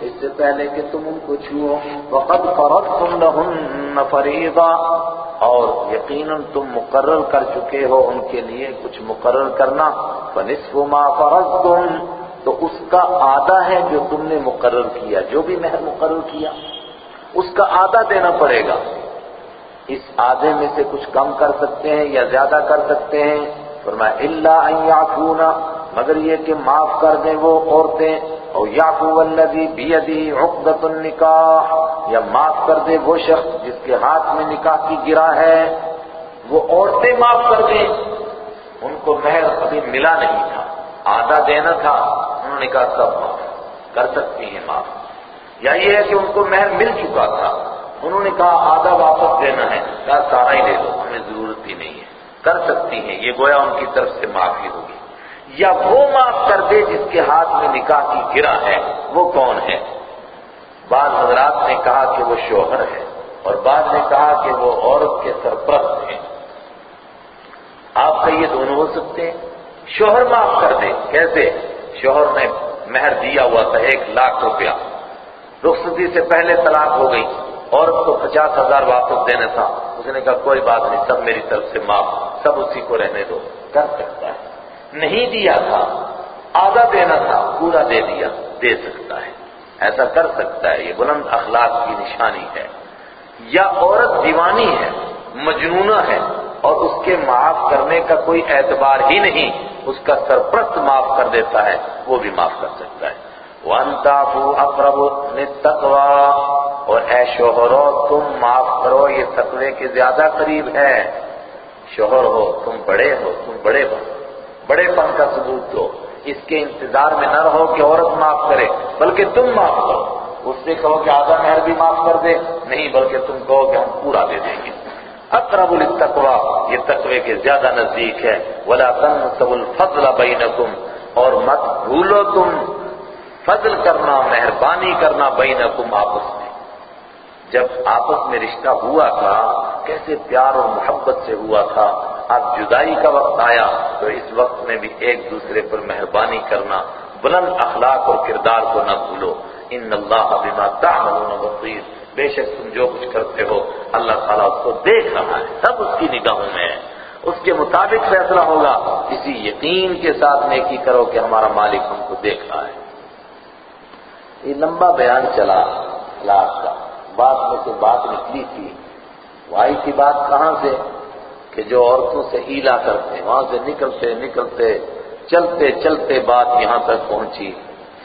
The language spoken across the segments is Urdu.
اس سے پہلے کہ تم ان کو چھو وقد فرضتم لهن فریضا اور یقیناً تم مقرر کر چکے ہو ان کے لیے کچھ مقرر کرنا۔ فنصف ما فرضتم۔ تو اس کا آدھا ہے جو تم نے مقرر کیا، جو بھی مہر مقرر کیا۔ اس کا آدھا دینا پڑے گا۔ اس آدھے میں سے کچھ کم کر سکتے ہیں یا زیادہ کر سکتے ہیں۔ فرمایا، الا ان یعفونا مگر یہ کہ معاف کر دیں وہ عورتیں۔ اور یعفو الذی بیدی عقدۃ النکاح، یا معاف کر دے وہ شخص جس کے ہاتھ میں نکاح کی گرا ہے، وہ عورتیں معاف کر دیں۔ ان کو مہر ابھی ملا نہیں تھا، آدھا دینا تھا، انہوں نے کہا سب معاف، کر سکتی ہیں معاف۔ یا یہ ہے کہ ان کو مہر مل چکا تھا۔ انہوں نے کہا آدھا واپس دینا ہے، کہا سارا ہی لے لو، ہمیں ضرورت ہی نہیں ہے، کر سکتی ہیں، یہ گویا ان کی طرف سے معافی ہوگی۔ یا وہ معاف کر دے جس کے ہاتھ میں نکاح کی گرا ہے، وہ کون ہے؟ بعض حضرات نے کہا کہ وہ شوہر ہے اور بعض نے کہا کہ وہ عورت کے سرپرست ہیں۔ آپ کا یہ دونوں ہو سکتے ہیں۔ شوہر معاف کر دے۔ کیسے؟ شوہر نے مہر دیا ہوا تھا ایک لاکھ روپیہ۔ رخصتی سے پہلے طلاق ہو گئی۔ عورت کو پچاس ہزار واپس دینا تھا۔ اس نے کہا، کوئی بات نہیں، سب میری طرف سے معاف، سب اسی کو رہنے دو۔ کر سکتا ہے۔ نہیں دیا تھا، آدھا دینا تھا، پورا دے دیا، دے سکتا ہے۔ ایسا کر سکتا ہے، یہ بلند اخلاق کی نشانی ہے۔ یا عورت دیوانی ہے، مجنونہ ہے، اور اس کے معاف کرنے کا کوئی اعتبار ہی نہیں، اس کا سرپرست معاف کر دیتا ہے، وہ بھی معاف کر سکتا ہے۔ وَأَنْتَعْفُوا أَقْرَبُ لِلتَّقْوَى۔ اور اے شوہرو، تم معاف کرو، یہ تقوی کے زیادہ قریب ہے۔ شوہر ہو، تم بڑے ہو، تم بڑے ہو۔ بڑے پن کا ثبوت دو۔ اس کے انتظار میں نہ رہو کہ عورت معاف کرے، بلکہ تم معاف کرو۔ اس سے کہو کہ آدھا مہر بھی معاف کر دے، نہیں بلکہ تم کہو کہ ہم پورا دے دیں گے۔ اقرب للتقوى یہ تقوی کے زیادہ نزدیک ہے۔ ولا تنسوا الفضل بینکم اور مت بھولو تم، فضل کرنا، مہربانی کرنا بینکم آپس میں۔ جب آپس میں رشتہ ہوا تھا، کیسے پیار اور محبت سے ہوا تھا۔ اب جدائی کا وقت آیا تو اس وقت میں بھی ایک دوسرے پر مہربانی کرنا، بلند اخلاق اور کردار کو نہ بھولو۔ ان اللہ بما تعملون بصیر۔ بے شک تم جو کچھ کرتے ہو، اللہ تعالیٰ اس کو دیکھ رہا ہے۔ سب اس کی نگاہوں میں ہے اس کے مطابق فیصلہ ہوگا۔ اسی یقین کے ساتھ نیکی کرو کہ ہمارا مالک ہم کو دیکھ رہا ہے۔ یہ لمبا بیان چلا لاش کا۔ بات میں سے بات نکلی تھی۔ وہ آئی تھی بات کہاں سے؟ کہ جو عورتوں سے ایلا کرتے، وہاں سے نکلتے نکلتے، چلتے چلتے بات یہاں تک پہنچی۔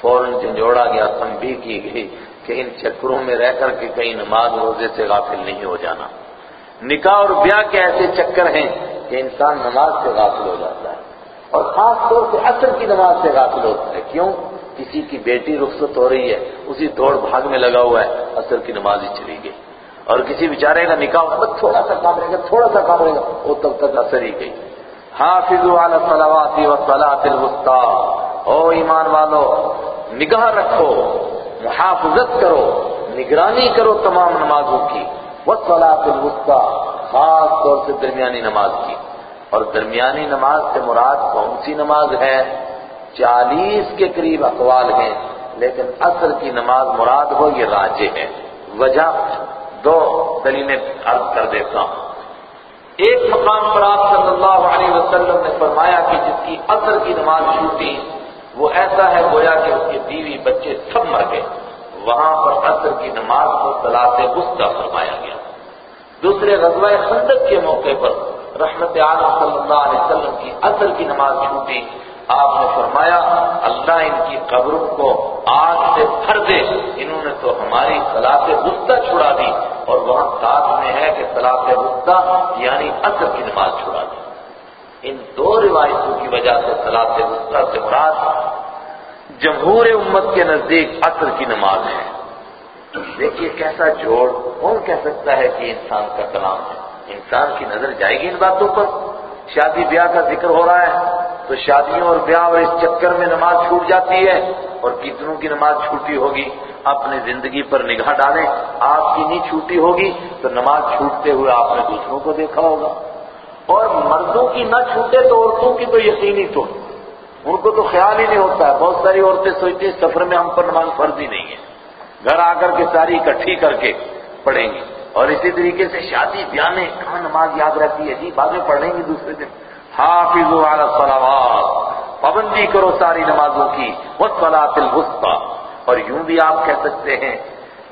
فوراً جھنجھوڑا گیا تنبیہ کی گئی کہ ان چکروں میں رہ کر کے کہیں نماز روزے سے غافل نہیں ہو جانا۔ نکاح اور بیاہ کے ایسے چکر ہیں کہ انسان نماز سے غافل ہو جاتا ہے۔ اور خاص طور سے اثر کی نماز سے غافل ہوتا ہے۔ کیوں؟ کسی کی بیٹی رخصت ہو رہی ہے، اسی دوڑ بھاگ میں لگا ہوا ہے اثر کی نماز ہی چلی گئی۔ اور کسی بیچارے کا نکاح بس تھوڑا سا کام رہے گا تھوڑا سا کام رہے گا وہ تب تک اثر ہی گئی۔ حافظوا علی الصلوات والصلاة الوسطى او ایمان والو، نگاہ رکھو، محافظت کرو، نگرانی کرو تمام نمازوں کی۔ والصلاة الوسطى خاص طور سے درمیانی نماز کی۔ اور درمیانی نماز سے مراد کون سی نماز ہے؟ چالیس کے قریب اقوال ہیں، لیکن اثر کی نماز مراد ہو یہ راجے ہے۔ وجہ دو دلیلیں عرض کر دیتا ہوں۔ ایک مقام پر آپ صلی اللہ علیہ وسلم نے فرمایا کہ جس کی اثر کی نماز چھوٹی، وہ ایسا ہے گویا کہ اس کے بیوی بچے سب مر گئے۔ وہاں پر اثر کی نماز کو طلاق غصہ فرمایا گیا۔ دوسرے غزوہ خندق کے موقع پر رحمت عالم صلی اللہ علیہ وسلم کی اثر کی نماز چھوٹی، آپ نے فرمایا، اللہ ان کی قبروں کو آگ سے بھر دے، انہوں نے تو ہماری سلاط غصہ چھڑا دی۔ اور وہاں ساتھ میں ہے کہ سلاط غصہ یعنی اثر کی نماز چھڑا دی ان دو روایتوں کی وجہ سے سلاط غصہ سے مراد جمہور امت کے نزدیک اثر کی نماز ہے۔ دیکھیے کیسا جوڑ، کون کہہ سکتا ہے کہ انسان کا کلام ہے؟ انسان کی نظر جائے گی ان باتوں پر۔ شادی بیاہ کا ذکر ہو رہا ہے تو شادیوں اور بیاہ اور اس چکر میں نماز چھوٹ جاتی ہے اور کتنوں کی نماز چھوٹی ہوگی؟ اپنے زندگی پر نگاہ ڈالیں۔ آپ کی نہیں چھوٹی ہوگی تو نماز چھوٹتے ہوئے آپ نے دوسروں کو دیکھا ہوگا۔ اور مردوں کی نہ چھوٹے تو عورتوں کی تو یقینی تو۔ ان کو تو خیال ہی نہیں ہوتا ہے۔ بہت ساری عورتیں سوچتی ہیں، سفر میں ہم پر نماز فرض ہی نہیں ہے۔ گھر آ کر کے ساری اکٹھی کر کے پڑھیں گی اور اسی طریقے سے شادی بیاہ میں کہاں نماز یاد رہتی ہے؟ جی باتیں پڑھ لیں گی دوسرے دن۔ حافظ علی الصلوات۔ پابندی کرو ساری نمازوں کی۔ والصلاۃ الوسطى اور یوں بھی آپ کہہ سکتے ہیں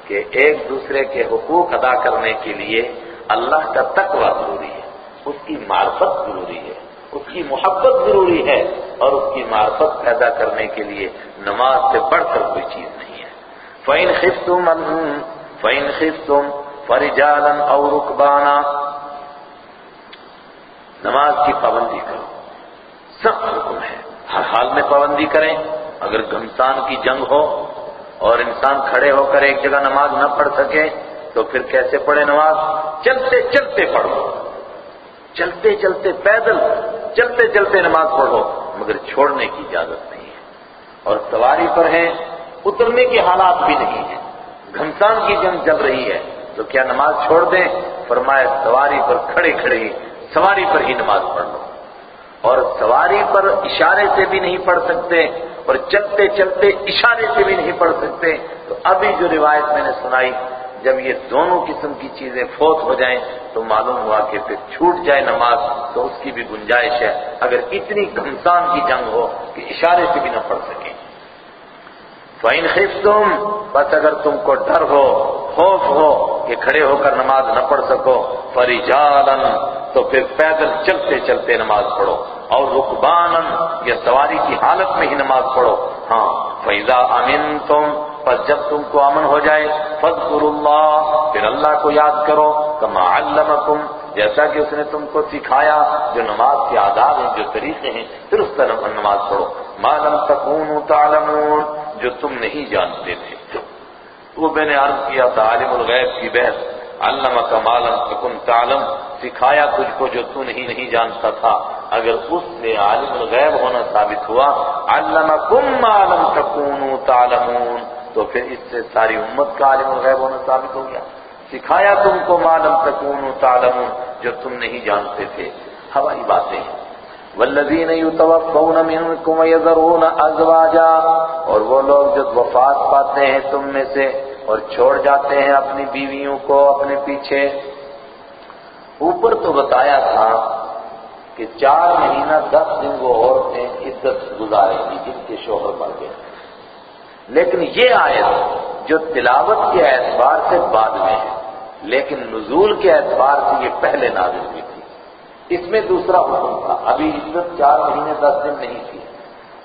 کہ ایک دوسرے کے حقوق ادا کرنے کے لیے اللہ کا تقوی ضروری ہے، اس کی معرفت ضروری ہے، اس کی محبت ضروری ہے اور اس کی معرفت پیدا کرنے کے لیے نماز سے بڑھ کر کوئی چیز نہیں ہے۔ فَإِنْ خِفْتُمْ فَإِنْ خِفْتُمْ فَرِجَالًا أَوْ رُكْبَانًا، نماز کی پابندی کرو۔ سخت حکم ہے۔ ہر حال میں پابندی کریں۔ اگر گھمسان کی جنگ ہو اور انسان کھڑے ہو کر ایک جگہ نماز نہ پڑھ سکے تو پھر کیسے پڑھے نماز؟ چلتے چلتے پڑھو۔ چلتے چلتے پیدل، چلتے چلتے نماز پڑھو، مگر چھوڑنے کی اجازت نہیں ہے۔ اور سواری پر ہیں، اترنے کے حالات بھی نہیں ہیں۔ گھمسان کی جنگ چل رہی ہے، تو کیا نماز چھوڑ دیں؟ فرمایا، سواری پر کھڑے کھڑے سواری پر ہی نماز پڑھ لو۔ اور سواری پر اشارے سے بھی نہیں پڑھ سکتے اور چلتے چلتے اشارے سے بھی نہیں پڑھ سکتے، تو ابھی جو روایت میں نے سنائی، جب یہ دونوں قسم کی چیزیں فوت ہو جائیں، تو معلوم ہوا کہ پھر چھوٹ جائے نماز، تو اس کی بھی گنجائش ہے۔ اگر اتنی گھمسان کی جنگ ہو کہ اشارے سے بھی نہ پڑھ سکیں۔ فَإِنْ خِفْتُمْ، بس اگر تم کو ڈر ہو، خوف ہو کہ کھڑے ہو کر نماز نہ پڑھ سکو، فَرِجَالًا، تو پھر پیدل چلتے چلتے نماز پڑھو۔ اور رکبانن یا سواری کی حالت میں ہی نماز پڑھو۔ ہاں فَإِذَا أَمِنْتُمْ، پس جب تم کو امن ہو جائے فَذْكُرُ اللَّهِ، پھر اللہ کو یاد کرو، كَمَا عَلَّمَكُمْ، جیسا کہ اس نے تم کو سکھایا، جو نماز کے آداب ہیں، جو طریقے ہیں پھر اس طرح نماز پڑھو۔ مَا لَمْ تَكُونُوا تَعْلَمُونَ۔ جو تم نہیں جانتے تھے۔ وہ میں نے عرض کیا تھا عالم الغیب کی بحث علم کا معلوم تعلم، سکھایا تجھ کو جو تو نہیں نہیں جانتا تھا۔ اگر اس سے عالم الغیب ہونا ثابت ہوا، علمکم ما لم تکونوا تعلمون، تو پھر اس سے ساری امت کا عالم الغیب ہونا ثابت ہو گیا۔ سکھایا تم کو ما لم تکونوا تعلمون، جو تم نہیں جانتے تھے۔ ہوائی باتیں ہیں۔ والذین یتوفون منکم ویذرون ازواجا، اور وہ لوگ جو وفات پاتے ہیں تم میں سے اور چھوڑ جاتے ہیں اپنی بیویوں کو اپنے پیچھے۔ اوپر تو بتایا تھا کہ چار مہینہ دس دن وہ عورتیں عزت گزاریں گی، جن کے شوہر مر گئے۔ لیکن یہ آیت جو تلاوت کے اعتبار سے بعد میں ہے، لیکن نزول کے اعتبار سے یہ پہلے نازل ہوئی۔ اس میں دوسرا حکم تھا۔ ابھی عزت چار مہینے دس دن نہیں تھی۔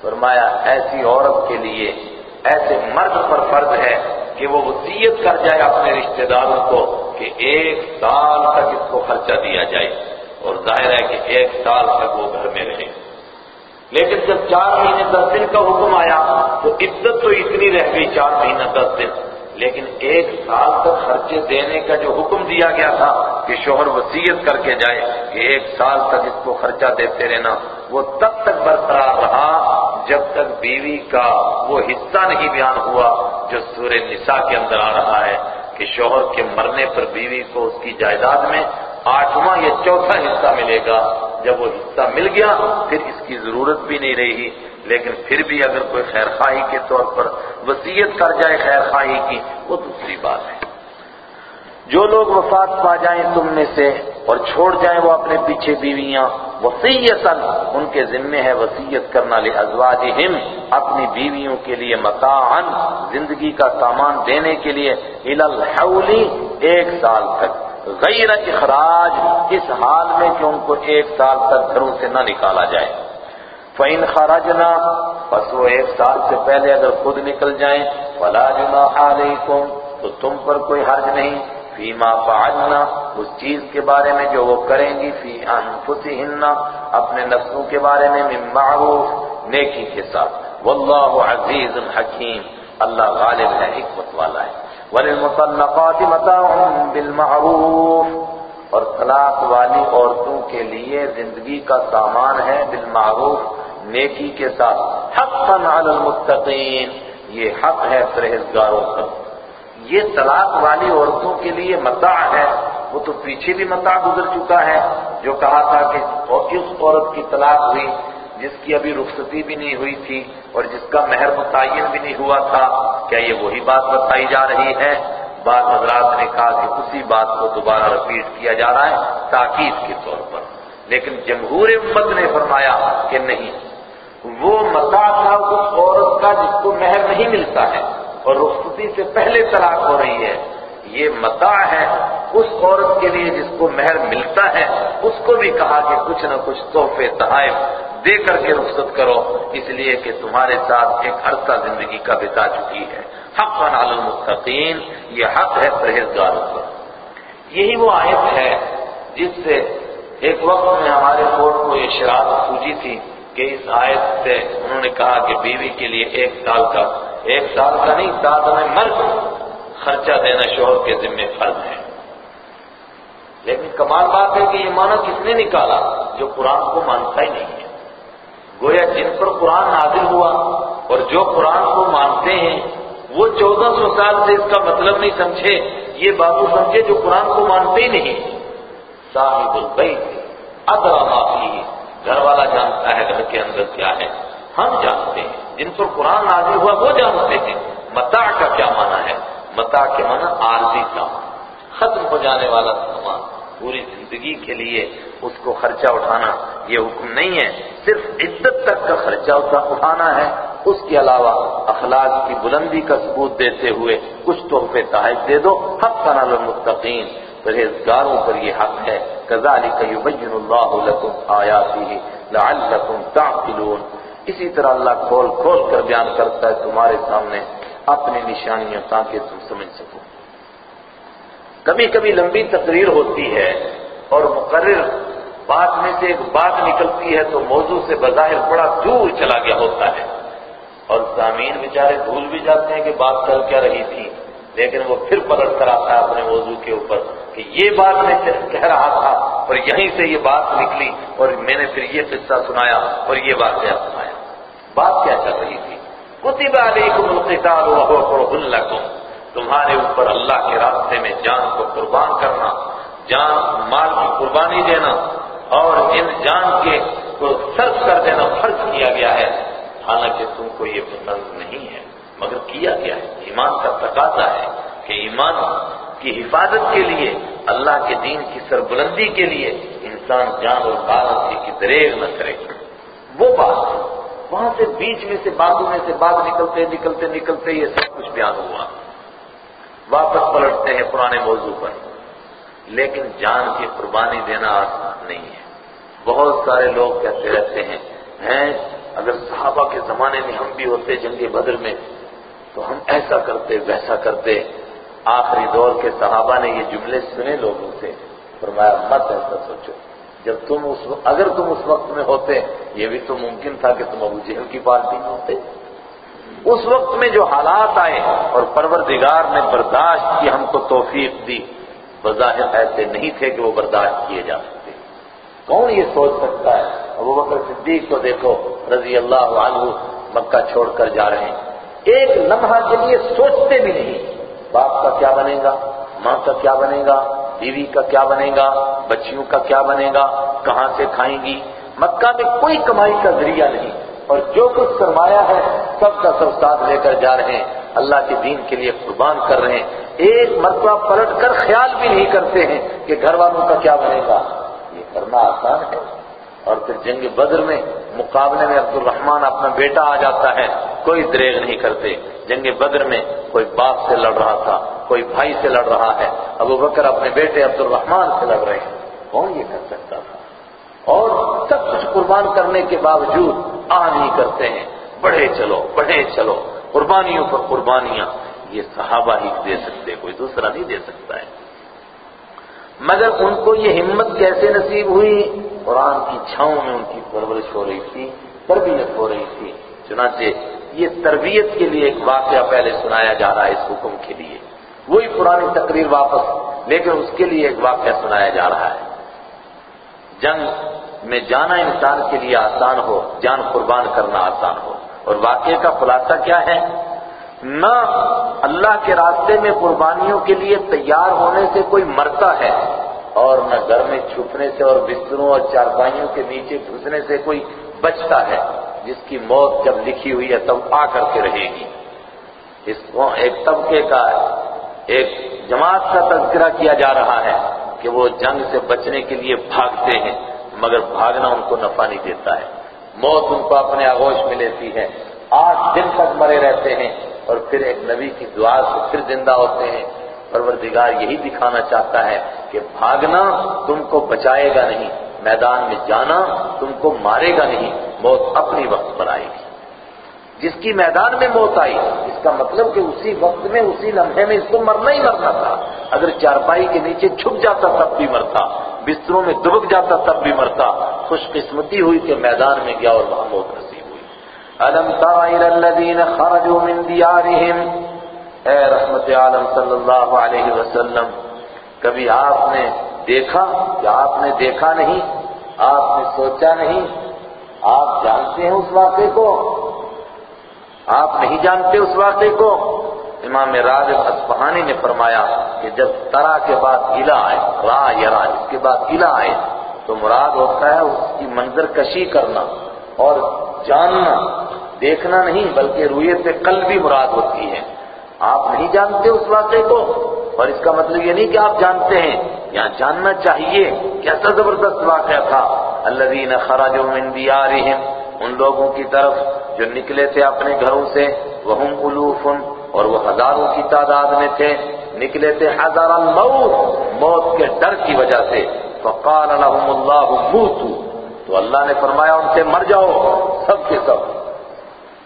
فرمایا، ایسی عورت کے لیے ایسے مرد پر فرض ہے کہ وہ وصیت کر جائے اپنے رشتہ داروں کو کہ ایک سال تک اس کو خرچہ دیا جائے۔ اور ظاہر ہے کہ ایک سال تک وہ گھر میں رہے۔ لیکن جب چار مہینے دس دن کا حکم آیا، تو عزت تو اتنی رہ گئی چار مہینہ دس دن۔ لیکن ایک سال تک خرچے دینے کا جو حکم دیا گیا تھا کہ شوہر وصیت کر کے جائے، کہ ایک سال تک اس کو خرچہ دیتے رہنا، وہ تب تک برقرار رہا جب تک بیوی کا وہ حصہ نہیں بیان ہوا جو سورہ نساء کے اندر آ رہا ہے کہ شوہر کے مرنے پر بیوی کو اس کی جائیداد میں آٹھواں یا چوتھا حصہ ملے گا۔ جب وہ حصہ مل گیا، پھر اس کی ضرورت بھی نہیں رہی۔ لیکن پھر بھی اگر کوئی خیر خواہی کے طور پر وصیت کر جائے خیر خواہی کی، وہ دوسری بات ہے۔ جو لوگ وفات پا جائیں تم میں سے اور چھوڑ جائیں وہ اپنے پیچھے بیویاں وسیعتاً ان کے ذمے ہے وسیعت کرنا لے ازواجہم اپنی بیویوں کے لیے متاعن زندگی کا سامان دینے کے لیے الالحولی ایک سال تک۔ غیر اخراج اس حال میں کہ ان کو ایک سال تک گھروں سے نہ نکالا جائے۔ فَإِنْ خَرَجْنَا پس وہ ایک سال سے پہلے اگر خود نکل جائیں، فَلَا جُنَاحَ عَلَيْكُمْ، تو تم پر کوئی حرج نہیں۔ فیما فعلنا، اس چیز کے بارے میں جو وہ کریں گی فی انفسہن اپنے نفسوں کے بارے میں، من معروف، نیکی کے ساتھ۔ واللہ عزیز حکیم اللہ غالب ہے، حکمت والا ہے۔ وللمطلقات متاع بالمعروف۔ اور طلاق والی عورتوں کے لیے زندگی کا سامان ہے بالمعروف، نیکی کے ساتھ، حقا علی المتقین۔ یہ حق ہے پرہیزگاروں پر یہ طلاق والی عورتوں کے لیے متاع ہے۔ وہ تو پیچھے بھی متاع گزر چکا ہے۔ جو کہا تھا کہ اس عورت کی طلاق ہوئی، جس کی ابھی رخصتی بھی نہیں ہوئی تھی اور جس کا مہر متعین بھی نہیں ہوا تھا، کیا یہ وہی بات بتائی جا رہی ہے؟ بعض حضرات نے کہا کہ اسی بات کو دوبارہ رپیٹ کیا جا رہا ہے تاکید کے طور پر۔ لیکن جمہور امت نے فرمایا کہ نہیں۔ وہ متا تھا اس عورت کا جس کو مہر نہیں ملتا ہے اور رخصتی سے پہلے طلاق ہو رہی ہے۔ یہ متا ہے اس عورت کے لیے جس کو مہر ملتا ہے۔ اس کو بھی کہا کہ کچھ نہ کچھ تحفے تحائف دے کر کے رخصت کرو۔ اس لیے کہ تمہارے ساتھ ایک عرصہ زندگی کا بتا چکی ہے۔ حق علی المتقین۔ یہ حق ہے پرہیزگاروں پر یہی وہ آیت ہے جس سے ایک وقت میں ہمارے کورٹ کو یہ شراب سوجی تھی کہ اس آیت سے انہوں نے کہا کہ بیوی کے لیے ایک سال کا، ایک سال کا نہیں ساتھ میں مرد خرچہ دینا شوہر کے ذمہ فرض ہے۔ لیکن کمال بات ہے کہ یہ معنی کس نے نکالا جو قرآن کو مانتا ہی نہیں ہے۔ گویا جن پر قرآن نازل ہوا اور جو قرآن کو مانتے ہیں وہ چودہ سو سال سے اس کا مطلب نہیں سمجھے، یہ باتوں سمجھے جو قرآن کو مانتے ہی نہیں۔ صاحب البیت، ادرا معافی گھر والا جانتا ہے گھر کے اندر کیا ہے۔ ہم جانتے ہیں، جن پر قرآن نازل ہوا وہ جانتے ہیں۔ متا کا کیا معنی ہے؟ متا کے معنی عارضی سامان ختم ہو جانے والا سامان۔ پوری زندگی کے لیے اس کو خرچہ اٹھانا یہ حکم نہیں ہے۔ صرف عدت تک کا خرچہ اٹھانا ہے۔ اس کے علاوہ اخلاق کی بلندی کا ثبوت دیتے ہوئے کچھ تحفے تحائف دے دو، حق کا نال المتقین پرہیزگاروں پر یہ حق ہے۔ كذلك يبين الله لكم آياته لعلكم تعقلون۔ اسی طرح اللہ کھول کھول کر بیان کرتا ہے تمہارے سامنے اپنی نشانیاں تاکہ تم سمجھ سکو۔ کبھی کبھی لمبی تقریر ہوتی ہے اور مقرر بات میں سے ایک بات نکلتی ہے تو موضوع سے بظاہر بڑا دور چلا گیا ہوتا ہے۔ اور سامعین بیچارے بھول بھی جاتے ہیں کہ بات چل کیا رہی تھی، لیکن وہ پھر پلٹ کر آتا ہے اپنے موضوع کے اوپر کہ یہ بات میں صرف کہہ رہا تھا اور یہیں سے یہ بات نکلی اور میں نے پھر یہ قصہ سنایا اور یہ واقعہ سنایا۔ بات کیا چل رہی تھی؟ کتب علیکم القتال وهو کربل لکم۔ تمہارے اوپر اللہ کے راستے میں جان کو قربان کرنا، جان مال کی قربانی دینا اور ان جان کے کو صرف کر دینا فرض کیا گیا ہے۔ حالانکہ تم کو یہ پسند نہیں ہے، مگر کیا گیا ہے ایمان کا تقاضا ہے کہ ایمان کی حفاظت کے لیے، اللہ کے دین کی سربلندی کے لیے انسان جان اور بال کی دریغ نہ کرے۔ وہ بات وہاں سے بیچ میں سے باتوں میں سے بات نکلتے نکلتے نکلتے یہ سب کچھ بیان ہوا۔ واپس پلٹتے ہیں پرانے موضوع پر۔ لیکن جان کی قربانی دینا آسان نہیں ہے۔ بہت سارے لوگ کہتے رہتے ہیں ہیں اگر صحابہ کے زمانے میں ہم بھی ہوتے جنگ بدر میں، تو ہم ایسا کرتے، ویسا کرتے۔ آخری دور کے صحابہ نے یہ جملے سنے لوگوں سے۔ فرمایا، مت ایسا سوچو۔ جب تم اس اگر تم اس وقت میں ہوتے، یہ بھی تو ممکن تھا کہ تم ابو جہل کی پارٹی میں ہوتے۔ اس وقت میں جو حالات آئے اور پروردگار نے برداشت کی، ہم کو توفیق دی۔ بظاہر ایسے نہیں تھے کہ وہ برداشت کیے جا سکتے کون یہ سوچ سکتا ہے؟ ابو بکر صدیق کو دیکھو، رضی اللہ عنہ مکہ چھوڑ کر جا رہے ہیں۔ ایک لمحہ کے لیے سوچتے بھی نہیں۔ باپ کا کیا بنے گا؟ ماں کا کیا بنے گا؟ بیوی کا کیا بنے گا؟ بچیوں کا کیا بنے گا؟ کہاں سے کھائیں گی؟ مکہ میں کوئی کمائی کا ذریعہ نہیں۔ اور جو کچھ سرمایہ ہے، سب کا سب ساتھ لے کر جا رہے ہیں۔ اللہ کے دین کے لیے قربان کر رہے ہیں۔ ایک مرتبہ پلٹ کر خیال بھی نہیں کرتے ہیں کہ گھر والوں کا کیا بنے گا؟ کرنا آسان ہے۔ اور پھر جنگ بدر میں مقابلے میں عبد الرحمن اپنا بیٹا آ جاتا ہے، کوئی دریغ نہیں کرتے۔ جنگ بدر میں کوئی باپ سے لڑ رہا تھا، کوئی بھائی سے لڑ رہا ہے۔ ابو بکر اپنے بیٹے عبد الرحمن سے لڑ رہے ہیں۔ کون یہ کر سکتا تھا؟ اور سب کچھ قربان کرنے کے باوجود آ نہیں کرتے ہیں۔ بڑھے چلو بڑھے چلو۔ قربانیوں پر قربانیاں، یہ صحابہ ہی دے سکتے، کوئی دوسرا نہیں دے سکتا ہے۔ مگر ان کو یہ ہمت کیسے نصیب ہوئی؟ قرآن کی چھاؤں میں ان کی پرورش ہو رہی تھی، تربیت ہو رہی تھی۔ چنانچہ یہ تربیت کے لیے ایک واقعہ پہلے سنایا جا رہا ہے اس حکم کے لیے۔ وہی پرانی تقریر واپس، لیکن اس کے لیے ایک واقعہ سنایا جا رہا ہے۔ جنگ میں جانا انسان کے لیے آسان ہو، جان قربان کرنا آسان ہو۔ اور واقعے کا خلاصہ کیا ہے؟ نہ اللہ کے راستے میں قربانیوں کے لیے تیار ہونے سے کوئی مرتا ہے اور نہ گھر میں چھپنے سے اور بستروں اور چارپائیوں کے نیچے گھسنے سے کوئی بچتا ہے، جس کی موت جب لکھی ہوئی ہے تب آ کر کے رہے گی۔ اس کو ایک طبقے کا، ایک جماعت کا تذکرہ کیا جا رہا ہے کہ وہ جنگ سے بچنے کے لیے بھاگتے ہیں، مگر بھاگنا ان کو نفع نہیں دیتا ہے۔ موت ان کو اپنے آغوش میں لیتی ہے۔ آٹھ دن تک مرے رہتے ہیں۔ اور پھر ایک نبی کی دعا سے پھر زندہ ہوتے ہیں۔ پروردگار یہی دکھانا چاہتا ہے کہ بھاگنا تم کو بچائے گا نہیں، میدان میں جانا تم کو مارے گا نہیں، موت اپنی وقت پر آئے گی۔ جس کی میدان میں موت آئی، اس کا مطلب کہ اسی وقت میں، اسی لمحے میں اس کو مرنا ہی مرنا تھا۔ اگر چارپائی کے نیچے چھپ جاتا تب بھی مرتا، بستروں میں دبک جاتا تب بھی مرتا۔ خوش قسمتی ہوئی کہ میدان میں گیا اور وہاں موت نصیب ہوئی الم تر الذین خرجوا من دیارہم اے رحمت عالم صلی اللہ علیہ وسلم، کبھی آپ نے دیکھا کہ آپ نے دیکھا نہیں؟ آپ نے سوچا نہیں؟ آپ جانتے ہیں اس واقعے کو؟ آپ نہیں جانتے اس واقعے کو؟ امام راغب اصفہانی نے فرمایا کہ جب ترا کے بعد گلا آئے، را یا را، اس کے بعد گلا آئے، تو مراد ہوتا ہے اس کی منظر کشی کرنا اور جاننا، دیکھنا نہیں، بلکہ رویت سے کل بھی مراد ہوتی ہے۔ آپ نہیں جانتے اس واقعے کو، اور اس کا مطلب یہ نہیں کہ آپ جانتے ہیں۔ یہاں جاننا چاہیے کیسا زبردست واقعہ تھا۔ الذین خرجوا من دیارہم، ان لوگوں کی طرف جو نکلے تھے اپنے گھروں سے وہ الوف اور وہ ہزاروں کی تعداد میں تھے۔ نکلے تھے ہزار الموت، موت کے ڈر کی وجہ سے۔ فقال لهم اللہ، موتوا۔ تو اللہ نے فرمایا ان سے مر جاؤ، سب کے سب۔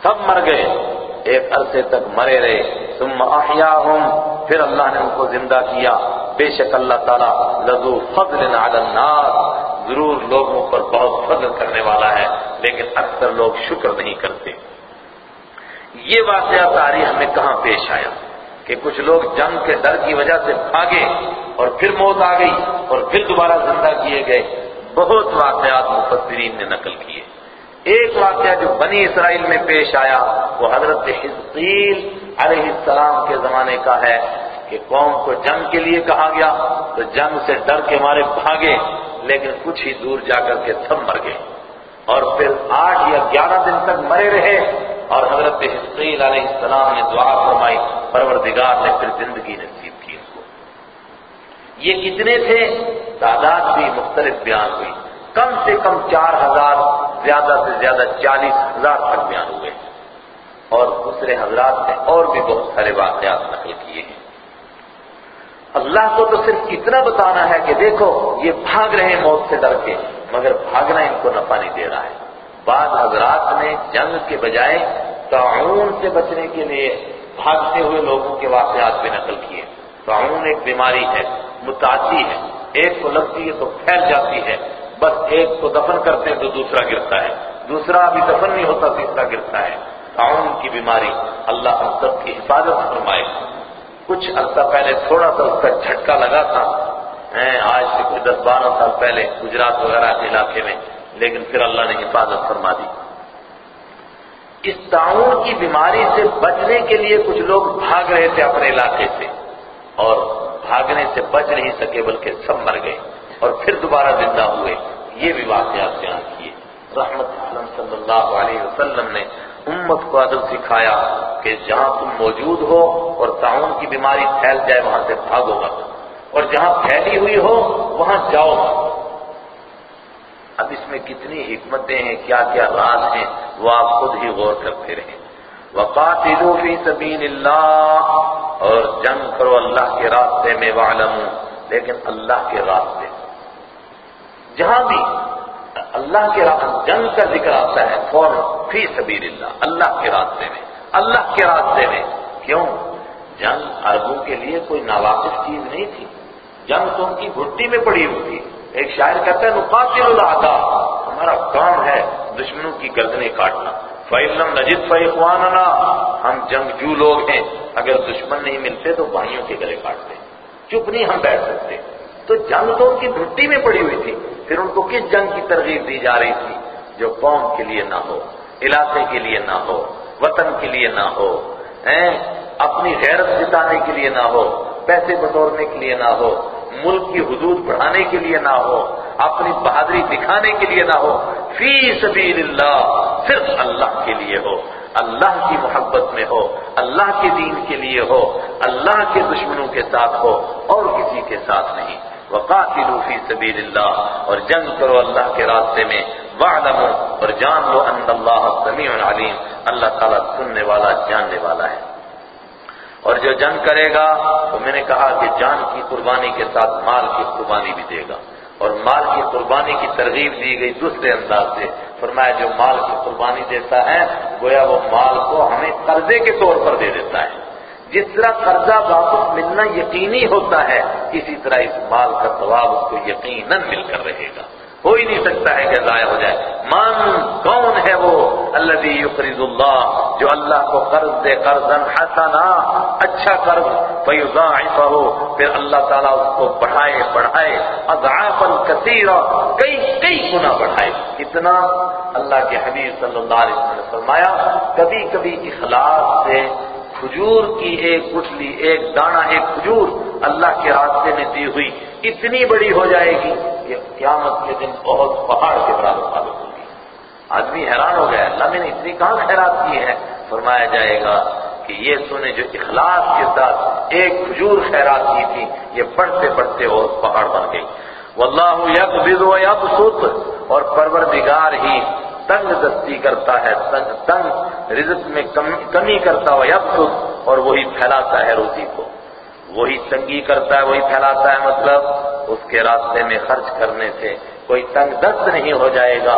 سب مر گئے۔ ایک عرصے تک مرے رہے۔ ثم احیاہم، پھر اللہ نے ان کو زندہ کیا۔ بے شک اللہ تعالیٰ لذو فضل علی الناس ضرور لوگوں پر بہت فضل کرنے والا ہے، لیکن اکثر لوگ شکر نہیں کرتے۔ یہ واقعہ تاریخ میں کہاں پیش آیا؟ کہ کچھ لوگ جنگ کے ڈر کی وجہ سے بھاگے اور پھر موت آ گئی اور پھر دوبارہ زندہ کیے گئے۔ بہت واقعات مفسرین نے نقل کیے۔ ایک واقعہ جو بنی اسرائیل میں پیش آیا، وہ حضرت حزقیل علیہ السلام کے زمانے کا ہے کہ قوم کو جنگ کے لیے کہا گیا، تو جنگ سے ڈر کے مارے بھاگے، لیکن کچھ ہی دور جا کر کے سب مر گئے۔ اور پھر آٹھ یا گیارہ دن تک مرے رہے۔ اور حضرت حسین علیہ السلام نے دعا فرمائی، پروردگار نے پھر زندگی نصیب کی ان کو یہ کتنے تھے؟ تعداد بھی مختلف بیان ہوئی۔ کم سے کم چار ہزار، زیادہ سے زیادہ چالیس ہزار تک بیان ہوئے۔ اور دوسرے حضرات نے اور بھی بہت سارے واقعات نقل کیے ہیں۔ اللہ کو تو صرف اتنا بتانا ہے کہ دیکھو، یہ بھاگ رہے ہیں موت سے ڈر کے، مگر بھاگنا ان کو نفع نہیں دے رہا ہے۔ بعض حضرات نے جنگ کے بجائے تعاون سے بچنے کے لیے بھاگتے ہوئے لوگوں کے واقعات بھی نقل کیے۔ ہیں تعاون ایک بیماری ہے، متعدی ہے۔ ایک کو لگتی ہے تو پھیل جاتی ہے۔ بس ایک کو دفن کرتے ہیں تو دوسرا گرتا ہے۔ دوسرا ابھی دفن نہیں ہوتا، تیسرا گرتا ہے۔ تعاون کی بیماری اللہ ہم سب کی حفاظت فرمائے۔ کچھ عرصہ پہلے تھوڑا سا اس کا جھٹکا لگا تھا۔ آج سے کچھ دس بارہ سال پہلے گجرات وغیرہ کے علاقے میں، لیکن پھر اللہ نے حفاظت فرما دی۔ اس تعاون کی بیماری سے بچنے کے لیے کچھ لوگ بھاگ رہے تھے اپنے علاقے سے۔ اور بھاگنے سے بچ نہیں سکے بلکہ سب مر گئے اور پھر دوبارہ زندہ ہوئے۔ یہ بھی واقعات بیان کیے۔ رحمت صلی اللہ علیہ وسلم نے امت کو ادب سکھایا کہ جہاں تم موجود ہو اور تعاون کی بیماری پھیل جائے، وہاں سے بھاگو گا اور جہاں پھیلی ہوئی ہو، وہاں جاؤ گا اب اس میں کتنی حکمتیں ہیں، کیا کیا راز ہیں، وہ آپ خود ہی غور کرتے رہیں۔ وقاتلوا فی سبیل اللہ اور جنگ کرو اللہ کے راستے میں وعلموا لیکن اللہ کے راستے جہاں بھی اللہ کے راستے جنگ کا ذکر آتا ہے، فوراً فی سبیل اللہ اللہ کے راستے میں۔ اللہ کے راستے میں۔ کیوں؟ جنگ عربوں کے لیے کوئی ناواقف چیز نہیں تھی۔ جنگ تو ان کی گھٹی میں پڑی ہوئی تھی۔ ایک شاعر کہتا ہے نقاطر اللہ ہمارا کام ہے دشمنوں کی گردنیں کاٹنا۔ فعلم نجد فیخواننا ہم جنگجو لوگ ہیں، اگر دشمن نہیں ملتے تو بھائیوں کے گلے کاٹتے چپ نہیں ہم بیٹھ سکتے۔ تو جنگ تو ان کی گھٹی میں پڑی ہوئی تھی، پھر ان کو کس جنگ کی ترغیب دی جا رہی تھی؟ جو قوم کے لیے نہ ہو، علاقے کے لیے نہ ہو، وطن کے لیے نہ ہو اپنی غیرت جتانے کے لیے نہ ہو، پیسے بٹورنے کے لیے نہ ہو، ملک کی حدود بڑھانے کے لیے نہ ہو اپنی بہادری دکھانے کے لیے نہ ہو، فی سبیل اللہ صرف اللہ کے لیے ہو۔ اللہ کی محبت میں ہو، اللہ کے دین کے لیے ہو، اللہ کے دشمنوں کے ساتھ ہو، اور کسی کے ساتھ نہیں۔ وقاتلوا فی سبیل اللہ اور جنگ کرو اللہ کے راستے میں۔ وعلموا اور جان لو ان اللہ سمیع علیم۔ اللہ تعالیٰ سننے والا، جاننے والا ہے۔ اور جو جنگ کرے گا، تو میں نے کہا کہ جان کی قربانی کے ساتھ مال کی قربانی بھی دے گا۔ اور مال کی قربانی کی ترغیب دی گئی دوسرے انداز سے۔ فرمایا، جو مال کی قربانی دیتا ہے، گویا وہ مال کو ہمیں قرضے کے طور پر دے دیتا ہے۔ جس طرح قرضہ واپس ملنا یقینی ہوتا ہے، اسی طرح اس مال کا ثواب اس کو یقیناً مل کر رہے گا۔ ہو ہی نہیں سکتا ہے کہ ضائع ہو جائے۔ من، کون ہے وہ؟ اللہ یقرض اللہ، جو اللہ کو قرض دے قرض حسنا اچھا قرض، فیضاعفہ۔ ہو پھر اللہ تعالیٰ اس کو بڑھائے بڑھائے۔ اضعافا کثیرا کئی کئی گنا بڑھائے۔ اتنا اللہ کے حبیب صلی اللہ علیہ وسلم نے فرمایا، کبھی کبھی اخلاص سے کھجور کی ایک گٹھلی، ایک دانہ، ایک کھجور اللہ کے راستے میں دی ہوئی اتنی بڑی ہو جائے گی کہ قیامت کے دن بہت پہاڑ کے برابر ثابت ہوگی آدمی حیران ہو گیا اللہ میں نے اتنی کہاں خیرات کی ہے؟ فرمایا جائے گا کہ یہ سنے جو اخلاص کے ساتھ ایک کھجور خیرات کی تھی، یہ بڑھتے بڑھتے اور پہاڑ بن گئی۔ واللہ یقبض و یبسط، اور پروردگار ہی تنگ دستی کرتا ہے، تنگ تنگ رزق میں کمی کرتا ہو یبسط، اور وہی پھیلاتا ہے روزی کو۔ وہی تنگی کرتا ہے، وہی پھیلاتا ہے مطلب اس کے راستے میں خرچ کرنے سے کوئی تنگ دست نہیں ہو جائے گا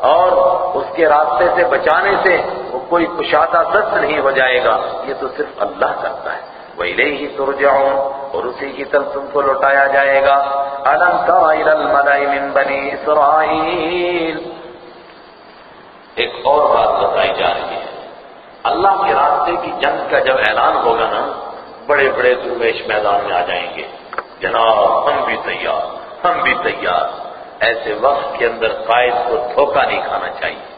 اور اس کے راستے سے بچانے سے وہ کوئی کشادہ دست نہیں ہو جائے گا۔ یہ تو صرف اللہ کرتا ہے۔ وہ لے ہی ترجعون اور اسی کی طرف تم کو لوٹایا جائے گا۔ من بنی اسرائیل ایک اور بات بتائی جا رہی ہے۔ اللہ کے راستے کی جنگ کا جب اعلان ہوگا نا بڑے بڑے درویش میدان میں آ جائیں گے۔ جناب، ہم بھی تیار، ہم بھی تیار۔ ایسے وقت کے اندر قائد کو دھوکہ نہیں کھانا چاہیے۔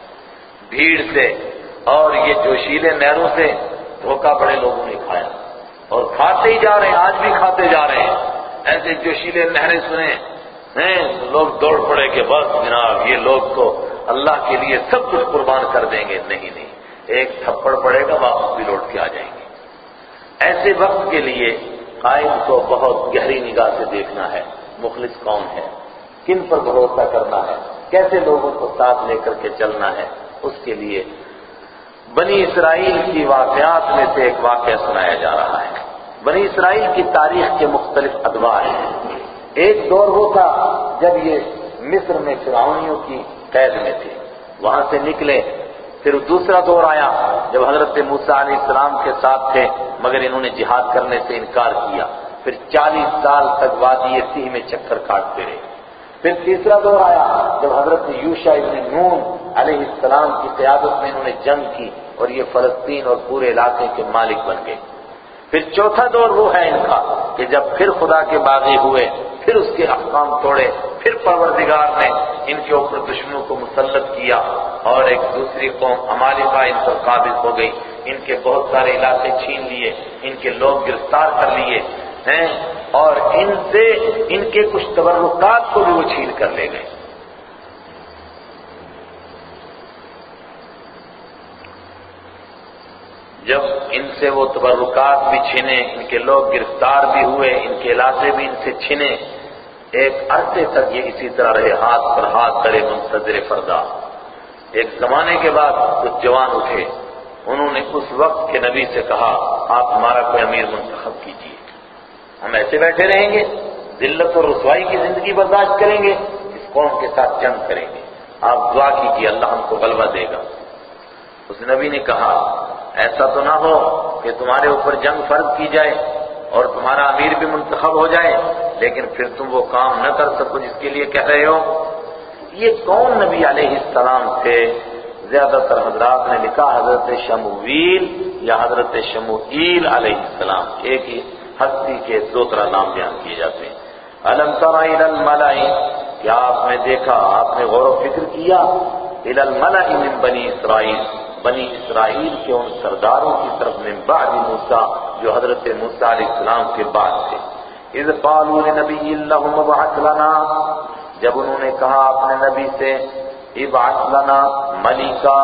بھیڑ سے اور یہ جوشیلے نہروں سے دھوکہ بڑے لوگوں نے کھایا۔ اور کھاتے ہی جا رہے ہیں، آج بھی کھاتے جا رہے ہیں۔ ایسے جوشیلے نہریں سنے ہیں، لوگ دوڑ پڑے کہ بس جناب، یہ لوگ تو اللہ کے لیے سب کچھ قربان کر دیں گے۔ نہیں نہیں، ایک تھپڑ پڑے گا، واپس بھی لوٹ کے آ جائیں گے۔ ایسے وقت کے لیے قائد کو بہت گہری نگاہ سے دیکھنا ہے، مخلص کون ہے؟ کن پر بھروسہ کرنا ہے؟ کیسے لوگوں کو ساتھ لے کر کے چلنا ہے؟ اس کے لیے بنی اسرائیل کی واقعات میں سے ایک واقعہ سنایا جا رہا ہے۔ بنی اسرائیل کی تاریخ کے مختلف ادوار ہیں۔ ایک دور وہ تھا جب یہ مصر میں فرعونیوں کی قید میں تھے۔ وہاں سے نکلے۔ پھر دوسرا دور آیا جب حضرت موسیٰ علیہ السلام کے ساتھ تھے، مگر انہوں نے جہاد کرنے سے انکار کیا۔ پھر چالیس سال تک وادی سیہ میں چکر کاٹتے رہے۔ پھر تیسرا دور آیا جب حضرت یوشا ابن نون علیہ السلام کی قیادت میں انہوں نے جنگ کی اور یہ فلسطین اور پورے علاقے کے مالک بن گئے۔ پھر چوتھا دور وہ ہے ان کا کہ جب پھر خدا کے باغی ہوئے، پھر اس کے احکام توڑے، پھر پروردگار نے ان کے اوپر دشمنوں کو مسلط کیا اور ایک دوسری قوم امالکہ ان پر قابض ہو گئی۔ ان کے بہت سارے علاقے چھین لیے، ان کے لوگ گرفتار کر لیے، ہیں، اور ان سے ان کے کچھ تبرکات کو بھی وہ چھین کر لے گئے۔ جب ان سے وہ تبرکات بھی چھنے، ان کے لوگ گرفتار بھی ہوئے، ان کے علاقے بھی ان سے چھنے، ایک عرصے تک یہ اسی طرح رہے، ہاتھ پر ہاتھ کرے منتظر فردا ایک زمانے کے بعد کچھ جوان اٹھے، انہوں نے اس وقت کے نبی سے کہا، آپ ہمارا کوئی امیر منتخب کیجیے ہم ایسے بیٹھے رہیں گے، ذلت اور رسوائی کی زندگی برداشت کریں گے، اس قوم کے ساتھ جنگ کریں گے۔ آپ دعا کیجیے اللہ ہم کو غلبہ دے گا۔ اس نبی نے کہا ایسا تو نہ ہو کہ تمہارے اوپر جنگ فرض کی جائے اور تمہارا امیر بھی منتخب ہو جائے، لیکن پھر تم وہ کام نہ کر سکو جس کے لیے کہہ رہے ہو۔ یہ کون نبی علیہ السلام تھے؟ زیادہ تر حضرات نے لکھا حضرت شمویل یا حضرت شموئیل علیہ السلام۔ ایک ہی ہستی کے دو طرح نام بیان کیے جاتے ہیں۔ الم ترائل الملائی کیا آپ نے دیکھا؟ آپ نے غور و فکر کیا؟ الملائی من بنی اسرائیل۔ بنی اسرائیل کے ان سرداروں کی طرف من بعد موسیٰ، جو حضرت موسیٰ علیہ السلام کے بعد تھے۔ اذ قالوا لنبی اللہ مبعث لنا۔ جب انہوں نے کہا اپنے نبی سے، ابعث لنا ملکا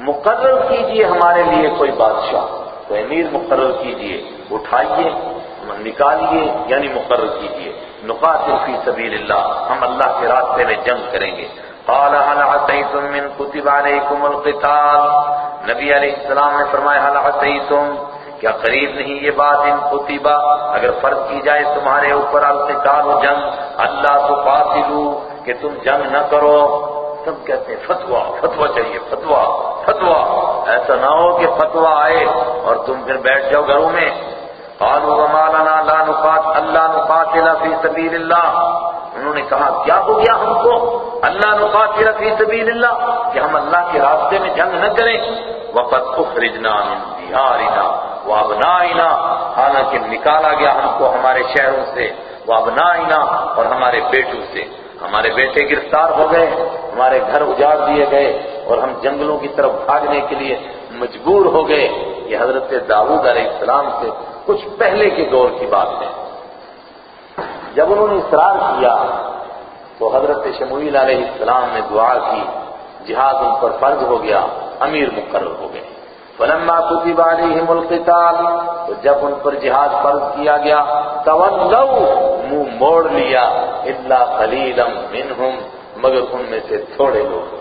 مقرر کیجیے ہمارے لیے کوئی بادشاہ تو امیر مقرر کیجیے، اٹھائیے، نکالیے یعنی مقرر کیجیے۔ نقاتل فی سبیل اللہ، ہم اللہ کے راستے میں جنگ کریں گے۔ قال، هل عسيتم من كتب عليكم القتال؟ نبی علیہ السلام نے فرمایا، هل عسيتم؟ کیا قریب نہیں یہ بات ان کتبہ اگر فرض کی جائے تمہارے اوپر القتال و جنگ، اللہ تو قاتلو کہ تم جنگ نہ کرو۔ سب کہتے ہیں فتوا فتوا چاہیے فتوا فتوا ایسا نہ ہو کہ فتوا آئے اور تم پھر بیٹھ جاؤ گھروں میں۔ قالوا وما لنا لا نقات اللہ نقاتل فی سبیل اللہ۔ انہوں نے کہا، کیا ہو گیا ہم کو؟ اللہ نقاتل فی سبیل اللہ کہ ہم اللہ کے راستے میں جنگ نہ کریں۔ وقت اخرجنا من دیارنا وابنائنا حالانکہ نکالا گیا ہم کو ہمارے شہروں سے وابنائنا اور ہمارے بیٹوں سے۔ ہمارے بیٹے گرفتار ہو گئے، ہمارے گھر اجاڑ دیے گئے اور ہم جنگلوں کی طرف بھاگنے کے لیے مجبور ہو گئے۔ یہ حضرت داؤد علیہ السلام سے کچھ پہلے کے دور کی بات ہے۔ جب انہوں نے اصرار کیا تو حضرت شمویل علیہ السلام نے دعا کی، جہاد ان پر فرض ہو گیا، امیر مقرر ہو گئے۔ فلما كتب عليهم القتال، تو جب ان پر جہاد فرض کیا گیا، تولوا، منہ موڑ لیا، الا قليلا منهم مگر ان میں سے تھوڑے لوگ۔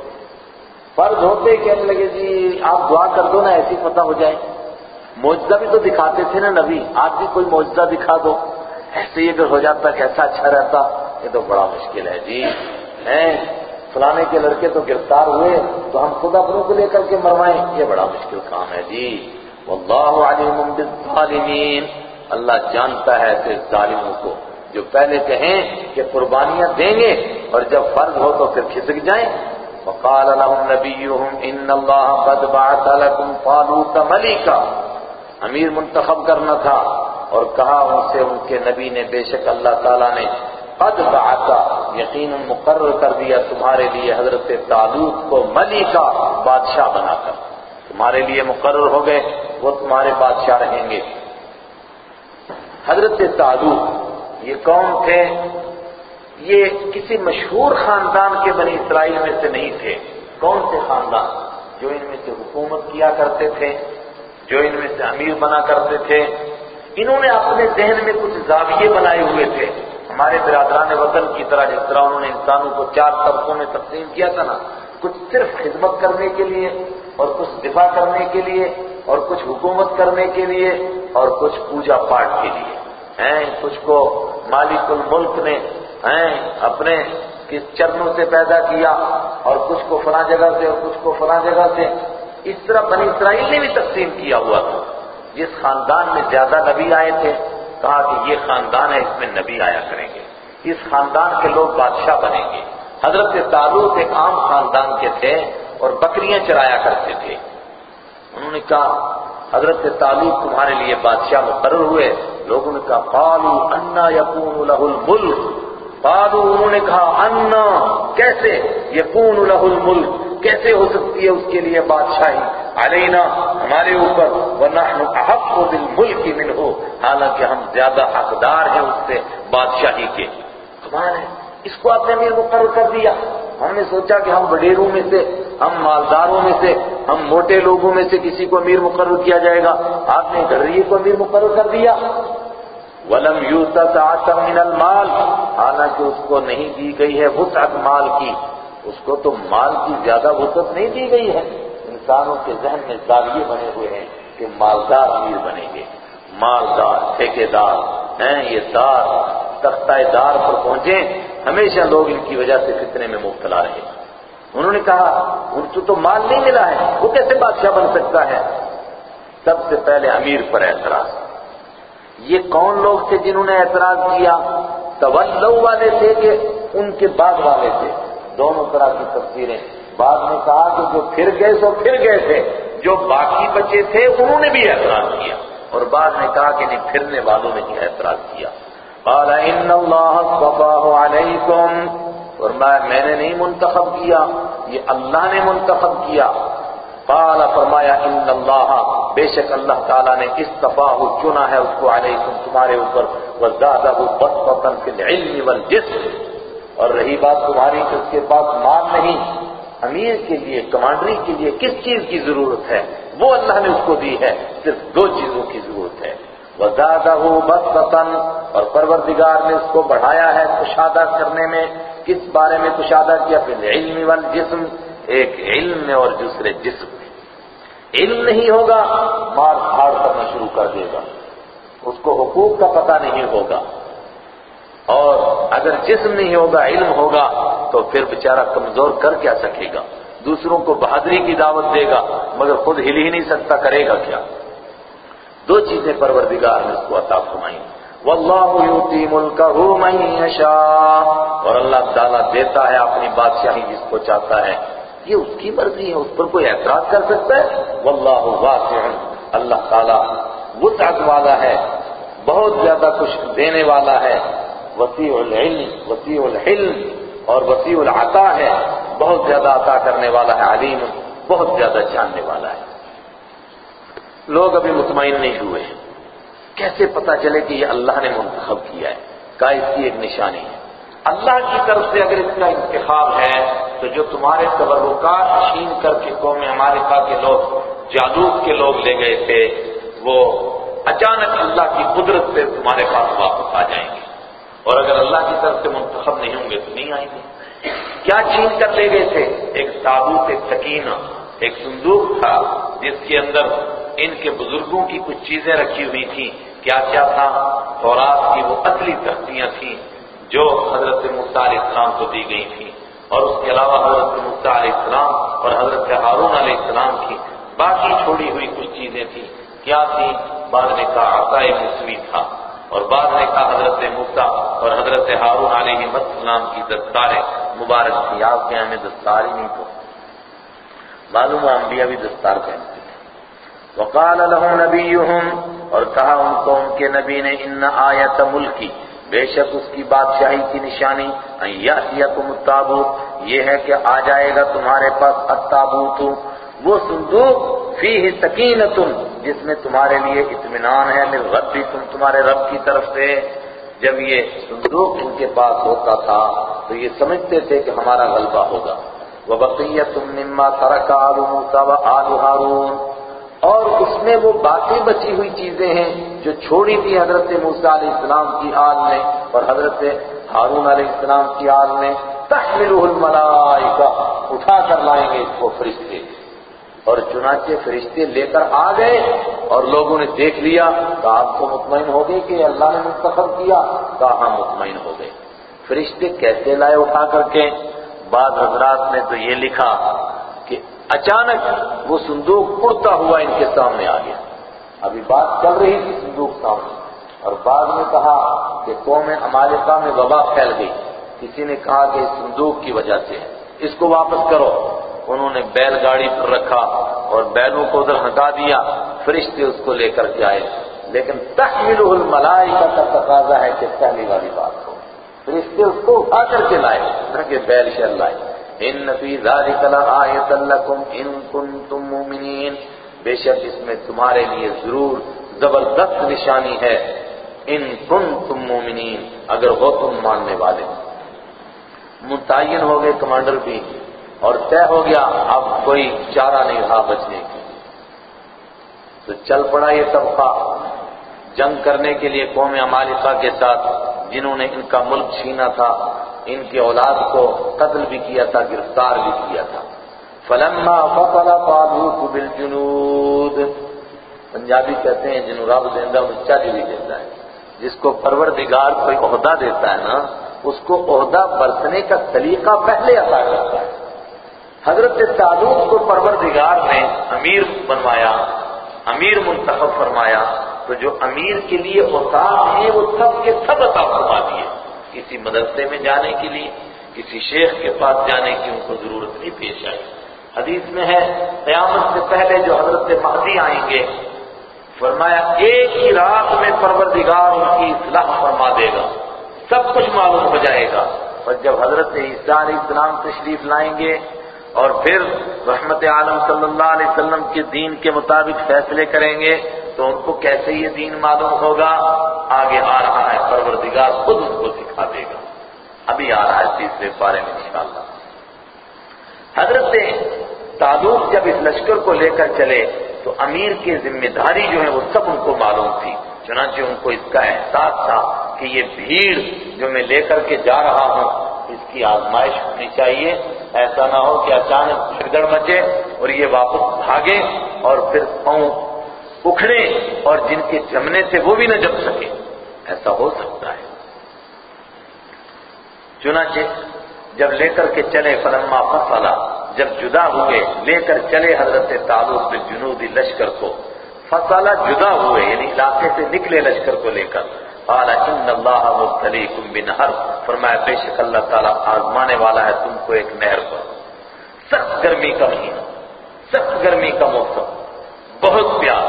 فرض ہوتے کہنے لگے جی آپ دعا کر دو نا، ایسی پتہ ہو جائے۔ موجزہ بھی تو دکھاتے تھے نا نبی، آج بھی کوئی موجزہ دکھا دو۔ ایسے ہی اگر ہو جاتا کیسا اچھا رہتا، یہ تو بڑا مشکل ہے۔ جی فلانے کے لڑکے تو گرفتار ہوئے تو ہم خود اپنوں کو لے کر کے مروائیں یہ بڑا مشکل کام ہے۔ جی واللہ علیم بالظالمین۔ اللہ جانتا ہے ایسے ظالموں کو جو پہلے کہیں کہ قربانیاں دیں گے اور جب فرض ہو تو پھر کھسک جائیں۔ وقال لهم نبيهم ان الله قد بعث لكم طالوت ملكا امیر منتخب کرنا تھا۔ اور کہا ان سے ان کے نبی نے، بے شک اللہ تعالیٰ نے، قد بعثا یقین مقرر کر دیا تمہارے لیے حضرت تعلق کو ملکا بادشاہ بنا کر۔ تمہارے لیے مقرر ہو گئے، وہ تمہارے بادشاہ رہیں گے۔ حضرت تعلق یہ کون تھے، یہ کسی مشہور خاندان کے بنی اسرائیل میں سے نہیں تھے۔ کون سے خاندان؟ جو ان میں سے حکومت کیا کرتے تھے، جو ان میں سے امیر بنا کرتے تھے۔ انہوں نے اپنے ذہن میں کچھ زاویے بنائے ہوئے تھے۔ ہمارے برادران وطن کی طرح جس طرح انہوں نے انسانوں کو چار طبقوں میں تقسیم کیا تھا نا، کچھ صرف خدمت کرنے کے لیے اور کچھ دفاع کرنے کے لیے اور کچھ حکومت کرنے کے لیے اور کچھ پوجا پاٹ کے لیے۔ ہیں، کچھ کو مالک الملک نے، ہیں، اپنے کس چرنوں سے پیدا کیا اور کچھ کو فلاں جگہ سے اور کچھ کو فلاں جگہ سے۔ اس طرح بنی اسرائیل نے بھی تقسیم کیا ہوا تھا۔ جس خاندان میں زیادہ نبی آئے تھے، کہا کہ یہ خاندان ہے، اس میں نبی آیا کریں گے۔ اس خاندان کے لوگ بادشاہ بنیں گے۔ حضرت تعلق ایک عام خاندان کے تھے اور بکریاں چرایا کرتے تھے۔ انہوں نے کہا، حضرت تعلق تمہارے لیے بادشاہ مقرر ہوئے۔ لوگوں نے کہا، قالوا انا یکون له الملک۔ قالوا، انہوں نے کہا، انا، کیسے؟ یکون له الملک۔ کیسے ہو سکتی ہے اس کے لیے بادشاہی؟ علینا، ہمارے اوپر، ونحن احق بالملک منه۔ حالانکہ ہم زیادہ حقدار ہیں اس سے بادشاہی کے۔ کمال ہے، اس کو آپ نے امیر مقرر کر دیا۔ ہم نے سوچا کہ ہم وڈیروں میں سے، ہم مالداروں میں سے، ہم موٹے لوگوں میں سے کسی کو امیر مقرر کیا جائے گا۔ آپ نے گھریے کو امیر مقرر کر دیا۔ ولم یوسط آسم من المال۔ حالانکہ اس کو نہیں دی گئی ہے وسعت مال کی۔ اس کو تو مال کی زیادہ وسعت نہیں دی گئی ہے۔ انسانوں کے ذہن میں زاویے بنے ہوئے ہیں کہ مالدار امیر بنیں گے۔ مالدار ٹھیکے دار ہیں، یہ دار تختہ دار پر پہنچے۔ ہمیشہ لوگ ان کی وجہ سے فتنے میں مبتلا رہے۔ انہوں نے کہا، ان کو تو مال نہیں ملا ہے، وہ کیسے بادشاہ بن سکتا ہے؟ سب سے پہلے امیر پر اعتراض۔ یہ کون لوگ تھے جنہوں نے اعتراض کیا؟ تولو والے تھے کہ ان کے بعد والے تھے۔ دونوں طرح کی تفسیریں۔ بعد میں کہا کہ جو پھر گئے سو پھر گئے تھے، جو باقی بچے تھے، انہوں نے بھی اعتراض کیا۔ اور بعد میں کہا کہ نہیں پھرنے والوں نے ہی اعتراض کیا۔ قال، ان اللہ صفاہ علیکم اور میں نے نہیں منتخب کیا، یہ اللہ نے منتخب کیا۔ قال، فرمایا، ان اللہ بے شک اللہ تعالیٰ نے اس استفاہ چنا ہے اس کو علیکم تمہارے اوپر۔ وزادہ بسطا فی العلم والجسم۔ اور رہی بات تمہاری کہ اس کے پاس مال نہیں، امیر کے لیے، کمانڈری کے لیے کس چیز کی ضرورت ہے؟ وہ اللہ نے اس کو دی ہے، صرف دو چیزوں کی ضرورت ہے۔ وَزَادَهُ بَسْطَةً اور پروردگار نے اس کو بڑھایا ہے کشادہ کرنے میں۔ کس بارے میں کشادہ کیا؟ پھر علم والجسم، ایک علم میں اور دوسرے جسم میں۔ علم نہیں ہوگا، مار پھاڑ کرنا شروع کر دے گا۔ اس کو حقوق کا پتہ نہیں ہوگا۔ اور اگر جسم نہیں ہوگا، علم ہوگا، تو پھر بیچارہ کمزور کر کیا سکے گا؟ دوسروں کو بہادری کی دعوت دے گا، مگر خود ہل ہی نہیں سکتا، کرے گا کیا؟ دو چیزیں پروردگار نے اس کو عطا فرمائی۔ واللہ یوتی ملکہ من یشاء اور اللہ تعالیٰ دیتا ہے اپنی بادشاہی جس کو چاہتا ہے۔ یہ اس کی مرضی ہے، اس پر کوئی اعتراض کر سکتا ہے؟ واللہ واسع۔ اللہ تعالیٰ وسعت والا ہے، بہت زیادہ کچھ دینے والا ہے۔ وسیع العلم، وسیع الحلم، اور وسیع العطا ہے، بہت زیادہ عطا کرنے والا ہے، علیم، بہت زیادہ جاننے والا ہے۔ لوگ ابھی مطمئن نہیں ہوئے کیسے پتا چلے کہ یہ اللہ نے منتخب کیا ہے؟ کا اس کی ایک نشانی ہے۔ اللہ کی طرف سے اگر اس کا انتخاب ہے، تو جو تمہارے تبرکات چھین کر کے قوم امریکہ کے لوگ جادوب کے لوگ لے گئے تھے، وہ اچانک اللہ کی قدرت سے تمہارے پاس واپس آ جائیں گے۔ اور اگر اللہ کی طرف سے منتخب نہیں ہوں گے تو نہیں آئیں گے۔ کیا چھین کر لے گئے تھے؟ ایک تابوت ایک سکینہ، ایک صندوق تھا جس کے اندر ان کے بزرگوں کی کچھ چیزیں رکھی ہوئی تھیں۔ کیا کیا تھا؟ تورات کی وہ اصلی تختیاں تھیں جو حضرت مختار علیہ السلام کو دی گئی تھیں۔ اور اس کے علاوہ حضرت مختار علیہ السلام اور حضرت ہارون علیہ السلام کی باقی چھوڑی ہوئی کچھ چیزیں تھیں۔ کیا تھی بعد نے کہا، عطا مصوی تھا۔ اور بعد نے کہا حضرت مفتا اور حضرت ہارون علیہ السلام کی دستاریں، مبارک تھی، آپ کے ہمیں دستار ہی نہیں تو۔ معلوم انبیاء بھی دستار پہنتے تھے۔ وقال لهم نبيهم اور کہا ان کو ان کے نبی نے، ان آیت ملکی، بے شک اس کی بادشاہی کی نشانی یاتیکم التابوت، یہ ہے کہ آ جائے گا تمہارے پاس التابوت وہ صندوق فیہ سکینت جس میں تمہارے لیے اطمینان ہے میرے رب بھی تم تمہارے رب کی طرف سے۔ جب یہ صندوق ان کے پاس ہوتا تھا، تو یہ سمجھتے تھے کہ ہمارا غلبہ ہوگا۔ وہ بقیت تم نما ترک آلو موسا و آلو ہارون اور اس میں وہ باقی بچی ہوئی چیزیں ہیں جو چھوڑی تھی حضرت موسیٰ علیہ السلام کی آل میں اور حضرت ہارون علیہ السلام کی آل میں تحملہ الملائکہ اٹھا کر لائیں گے اس کو فرشتے۔ اور چنانچہ فرشتے لے کر آ گئے اور لوگوں نے دیکھ لیا تو آپ کو مطمئن ہو گئے کہ اللہ نے منتخب کیا، کہا ہاں مطمئن ہو گئے۔ فرشتے کیسے لائے اٹھا کر کے؟ بعض حضرات نے تو یہ لکھا کہ اچانک وہ صندوق اڑتا ہوا ان کے سامنے آ گیا۔ ابھی بات چل رہی تھی صندوق سامنے، اور بعد میں کہا کہ قوم امالکہ میں وبا پھیل گئی۔ کسی نے کہا کہ اس صندوق کی وجہ سے، اس کو واپس کرو۔ انہوں نے بیل گاڑی پر رکھا اور بیلوں کو ادھر ہٹا دیا، فرشتے اس کو لے کر کے آئے لیکن تحمل الملائکہ کا تقاضا ہے کہ پہلی والی بات ہو۔ فرشتے اس کو اٹھا کر کے لائے نہ کہ بیل شر لائے۔ ان فی ذالک لآیۃ لکم ان کنتم مؤمنین بے شک اس میں تمہارے لیے ضرور زبردست نشانی ہے۔ ان کنتم مؤمنین اگر ہو تم ماننے والے۔ متعین ہو گئے کمانڈر بھی۔ اور طے ہو گیا، اب کوئی چارہ نہیں رہا بچنے کی تو چل پڑا یہ طبقہ۔ جنگ کرنے کے لیے قوم امالکہ کے ساتھ، جنہوں نے ان کا ملک چھینا تھا، ان کی اولاد کو قتل بھی کیا تھا، گرفتار بھی کیا تھا۔ فلما فصل طالوت بالجنود۔ پنجابی کہتے ہیں جنہوں رب زندہ بچہ بھی دیتا ہے، جس کو پروردگار کوئی عہدہ دیتا ہے نا، اس کو عہدہ برتنے کا طریقہ پہلے عطا کرتا ہے۔ حضرت تعلق کو پروردگار نے امیر بنوایا، امیر منتخب فرمایا۔ تو جو امیر کے لیے اوقات ہیں، وہ سب کے سب عطا فرما دیے۔ کسی مدرسے میں جانے کے لیے، کسی شیخ کے پاس جانے کی ان کو ضرورت نہیں پیش آئی۔ حدیث میں ہے، قیامت سے پہلے جو حضرت مہدی آئیں گے، فرمایا، ایک ہی رات میں پروردگار ان کی اصلاح فرما دے گا۔ سب کچھ معلوم ہو جائے گا۔ اور جب حضرت عیسیٰ علیہ السلام تشریف لائیں گے اور پھر رحمت عالم صلی اللہ علیہ وسلم کے دین کے مطابق فیصلے کریں گے تو ان کو کیسے یہ دین معلوم ہوگا؟ آگے آ رہا ہے، پروردگار خود ان کو سکھا دے گا۔ ابھی آ رہا ہے تیسرے پارے میں انشاءاللہ۔ حضرت تعلق جب اس لشکر کو لے کر چلے تو امیر کی ذمہ داری جو ہے وہ سب ان کو معلوم تھی۔ چنانچہ ان کو اس کا احساس تھا کہ یہ بھیڑ جو میں لے کر کے جا رہا ہوں، اس کی آزمائش ہونی چاہیے۔ ایسا نہ ہو کہ اچانک بھگدڑ مچے اور یہ واپس بھاگے اور پھر پاؤں اکھڑے اور جن کے جمنے سے وہ بھی نہ جم سکے۔ ایسا ہو سکتا ہے۔ چنانچہ جب لے کر کے چلے فلما فصلا جب جدا ہوئے، لے کر چلے حضرت تعلق بالجنود لشکر کو فصلا جدا ہوئے یعنی علاقے سے نکلے لشکر کو لے کر۔ قال ان اللہ مبتلیکم بنہر فرمایا، بے شک اللہ تعالیٰ آزمانے والا ہے تم کو ایک نہر پر۔ سخت گرمی کا مہینہ، سخت گرمی کا موسم، بہت پیار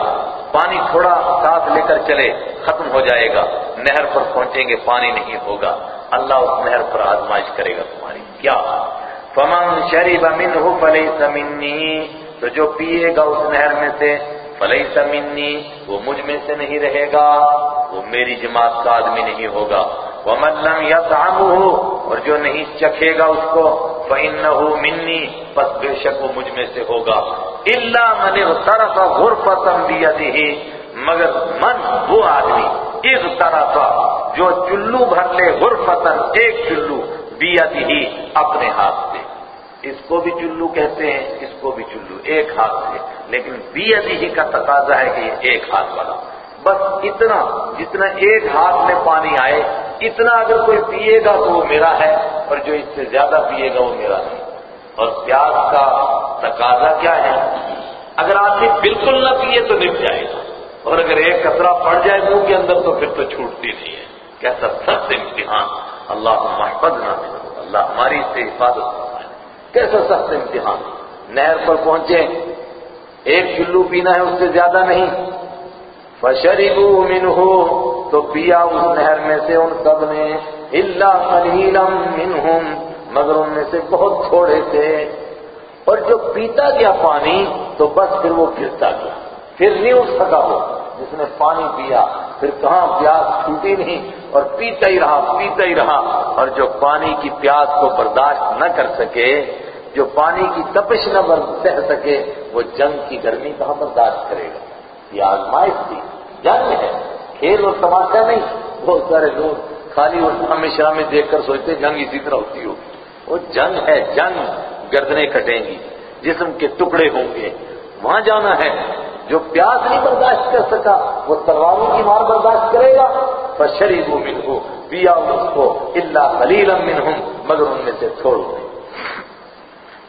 پانی تھوڑا ساتھ لے کر چلے، ختم ہو جائے گا، نہر پر پہنچیں گے، پانی نہیں ہوگا۔ اللہ اس نہر پر آزمائش کرے گا تمہاری۔ کیا؟ فمن شریب منہ فلیس منی تو جو پیے گا اس نہر میں سے فلیس منی وہ مجھ میں سے نہیں رہے گا، وہ میری جماعت کا آدمی نہیں ہوگا۔ ومن لم يطعمه، اور جو نہیں چکھے گا اس کو، فإنه منی پس بے شک وہ مجھ میں سے ہوگا۔ الا من اغترف غرفة بيده، مگر من وہ آدمی، اغترف، جو چلو بھر لے غرفتن ایک چلو بیدہ اپنے ہاتھ سے۔ اس کو بھی چلو کہتے ہیں، اس کو بھی چلو، ایک ہاتھ سے۔ لیکن بیدہ کا تقاضا ہے کہ یہ ایک ہاتھ والا۔ بس اتنا، جتنا ایک ہاتھ میں پانی آئے، اتنا اگر کوئی پیے گا تو وہ میرا ہے، اور جو اس سے زیادہ پیے گا وہ میرا نہیں اور پیاس کا تقاضا کیا ہے؟ اگر آدمی بالکل نہ پیے تو نپ جائے گا۔ اور اگر ایک قطرہ پڑ جائے منہ کے اندر تو پھر تو چھوٹتی نہیں ہے۔ کیسا سخت امتحان۔ اللہ محبت نہ اللہ ہماری اس سے حفاظت کیسا سخت امتحان؟ نہر پر پہنچے۔ ایک چلو پینا ہے اس سے زیادہ نہیں۔ فشربوا منه، تو پیا اس نہر میں سے ان سب نے۔ الا قليلا منهم، مگر ان میں سے بہت تھوڑے تھے۔ اور جو پیتا گیا پانی، تو بس پھر وہ گرتا گیا۔ پھر نہیں اٹھ سکا وہ۔ جس نے پانی پیا، پھر کہاں پیاس چھوٹی نہیں، اور پیتا ہی رہا، پیتا ہی رہا۔ اور جو پانی کی پیاس کو برداشت نہ کر سکے جو پانی کی تپش نہ سہ سکے، وہ جنگ کی گرمی کہاں برداشت کرے گا۔ یہ آزمائش تھی۔ جنگ ہے۔ کھیل اور تماشا نہیں۔ بہت سارے لوگ خالی اور ہمیشہ میں دیکھ کر سوچتے جنگ اسی طرح ہوتی ہوگی۔ وہ جنگ ہے، جنگ گردنیں کٹیں گی۔ جسم کے ٹکڑے ہوں گے۔ وہاں جانا ہے۔ جو پیاس نہیں برداشت کر سکا، وہ تلواروں کی مار برداشت کرے گا۔ پر شریف و من ہو پیا اس کو اللہ خلیل من ہوں مگر ان میں سے چھوڑ دیں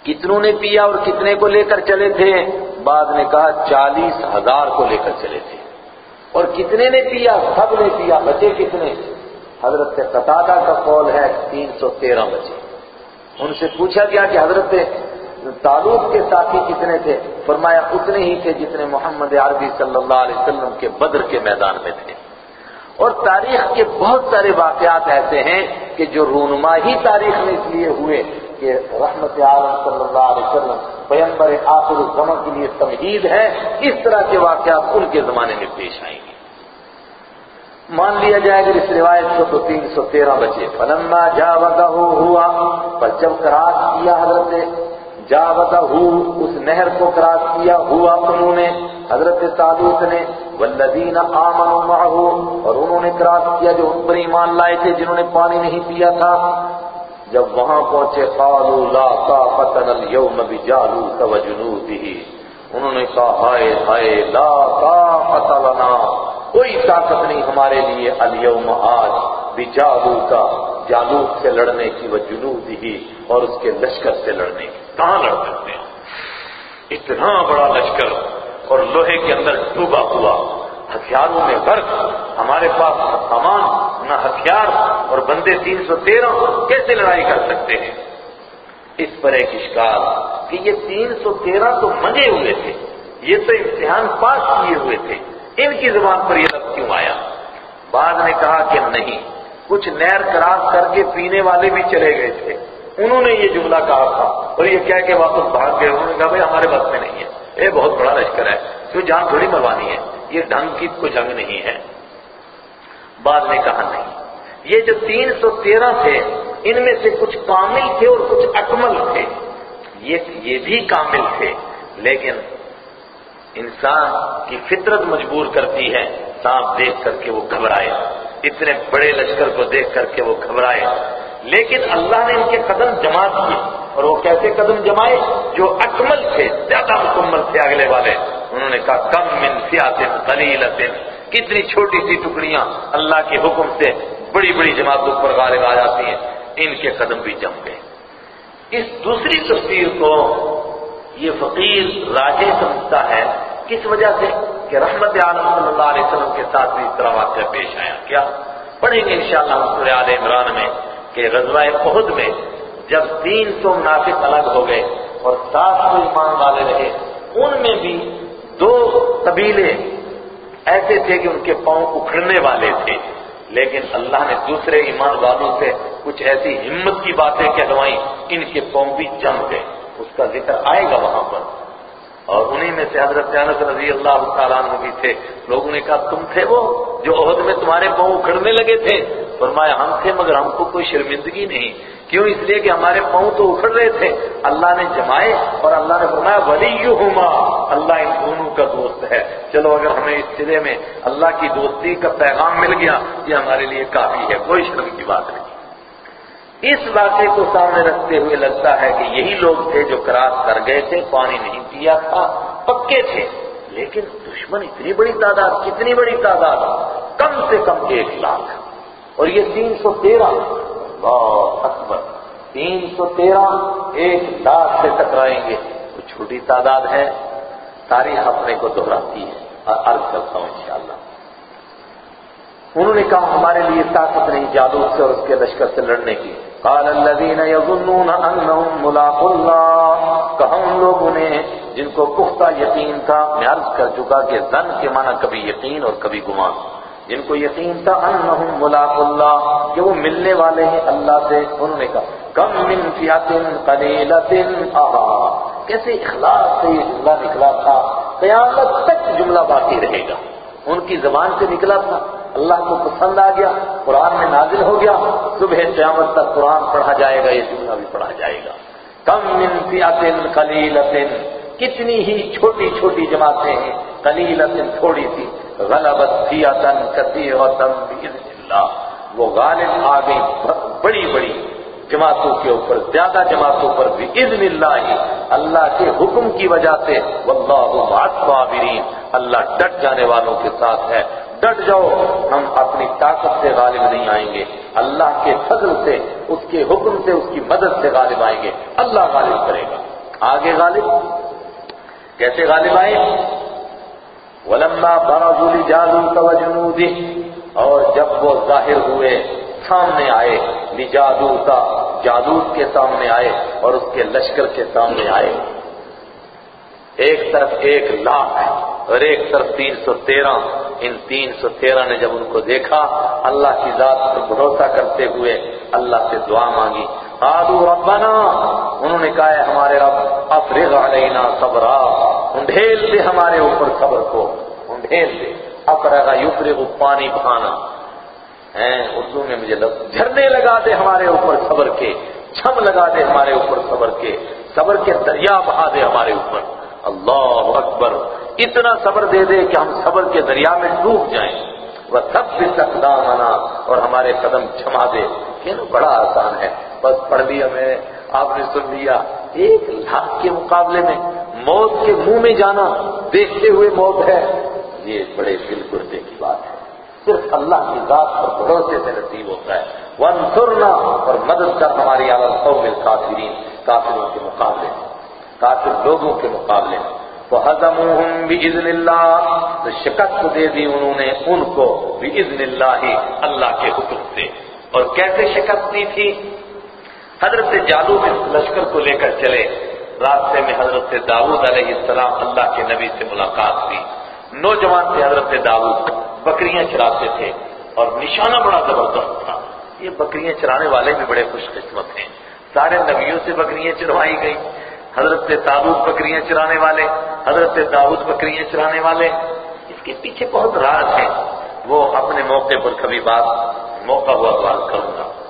کتنوں نے پیا اور کتنے کو لے کر چلے تھے؟ بعد نے کہا چالیس ہزار کو لے کر چلے تھے۔ اور کتنے نے پیا؟ سب نے پیا۔ بچے کتنے؟ حضرت قطادہ کا قول ہے تین سو تیرہ بچے۔ ان سے پوچھا گیا کہ حضرت تعلق کے ساتھی کتنے تھے؟ فرمایا اتنے ہی تھے جتنے محمد عربی صلی اللہ علیہ وسلم کے بدر کے میدان میں تھے۔ اور تاریخ کے بہت سارے واقعات ایسے ہیں کہ جو رونما ہی تاریخ میں اس لیے ہوئے کہ رحمت عالم صلی اللہ علیہ وسلم پیمبر آخر الزمن کے لیے تمہید ہے، اس طرح کے واقعات ان کے زمانے میں پیش آئیں گے۔ مان لیا جائے گا اس روایت کو تو تین سو تیرہ بچے، فلما جا ہوا، پر جب کراس کیا حضرت جا اس نہر کو کراس کیا ہوا انہوں نے، حضرت تعلق نے، والذین آمنوا معه اور انہوں نے کراس کیا جو ان پر ایمان لائے تھے، جنہوں نے پانی نہیں پیا تھا۔ جب وہاں پہنچے، قالوا لا طاقت اليوم بجالوت وجنوده۔ انہوں نے کہا، ہائے ہائے، لا طاقت لنا۔ کوئی طاقت نہیں ہمارے لیے اليوم آج بجالوت، جالوت سے لڑنے کی وجنوده اور اس کے لشکر سے لڑنے کی۔ کہاں لڑ سکتے ہیں؟ اتنا بڑا لشکر اور لوہے کے اندر ڈوبا ہوا۔ ہتھیاروں میں غرق ہمارے پاس نہ سامان، نہ ہتھیار، اور بندے تین سو تیرہ کیسے لڑائی کر سکتے ہیں؟ اس پر ایک اشکال کہ یہ تین سو تیرہ تو منگے ہوئے تھے، یہ تو امتحان پاس کیے ہوئے تھے۔ ان کی زبان پر یہ لفظ کیوں آیا؟ بعد نے کہا کہ نہیں، کچھ نیر کراس کر کے پینے والے بھی چلے گئے تھے۔ انہوں نے یہ جملہ کہا تھا، اور یہ کہہ کے واپس بھاگ گئے۔ انہوں نے کہا، بھائی ہمارے بس میں نہیں ہے۔ یہ بہت بڑا لشکر ہے جو جان تھوڑی مروانی ہے؟ یہ ڈھنگ کی کوئی جنگ نہیں ہے۔ بعد نے کہا نہیں۔ یہ جو تین سو تیرہ تھے، ان میں سے کچھ کامل تھے اور کچھ اکمل تھے۔ یہ بھی کامل تھے، لیکن انسان کی فطرت مجبور کرتی ہے۔ سانپ دیکھ کر کے وہ گھبرائے۔ اتنے بڑے لشکر کو دیکھ کر کے وہ گھبرائے۔ لیکن اللہ نے ان کے قدم جما دیے اور وہ کیسے قدم جمائے؟ جو اکمل تھے، زیادہ مکمل تھے اگلے والے۔ انہوں نے کہا، کم من فیاتن قلیلت کتنی چھوٹی سی ٹکڑیاں اللہ کے حکم سے بڑی بڑی جماعتوں پر غالب آ جاتی ہیں، ان کے قدم بھی جم گئے۔ اس دوسری تصویر کو یہ فقیر راجے سمجھتا ہے، کس وجہ سے؟ کہ رحمت عالم صلی اللہ علیہ وسلم کے ساتھ بھی اس طرح واقعہ پیش آیا۔ کیا؟ پڑھیں گے انشاءاللہ شاء اللہ عال عمران میں کہ غزوہ عہد میں جب تین سو منافق الگ ہو گئے اور سات سو ایمان والے رہے، ان میں بھی دو قبیلے ایسے تھے کہ ان کے پاؤں اکھڑنے والے تھے، لیکن اللہ نے دوسرے ایمان والوں سے کچھ ایسی ہمت کی باتیں کہلوائیں، ان کے پاؤں بھی جم گئے۔ اس کا ذکر آئے گا وہاں پر۔ اور انہی میں سے حضرت انس رضی اللہ تعالیٰ عنہ بھی تھے۔ لوگوں نے کہا، تم تھے وہ جو عہد میں تمہارے پاؤں اکھڑنے لگے تھے؟ فرمایا، ہم تھے مگر ہم کو کوئی شرمندگی نہیں۔ کیوں اس لیے کہ ہمارے پاؤں تو اکھڑ رہے تھے؟ اللہ نے جمائے اور اللہ نے فرمایا ولی اللہ ان دونوں کا دوست ہے۔ چلو، اگر ہمیں اس سلے میں اللہ کی دوستی کا پیغام مل گیا، یہ ہمارے لیے کافی ہے، کوئی شرم کی بات نہیں۔ اس واقعے کو سامنے رکھتے ہوئے لگتا ہے کہ یہی لوگ تھے جو کراس کر گئے تھے، پانی نہیں پیا تھا، پکے تھے۔ لیکن دشمن اتنی بڑی تعداد، کتنی بڑی تعداد، کم سے کم ایک لاکھ۔ اور یہ تین سو تیرہ اکبر۔ تین سو تیرہ ایک لاکھ سے ٹکرائیں گے۔ تو چھوٹی تعداد ہے۔ تاریخ اپنے کو دہراتی ہے اور عرض کرتا ہوں انشاءاللہ۔ انہوں نے کہا، ہمارے لیے طاقت نہیں جادو سے اور اس کے لشکر سے لڑنے کی۔ قال الذين يظنون انهم ملاق الله کہا ان لوگوں نے جن کو پختہ یقین تھا، میں عرض کر چکا کہ ظن کے معنی کبھی یقین اور کبھی گمان۔ جن کو یقین تھا انہم ملاق اللہ، کہ وہ ملنے والے ہیں اللہ سے، انہوں نے کہا، کم من فیات قلیلت آہا کیسے اخلاص سے یہ جملہ نکلا تھا؟ قیامت تک جملہ باقی رہے گا۔ ان کی زبان سے نکلا تھا۔ اللہ کو پسند آ گیا، قرآن میں نازل ہو گیا۔ صبح قیامت تک قرآن پڑھا جائے گا، یہ جملہ بھی پڑھا جائے گا۔ کم من فیات قلیلت کتنی ہی چھوٹی چھوٹی جماعتیں ہیں قلیلت تھوڑی سی، غلبت فیاتن کثیرتن باذن اللہ۔ وہ غالب آ گئی بڑی بڑی جماعتوں کے اوپر، زیادہ جماعتوں پر بھی اذن اللہ۔ ہی اللہ کے حکم کی وجہ سے واللہ مع اللہ ڈٹ جانے والوں کے ساتھ ہے۔ ڈٹ جاؤ، ہم اپنی طاقت سے غالب نہیں آئیں گے۔ اللہ کے فضل سے، اس کے حکم سے، اس کی مدد سے غالب آئیں گے۔ اللہ غالب کرے گا۔ آگے غالب کیسے غالب آئے، ولما برزوا لجالوت وجنوده اور جب وہ ظاہر ہوئے، سامنے آئے لجالوت جالوت کے سامنے آئے، اور اس کے لشکر کے سامنے آئے۔ ایک طرف ایک لاکھ اور ایک طرف تین سو تیرہ۔ ان تین سو تیرہ نے جب ان کو دیکھا، اللہ کی ذات پر بھروسہ کرتے ہوئے اللہ سے دعا مانگی۔ آدو ربنا، انہوں نے کہا ہے ہمارے رب، افرغ علینا صبرا، انڈھیل دے ہمارے اوپر صبر کو، انڈھیل دے، افرغ یفرغ پانی بہانا۔ اردو میں مجھے لفظ جھرنے لگا دے ہمارے اوپر صبر کے، چھم لگا دے ہمارے اوپر صبر کے صبر کے دریا بہا دے ہمارے اوپر۔ اللہ اکبر، اتنا صبر دے دے کہ ہم صبر کے دریا میں ڈوب جائیں۔ وہ سب بھی اور ہمارے قدم چھما دے۔ کہ بڑا آسان ہے۔ بس پڑھ لیا میں نے، آپ نے سن لیا۔ ایک لاکھ کے مقابلے میں موت کے منہ میں جانا دیکھتے ہوئے موت ہے۔ یہ بڑے دل گردے کی بات ہے۔ صرف اللہ کی ذات پر بھروسے سے نصیب ہوتا ہے۔ ون اور مدد کر ہماری عمل قوم الکافرین، کافروں کے مقابلے۔ میں کافر لوگوں کے مقابلے۔ میں تو حضم بِإِذْنِ اللَّهِ، تو شکست دے دی انہوں نے ان کو بِإِذْنِ اللَّهِ، اللہ کے حکم سے۔ اور کیسے شکست دی تھی؟ حضرت جالو میں لشکر کو لے کر چلے۔ راستے میں حضرت داؤد علیہ السلام اللہ کے نبی سے ملاقات ہوئی۔ نوجوان تھے حضرت داؤد، بکریاں چراتے تھے اور نشانہ بڑا زبردست تھا۔ یہ بکریاں چرانے والے بھی بڑے خوش قسمت ہیں۔ سارے نبیوں سے بکریاں چروائی گئی حضرت داود بکریاں چرانے والے، حضرت داود بکریاں چرانے والے۔ اس کے پیچھے بہت راز ہے وہ اپنے موقع پر کبھی بات، موقع ہوا تو کروں گا۔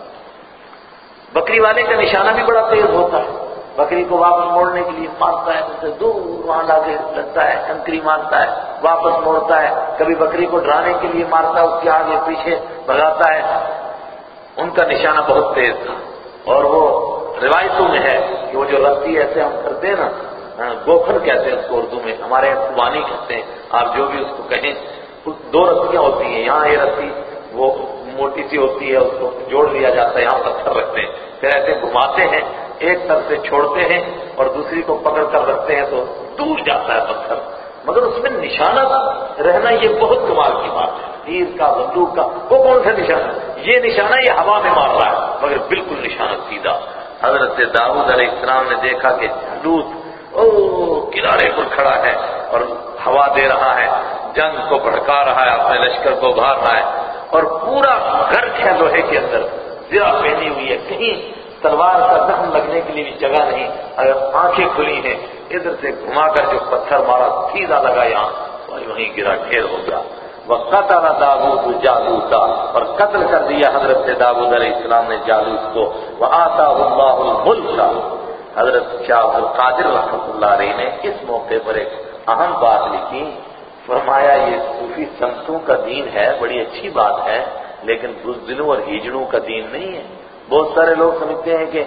بکری والے کا نشانہ بھی بڑا تیز ہوتا ہے۔ بکری کو واپس موڑنے کے لیے مارتا ہے، اسے دور وہاں لا کے لگتا ہے، کنکری مارتا ہے، واپس موڑتا ہے۔ کبھی بکری کو ڈرانے کے لیے مارتا ہے اس کے آگے پیچھے بگاتا ہے۔ ان کا نشانہ بہت تیز تھا۔ اور وہ روایتوں میں ہے کہ وہ جو رسی ایسے ہم کرتے ہیں نا ہاں، گوکھن کہتے ہیں اس کو اردو میں، ہمارے یہاں خوبانی کہتے ہیں۔ آپ جو بھی اس کو کہیں دو رسیاں ہوتی ہیں۔ یہاں یہ رسی وہ موٹی سی ہوتی ہے، اس کو جوڑ لیا جاتا ہے یہاں پتھر رکھتے ہیں۔ پھر ایسے گھماتے ہیں، ایک طرف سے چھوڑتے ہیں اور دوسری کو پکڑ کر رکھتے ہیں تو دور جاتا ہے پتھر۔ مگر اس میں نشانہ رہنا یہ بہت کمال کی بات ہے۔ تیر کا بندوق کا، وہ کون سا نشانہ؟ یہ نشانہ یہ ہوا میں مار رہا ہے، مگر بالکل نشانہ سیدھا۔ حضرت داؤد علیہ السلام نے دیکھا کہ جلوت او، کنارے پر کھڑا ہے اور ہوا دے رہا ہے۔ جنگ کو بھڑکا رہا ہے، اپنے لشکر کو ابھار رہا ہے۔ اور پورا گھر ہے لوہے کے اندر زرا پہنی ہوئی ہے۔ کہیں تلوار کا زخم لگنے کے لیے بھی جگہ نہیں، اگر آنکھیں کھلی ہیں، ادھر سے گھما کر جو پتھر مارا، سیدھا لگا یہاں وہی وہیں گرا ڈھیر ہو گیا۔ وہ قطر داود جالوتا، اور قتل کر دیا حضرت داود علیہ السلام نے جالوت کو۔ وہ آتا اللہ الملک۔ حضرت شاہ القادر رحمۃ اللہ علیہ نے اس موقع پر ایک اہم بات لکھی۔ فرمایا، یہ صوفی سنتوں کا دین ہے، بڑی اچھی بات ہے، لیکن بزدلوں اور ہیجڑوں کا دین نہیں ہے۔ بہت سارے لوگ سمجھتے ہیں کہ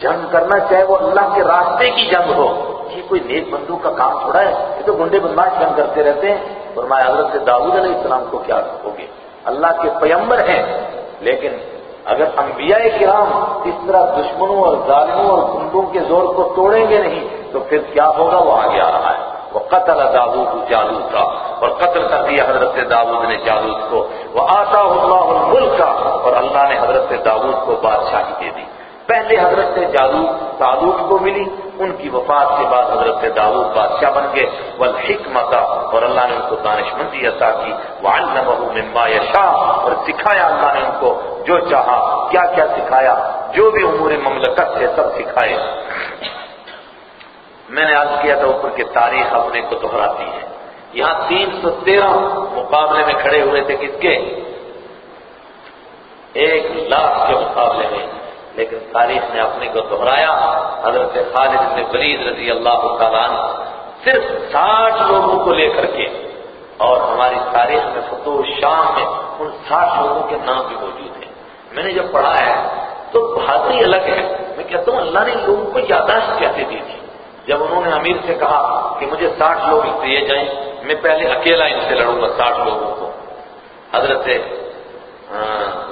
جنگ کرنا چاہے وہ اللہ کے راستے کی جنگ ہو، یہ کوئی نیک بندوں کا کام تھوڑا ہے، یہ تو گنڈے بدماش جنگ کرتے رہتے ہیں۔ فرمایا، حضرت داؤد علیہ السلام کو کیا ہوگے؟ اللہ کے پیمبر ہیں، لیکن اگر انبیاء کرام اس طرح دشمنوں اور ظالموں اور گنڈوں کے زور کو توڑیں گے نہیں، تو پھر کیا ہوگا؟ وہ آگے آ رہا ہے۔ وہ قتل داود جالوت کا اور قتل کر دیا حضرت داود نے جالوت کو۔ وہ آتا اللہ الملک کا اور اللہ نے حضرت داود کو بادشاہی دے دی۔ پہلے حضرت جالوت، تالوت کو ملی، ان کی وفات کے بعد حضرت داود بادشاہ بن گئے۔ والحکمت، اور اللہ نے ان کو دانش مندی عطا کی۔ وعلمہ مما یشاء اور سکھایا اللہ نے ان کو جو چاہا کیا کیا سکھایا، جو بھی امور مملکت سے سب سکھائے۔ میں نے عرض کیا تھا اوپر کی تاریخ اپنے کو دہراتی ہے۔ یہاں تین سو تیرہ مقابلے میں کھڑے ہوئے تھے کس کے؟ ایک لاکھ کے مقابلے میں۔ لیکن تاریخ نے اپنے کو دہرایا۔ حضرت خالد بن ولید رضی اللہ تعالیٰ صرف ساٹھ لوگوں کو لے کر کے اور ہماری تاریخ میں فتح شام میں ان ساٹھ لوگوں کے نام بھی موجود ہیں۔ میں نے جب پڑھا ہے تو بات ہی الگ ہے۔ میں کہتا ہوں اللہ نے لوگوں کو یاداشت کیسے دی تھی؟ جب انہوں نے امیر سے کہا کہ مجھے ساٹھ لوگ دیے جائیں، میں پہلے اکیلا ان سے لڑوں گا ساٹھ لوگوں کو۔ حضرت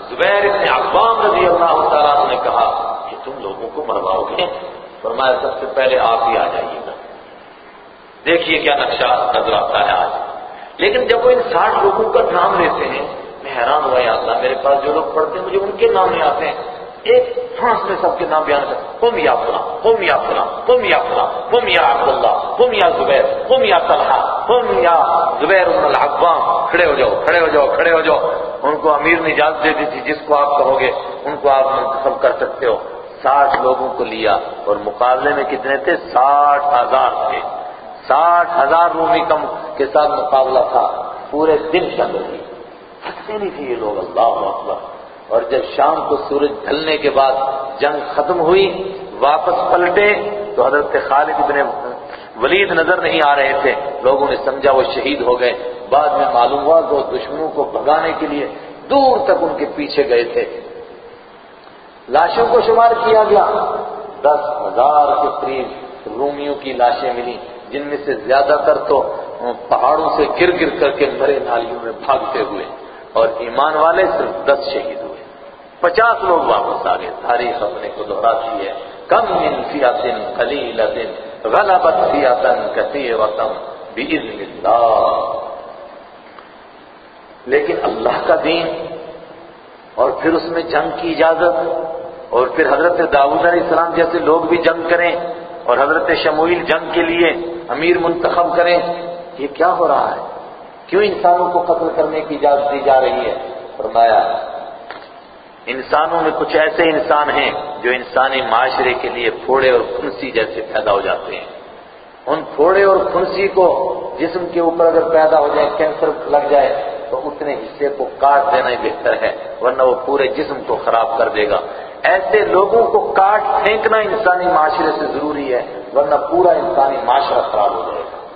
زبیر ابن عوام رضی اللہ تعالیٰ نے کہا کہ تم لوگوں کو مرواؤ گے۔ فرمایا، سب سے پہلے آپ ہی آ جائیے گا۔ دیکھیے کیا نقشہ نظر آتا ہے آج۔ لیکن جب وہ ان ساٹھ لوگوں کا نام لیتے ہیں، میں حیران ہوا، یا اللہ، میرے پاس جو لوگ پڑھتے ہیں، مجھے ان کے نام نہیں آتے۔ ہیں ایک فرانس میں سب کے نام بیان کر قم یا فلاں قم یا فلاں قم یا فلاں قم یا عبداللہ قم یا زبیر قم یا طلحہ قم یا زبیر بن العوام۔ کھڑے ہو جاؤ، کھڑے ہو جاؤ، کھڑے ہو جاؤ۔ ان کو امیر نے اجازت دے دی تھی، جس کو آپ کہو گے، ان کو آپ منتخب کر سکتے ہو۔ ساٹھ لوگوں کو لیا اور مقابلے میں کتنے تھے؟ ساٹھ ہزار تھے۔ ساٹھ ہزار رومی کم کے ساتھ مقابلہ تھا۔ پورے دن چل رہی تھکتے نہیں تھے یہ لوگ، اللہ اکبر۔ اور جب شام کو سورج ڈھلنے کے بعد جنگ ختم ہوئی، واپس پلٹے، تو حضرت خالد ابن ولید نظر نہیں آ رہے تھے۔ لوگوں نے سمجھا وہ شہید ہو گئے۔ بعد میں معلوم ہوا کہ وہ دشمنوں کو بھگانے کے لیے دور تک ان کے پیچھے گئے تھے۔ لاشوں کو شمار کیا گیا۔ دس ہزار کے قریب رومیوں کی لاشیں ملی جن میں سے زیادہ تر تو پہاڑوں سے گر گر کر کے مرے نالیوں میں بھاگتے ہوئے، اور ایمان والے صرف دس شہید۔ پچاس لوگ واپس آ گئے۔ تاریخ اپنے کو دہراتی ہے۔ کم من فیاتن خلیل غلبت فیاتن کثیرتم باذن اللہ۔ لیکن اللہ کا دین اور پھر اس میں جنگ کی اجازت اور پھر حضرت داؤد علیہ السلام جیسے لوگ بھی جنگ کریں اور حضرت شمویل جنگ کے لیے امیر منتخب کریں، یہ کیا ہو رہا ہے؟ کیوں انسانوں کو قتل کرنے کی اجازت دی جا رہی ہے؟ فرمایا انسانوں میں کچھ ایسے انسان ہیں جو انسانی معاشرے کے لیے پھوڑے اور کھنسی جیسے پیدا ہو جاتے ہیں۔ ان پھوڑے اور کھنسی کو جسم کے اوپر اگر پیدا ہو جائے، کینسر لگ جائے، تو اتنے حصے کو کاٹ دینا ہی بہتر ہے، ورنہ وہ پورے جسم کو خراب کر دے گا۔ ایسے لوگوں کو کاٹ پھینکنا انسانی معاشرے سے ضروری ہے، ورنہ پورا انسانی معاشرہ خراب ہو جائے گا۔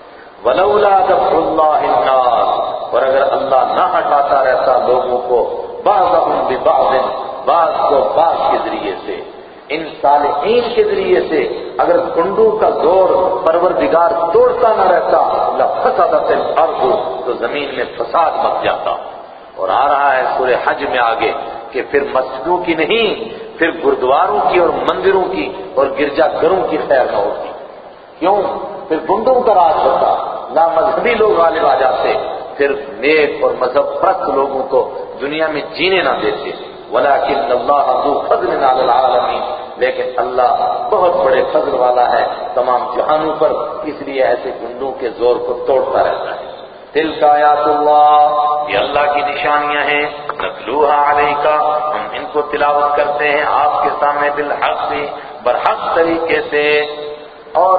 ولولا دفع اللہ الناس۔ اور اگر اللہ نہ ہٹاتا رہتا لوگوں کو بعضهم ببعض، بعض کو بعض کے ذریعے سے، ان صالحین کے ذریعے سے اگر گنڈو کا زور پروردگار توڑتا نہ رہتا، لفسدت الارض، تو زمین میں فساد مچ جاتا۔ اور آ رہا ہے سورہ حج میں آگے کہ پھر مسجدوں کی نہیں، پھر گردواروں کی اور مندروں کی اور گرجا گھروں کی خیر نہ ہوتی۔ کیوں؟ پھر گنڈوں کا راج ہوتا۔ لا مذہبی لوگ غالب آ جاتے۔ پھر نیک اور مذہب پرست لوگوں کو دنیا میں جینے نہ دیتے۔ ولیکن اللہ ذو فضل علی العالمین لیکن اللہ بہت بڑے فضل والا ہے، تمام جہانوں پر، اس لیے ایسے گنڈوں کے زور کو توڑتا رہتا ہے۔ دل کا آیات اللہ یہ اللہ کی نشانیاں ہیں۔ نتلوہا علیکا ہم ان کو تلاوت کرتے ہیں آپ کے سامنے بالحق سے برحق طریقے سے۔ اور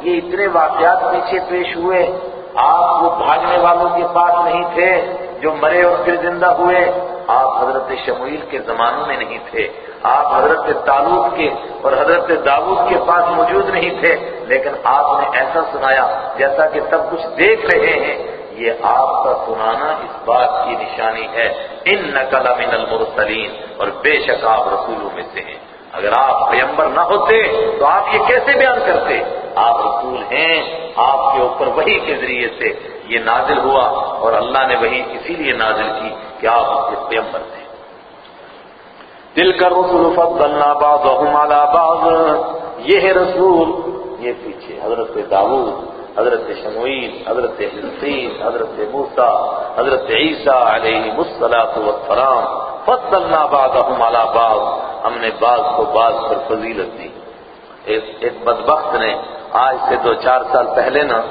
یہ اتنے واقعات پیچھے پیش ہوئے آپ وہ بھاگنے والوں کے پاس نہیں تھے جو مرے اور پھر زندہ ہوئے۔ آپ حضرت شمویل کے زمانوں میں نہیں تھے۔ آپ حضرت تعلق کے اور حضرت داود کے پاس موجود نہیں تھے۔ لیکن آپ نے ایسا سنایا جیسا کہ سب کچھ دیکھ رہے ہیں۔ یہ آپ کا سنانا اس بات کی نشانی ہے۔ ان نقل من المرسلین۔ اور بے شک آپ رسولوں میں سے ہیں۔ اگر آپ پیمبر نہ ہوتے تو آپ یہ کیسے بیان کرتے؟ آپ رسول ہیں، آپ کے اوپر وہی کے ذریعے سے یہ نازل ہوا اور اللہ نے وہی اسی لیے نازل کی کہ آپ اس کے پیمبر تھے۔ دل کا رسول فضلنا بعضهم على بعض۔ یہ ہے رسول، یہ پیچھے حضرت داؤد، حضرت شموئیل، حضرت حسین حضرت موسیٰ، حضرت عیسیٰ علیہ والسلام۔ فضلنا بعضهم على بعض۔ ہم نے بعض کو بعض پر فضیلت دی۔ ایک بدبخت نے آج سے دو چار سال پہلے نا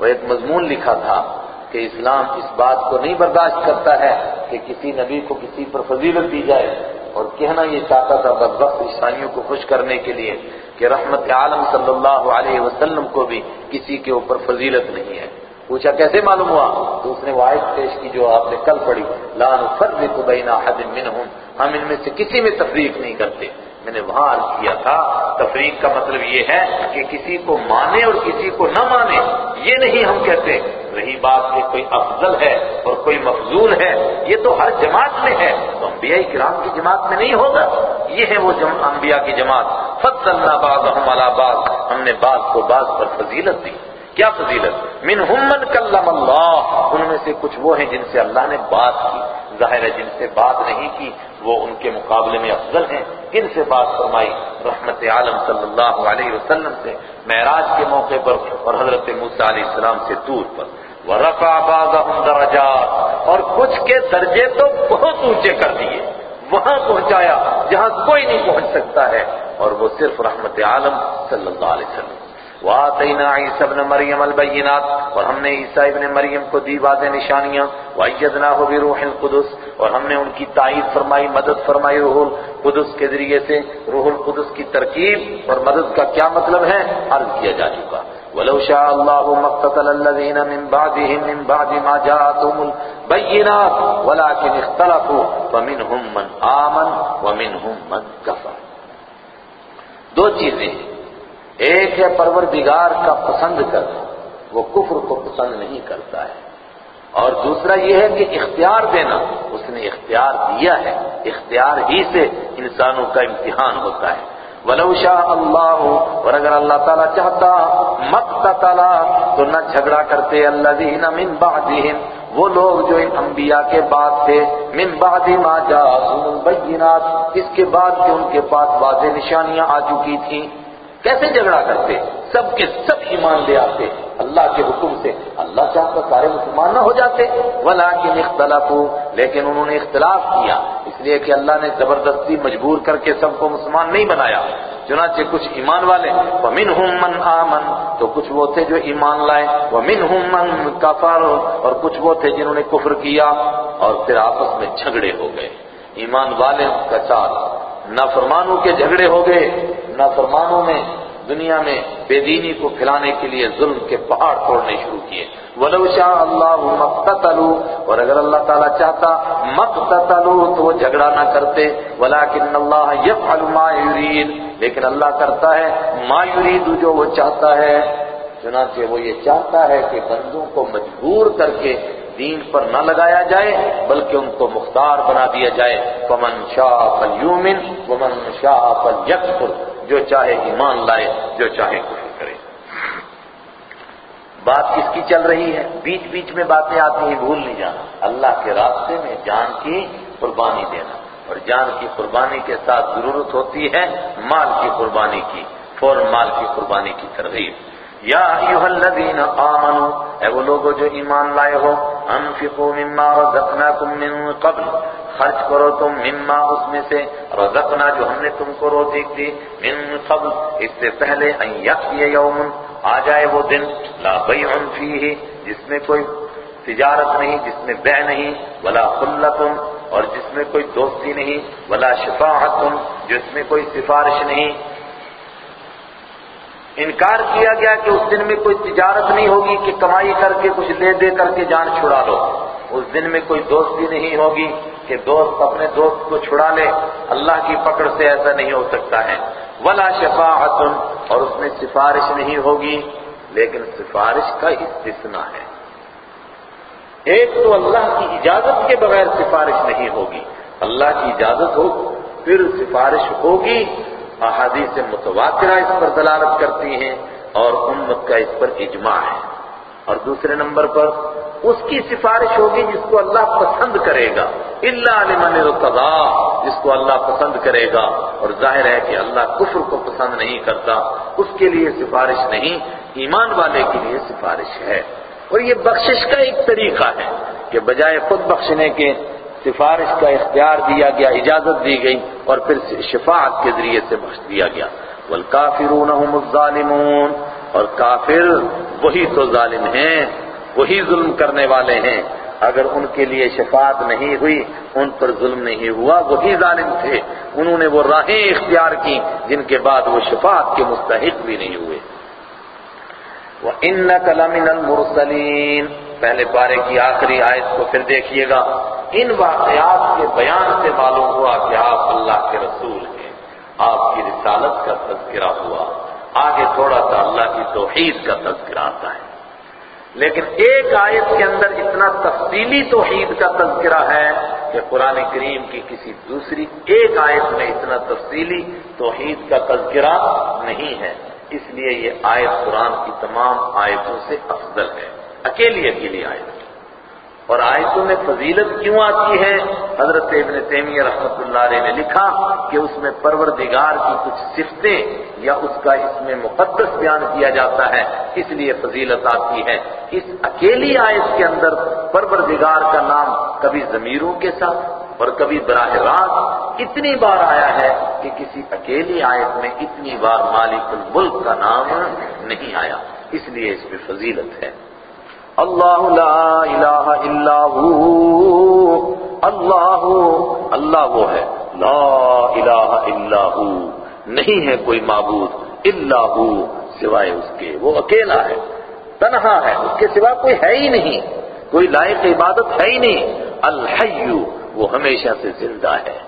وہ ایک مضمون لکھا تھا کہ اسلام اس بات کو نہیں برداشت کرتا ہے کہ کسی نبی کو کسی پر فضیلت دی جائے اور کہنا یہ چاہتا تھا بدبخت عیسائیوں کو خوش کرنے کے لیے کہ رحمت عالم صلی اللہ علیہ وسلم کو بھی کسی کے اوپر فضیلت نہیں ہے۔ پوچھا کیسے معلوم ہوا؟ تو اس نے وہ آیت پیش کی جو آپ نے کل پڑھی، لا نفرق بین احد منہم ہم ان میں سے کسی میں تفریق نہیں کرتے۔ میں نے وہاں عرض کیا تھا، تفریق کا مطلب یہ ہے کہ کسی کو مانے اور کسی کو نہ مانے، یہ نہیں ہم کہتے رہی بات کہ کوئی افضل ہے اور کوئی مفضول ہے، یہ تو ہر جماعت میں ہے۔ تو انبیاء کرام کی جماعت میں نہیں ہوگا، یہ ہے وہ انبیاء کی جماعت۔ فضلنا بعضهم على بعض، ہم نے بعض کو بعض پر فضیلت دی۔ کیا فضیلت؟ منہم من کلم اللہ، ان میں سے کچھ وہ ہیں جن سے اللہ نے بات کی۔ ظاہر ہے جن سے بات نہیں کی وہ ان کے مقابلے میں افضل ہیں۔ کن سے بات فرمائی رحمت عالم صلی اللہ علیہ وسلم سے معراج کے موقع پر اور حضرت موسیٰ علیہ السلام سے دور پر۔ وَرَفَعَ بَعْضَهُمْ دَرَجَاتٍ اور کچھ کے درجے تو بہت اونچے کر دیے۔ وہاں پہنچایا جہاں کوئی نہیں پہنچ سکتا ہے۔ اور وہ صرف رحمت عالم صلی اللہ علیہ وسلم۔ وَآتَيْنَا عِيسَى ابْنَ مَرْيَمَ الْبَيِّنَاتِ اور ہم نے عیسیٰ ابن مریم کو دی واضح نشانیاں۔ وَأَيَّدْنَاهُ بِرُوحِ الْقُدُسِ اور ہم نے ان کی تائید فرمائی، مدد فرمائی روح القدس کے ذریعے سے۔ روح القدس کی ترکیب اور مدد کا کیا مطلب ہے؟ عرض کیا جا چکا۔ وَلَوْ شَاءَ اللَّهُ مَقْتَتَلَ الَّذِينَ مِن بَعْدِهِم مِن بَعْدِ مَا جَاءَتْهُمُ الْبَيِّنَاتُ وَلَكِنِ اخْتَلَفُوا فَمِنْهُم مَّنْ آمَنَ وَمِنْهُم مَّن كَفَرَ۔ دو چیزیں ایک ہے پروردگار کا پسند کرنا، وہ کفر کو پسند نہیں کرتا ہے۔ اور دوسرا یہ ہے کہ اختیار دینا، اس نے اختیار دیا ہے، اختیار ہی سے انسانوں کا امتحان ہوتا ہے۔ ولو شاء اللہ اور اگر اللہ تعالیٰ چاہتا مت تعالیٰ تو نہ جھگڑا کرتے اللہ من بعدہم وہ لوگ جو ان انبیاء کے بعد تھے، من بعد ما جاءتهم البینات اس کے بعد کہ ان کے پاس واضح نشانیاں آ چکی تھیں۔ کیسے جھگڑا کرتے؟ سب کے سب ایمان لے آتے۔ اللہ کے حکم سے اللہ چاہتا سارے مسلمان نہ ہو جاتے۔ ولیکن اختلاف لیکن انہوں نے اختلاف کیا۔ اس لیے کہ اللہ نے زبردستی مجبور کر کے سب کو مسلمان نہیں بنایا۔ چنانچہ کچھ ایمان والے، وَمِنْهُمْ مَنْ آمَنْ، تو کچھ وہ تھے جو ایمان لائے۔ وَمِنْهُمْ مَنْ كَفَرُ اور کچھ وہ تھے جنہوں نے کفر کیا، اور پھر آپس میں جھگڑے ہو گئے۔ ایمان والے کا چال، نافرمانوں کے جھگڑے ہو گئے۔ نافرمانوں میں دنیا میں بے دینی کو پھیلانے کے لیے ظلم کے پہاڑ توڑنے شروع کیے۔ ولو شاء اللہ مقتتلوا، اور اگر اللہ تعالیٰ چاہتا مقتتلوا تو وہ جھگڑا نہ کرتے۔ ولكن اللہ يفعل ما يريد، لیکن اللہ کرتا ہے ما يريد جو وہ چاہتا ہے۔ چنانچہ وہ یہ چاہتا ہے کہ بندوں کو مجبور کر کے دین پر نہ لگایا جائے، بلکہ ان کو مختار بنا دیا جائے۔ فمن شاء فلیومن ومن شاء فلیکفر جو چاہے ایمان لائے، جو چاہے کفر کرے۔ بات کس کی چل رہی ہے؟ بیچ بیچ میں باتیں آتی ہیں بھول نہیں جانا۔ اللہ کے راستے میں جان کی قربانی دینا۔ اور جان کی قربانی کے ساتھ ضرورت ہوتی ہے مال کی قربانی کی، فوراً مال کی قربانی کی ترغیب۔ یا ایوہ الذین آمنوا اے وہ لوگوں جو ایمان لائے ہو انفقوا مما رزقناکم من قبل۔ خرچ کرو تم مما اس میں سے، رزقنا جو ہم نے تم کو روزی دی، من قبل، اس سے پہلے ان یقی یوم آ جائے وہ دن، لا بیع فیہ جس میں کوئی تجارت نہیں، جس میں بے نہیں، ولا خلت اور جس میں کوئی دوستی نہیں، ولا شفاعت جس میں کوئی سفارش نہیں۔ انکار کیا گیا کہ اس دن میں کوئی تجارت نہیں ہوگی، کہ کمائی کر کے کچھ لے دے کر کے جان چھڑا لو۔ اس دن میں کوئی دوستی نہیں ہوگی۔ کہ دوست اپنے دوست کو چھڑا لے، اللہ کی پکڑ سے ایسا نہیں ہو سکتا ہے۔ ولا شفاعت اور اس میں سفارش نہیں ہوگی، لیکن سفارش کا استثناء ہے۔ ایک تو اللہ کی اجازت کے بغیر سفارش نہیں ہوگی۔ اللہ کی اجازت ہو، پھر سفارش ہوگی۔ احادیث متواترہ اس پر دلالت کرتی ہیں اور امت کا اس پر اجماع ہے۔ اور دوسرے نمبر پر اس کی سفارش ہوگی جس کو اللہ پسند کرے گا۔ اللہ لمن ارتضا، جس کو اللہ پسند کرے گا۔ اور ظاہر ہے کہ اللہ کفر کو پسند نہیں کرتا، اس کے لیے سفارش نہیں، ایمان والے کے لیے سفارش ہے۔ اور یہ بخشش کا ایک طریقہ ہے کہ بجائے خود بخشنے کے سفارش کا اختیار دیا گیا، اجازت دی گئی اور پھر شفاعت کے ذریعے سے بخش دیا گیا۔ والکافرون هم الظالمون۔ اور کافر وہی تو ظالم ہیں، وہی ظلم کرنے والے ہیں۔ اگر ان کے لیے شفاعت نہیں ہوئی، ان پر ظلم نہیں ہوا، وہی ظالم تھے۔ انہوں نے وہ راہیں اختیار کی جن کے بعد وہ شفاعت کے مستحق بھی نہیں ہوئے۔ وَإِنَّكَ لَمِنَ الْمُرْسَلِينَ۔ پہلے پارے کی آخری آیت کو پھر دیکھیے گا۔ ان واقعات کے بیان سے معلوم ہوا کہ آپ اللہ کے رسول ہیں۔ آپ کی رسالت کا تذکرہ ہوا۔ آگے تھوڑا سا اللہ کی توحید کا تذکرہ آتا ہے۔ لیکن ایک آیت کے اندر اتنا تفصیلی توحید کا تذکرہ ہے کہ قرآن کریم کی کسی دوسری ایک آیت میں اتنا تفصیلی توحید کا تذکرہ نہیں ہے۔ اس لیے یہ آیت قرآن کی تمام آیتوں سے افضل ہے۔ اکیلی اکیلی آیت۔ اور آیتوں میں فضیلت کیوں آتی ہے؟ حضرت ابن تیمیہ رحمۃ اللہ علیہ نے لکھا کہ اس میں پروردگار کی کچھ صفتیں یا اس کا اس میں مقدس بیان کیا جاتا ہے، اس لیے فضیلت آتی ہے۔ اس اکیلی آیت کے اندر پروردگار کا نام کبھی ضمیروں کے ساتھ اور کبھی براہ راست اتنی بار آیا ہے کہ کسی اکیلی آیت میں اتنی بار مالک الملک کا نام نہیں آیا۔ اس لیے اس میں فضیلت ہے۔ اللہ لا الہ الا ہو۔ اللہ اللہ وہ ہے۔ لا الہ الا ہو۔ نہیں ہے کوئی معبود الا ہو، سوائے اس کے۔ وہ اکیلا ہے، تنہا ہے۔ اس کے سوا کوئی ہے ہی نہیں۔ کوئی لائق عبادت ہے ہی نہیں۔ الحی وہ ہمیشہ سے زندہ ہے۔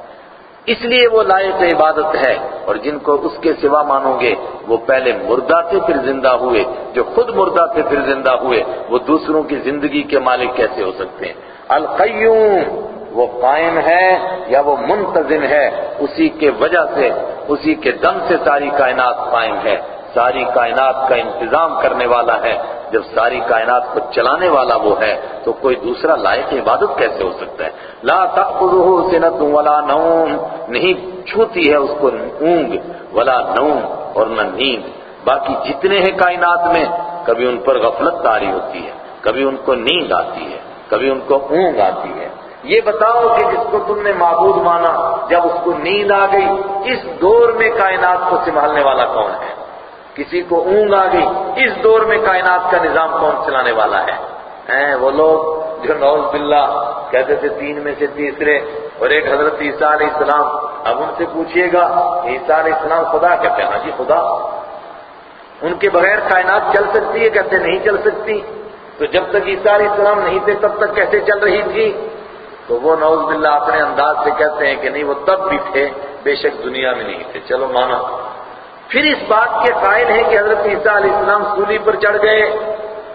اس لیے وہ لائق عبادت ہے اور جن کو اس کے سوا مانو گے، وہ پہلے مردہ تھے پھر زندہ ہوئے، جو خود مردہ تھے پھر زندہ ہوئے، وہ دوسروں کی زندگی کے مالک کیسے ہو سکتے ہیں؟ القیوم، وہ قائم ہے یا وہ منتظم ہے؟ اسی کے وجہ سے، اسی کے دم سے ساری کائنات قائم ہے۔ ساری کائنات کا انتظام کرنے والا ہے۔ جب ساری کائنات کو چلانے والا وہ ہے، تو کوئی دوسرا لائق عبادت کیسے ہو سکتا ہے؟ لا تأخذه سنت ولا نوم۔ نہیں چھوتی ہے اس کو اونگ ولا نوم اور نہ نیند۔ باقی جتنے ہیں کائنات میں، کبھی ان پر غفلت تاری ہوتی ہے، کبھی ان کو نیند آتی ہے، کبھی ان کو اونگ آتی ہے۔ یہ بتاؤ کہ جس کو تم نے معبود مانا، جب اس کو نیند آ گئی، اس دور میں کائنات کو سنبھالنے والا کون ہے؟ کسی کو اونگ آ گئی اس دور میں کائنات کا نظام کون چلانے والا ہے؟ ہیں وہ لوگ جو نوز باللہ کہتے تھے تین میں سے تیسرے اور ایک حضرت عیسیٰ علیہ السلام، اب ان سے پوچھئے گا، عیسیٰ علیہ السلام خدا کہتے ہیں ہاں جی خدا۔ ان کے بغیر کائنات چل سکتی ہے، کہتے نہیں چل سکتی۔ تو جب تک عیسیٰ علیہ السلام نہیں تھے، تب تک کیسے چل رہی تھی؟ تو وہ نوز باللہ اپنے انداز سے کہتے ہیں کہ نہیں، وہ تب بھی تھے، بے شک دنیا میں نہیں تھے۔ چلو مانا۔ پھر اس بات کے قائل ہیں کہ حضرت عیسیٰ علیہ السلام سولی پر چڑھ گئے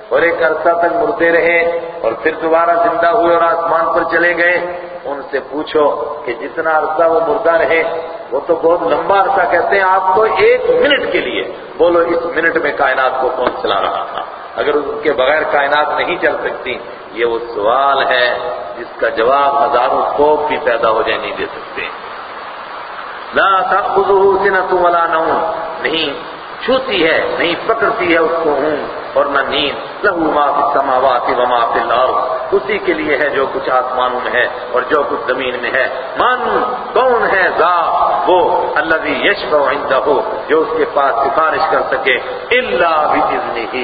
اور ایک عرصہ تک مردے رہے اور پھر دوبارہ زندہ ہوئے اور آسمان پر چلے گئے۔ ان سے پوچھو کہ جتنا عرصہ وہ مردہ رہے، وہ تو بہت لمبا عرصہ کہتے ہیں، آپ کو ایک منٹ کے لیے۔ بولو، اس منٹ میں کائنات کو کون چلا رہا تھا؟ اگر ان کے بغیر کائنات نہیں چل سکتی، یہ وہ سوال ہے جس کا جواب ہزاروں خوف بھی پیدا ہو جائے، نہیں دے سکتے۔ لا تأخذه سنة ولا نوم. نہیں چھوتی ہے، نہیں پکڑتی ہے اس کو ہوں اور نہ نیند۔ لہو ما فی السماوات و ما فی الارض۔ اسی کے لیے ہے جو کچھ آسمانوں میں ہے اور جو کچھ زمین میں ہے۔ من کون ہے ذا وہ الذی یشفع عنده، جو اس کے پاس سفارش کر سکے۔ الا باذنہ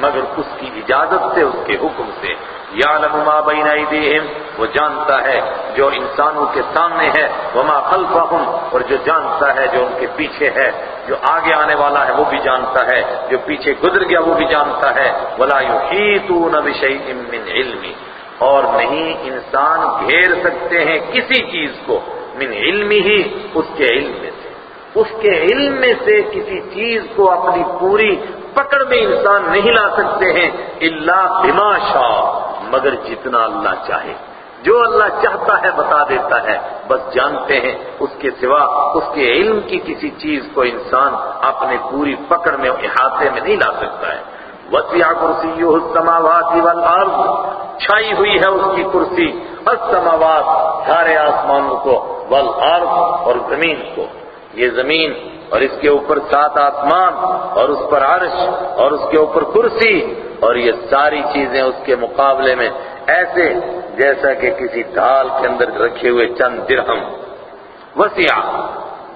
مگر اس کی اجازت سے، اس کے حکم سے۔ یعلم ما بین ایدیہم، وہ جانتا ہے جو انسانوں کے سامنے ہے، وما خلفہم، اور جو جانتا ہے جو ان کے پیچھے ہے۔ جو آگے آنے والا ہے، وہ بھی جانتا ہے۔ جو پیچھے گزر گیا، وہ بھی جانتا ہے۔ ولا یحیطون بشیء من علم۔ اور نہیں، انسان گھیر سکتے ہیں کسی چیز کو من علم ہی اس کے علم میں سے۔ اس کے علم میں سے کسی چیز کو اپنی پوری پکڑ میں انسان نہیں لا سکتے ہیں اللہ بما شاء، مگر جتنا اللہ چاہے۔ جو اللہ چاہتا ہے بتا دیتا ہے۔ بس جانتے ہیں اس کے سوا اس کے علم کی کسی چیز کو انسان اپنے پوری پکڑ میں احاطے میں نہیں لا سکتا ہے۔ وسیع کرسی السماوات والارض، چھائی ہوئی ہے اس کی کرسی۔ السماوات، سارے آسمانوں کو، والارض اور زمین کو۔ یہ زمین اور اس کے اوپر سات آسمان اور اس پر عرش اور اس کے اوپر کرسی اور یہ ساری چیزیں اس کے مقابلے میں ایسے جیسا کہ کسی ڈھال کے اندر رکھے ہوئے چند درہم۔ وسیع،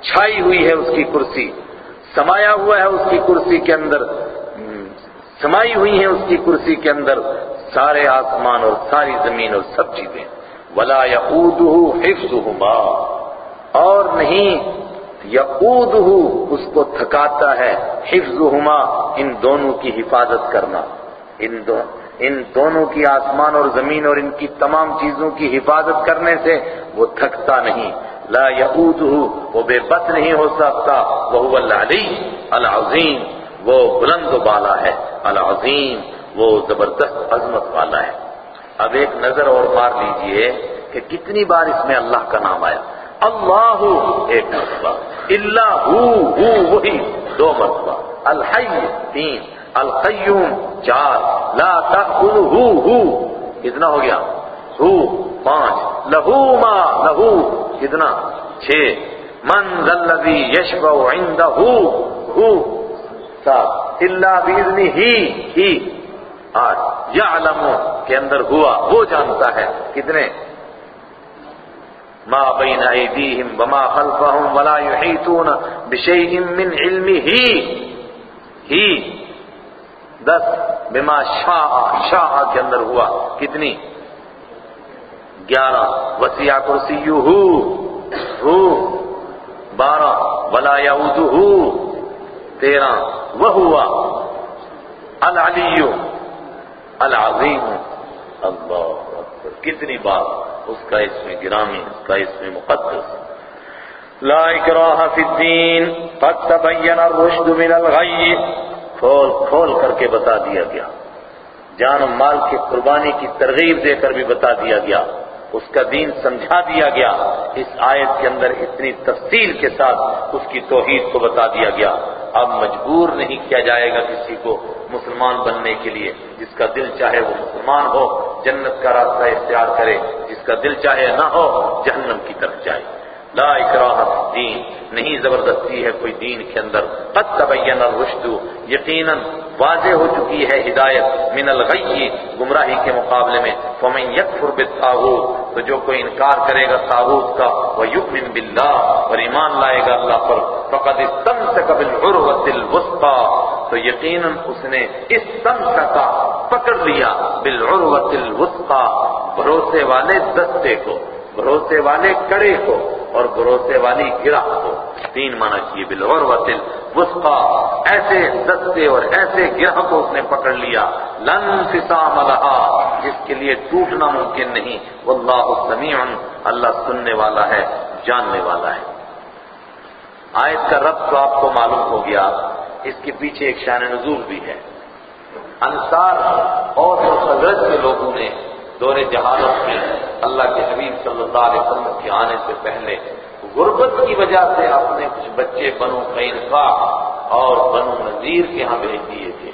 چھائی ہوئی ہے اس کی کرسی، سمایا ہوا ہے اس کی کرسی کے اندر، سمائی ہوئی ہیں اس کی کرسی کے اندر سارے آسمان اور ساری زمین اور سب چیزیں۔ ولا یعودہ حفظہما اور نہیں یعودہ اس کو تھکاتا ہے، حفظہما، ان دونوں کی حفاظت کرنا۔ ان دو، ان دونوں کی آسمان اور زمین اور ان کی تمام چیزوں کی حفاظت کرنے سے وہ تھکتا نہیں۔ لا یعودہ وہ بے بس نہیں ہو سکتا۔ وہ العلی العظیم، وہ بلند و بالا ہے۔ العظیم، وہ زبردست عظمت والا ہے۔ اب ایک نظر اور مار لیجیے کہ کتنی بار اس میں اللہ کا نام آیا۔ اللہ ایک مرتبہ، اللہ ہو وہی دو مرتبہ، الحی، تین، القیوم، چار، لا تأخذہ ہو کتنا ہو گیا؟ ہو، پانچ، لہو ما، لہو، کتنا؟ چھ، من ذلذی یشبع عندہ ہو، سات اللہ بیذنی ہی ہی، آٹھ، یعلم کے اندر ہوا، وہ جانتا ہے، کتنے؟ ما بین ایدیہم وما خلفہم ولا یحیطون بشیء من علمہ ہی دس بما شاء شاء کے اندر ہوا. کتنی؟ گیارہ. وسیع کرسیہ ہو. بارہ. ولا یعودہ تیرہ. وہ ہوا العلی العظیم. اللہ اکبر. کتنی بات اس کا اس میں گرامی، اس کا اس میں مقدس۔ لا اکراہ فی الدین، قد تبین الرشد من الغی۔ کھول کھول کر کے بتا دیا گیا۔ جان و مال کی قربانی کی ترغیب دے کر بھی بتا دیا گیا۔ اس کا دین سمجھا دیا گیا۔ اس آیت کے اندر اتنی تفصیل کے ساتھ اس کی توحید کو بتا دیا گیا۔ اب مجبور نہیں کیا جائے گا کسی کو مسلمان بننے کے لیے۔ جس کا دل چاہے وہ مسلمان ہو، جنت کا راستہ اختیار کرے۔ جس کا دل چاہے نہ ہو، جہنم کی طرف جائے۔ لا اکراہ دین نہیں زبردستی ہے کوئی دین کے اندر. قد تبین الرشد. یقیناً واضح ہو چکی ہے ہدایت من الغی گمراہی کے مقابلے میں. فمن یکفر بالطاغوت. تو جو کوئی انکار کرے گا طاغوت کا، ویؤمن باللہ، اور ایمان لائے گا اللہ پر، فقد استمسک بالعروۃ الوثقى تو یقیناً اس نے استمسک پکڑ لیا بالعروۃ الوثقى بھروسے والے دستے کو، بھروسے والے کڑے کو اور بھروسے والی گرہ کو تین مانا کیے بلور وسل وسقا۔ ایسے دستے اور ایسے گرہ کو اس نے پکڑ لیا۔ لن فسام لہا، جس کے لیے ٹوٹنا ممکن نہیں۔ واللہ سمیع، اللہ سننے والا ہے، جاننے والا ہے۔ آیت کا رب تو آپ کو معلوم ہو گیا، اس کے پیچھے ایک شان نزول بھی ہے۔ انصار اور حضرت کے لوگوں نے دور جہالت میں اللہ کے حبیب صلی اللہ علیہ وسلم کے آنے سے پہلے غربت کی وجہ سے اپنے کچھ بچے بنو قینقا اور بنو نذیر کے ہاں بھیج دیے تھے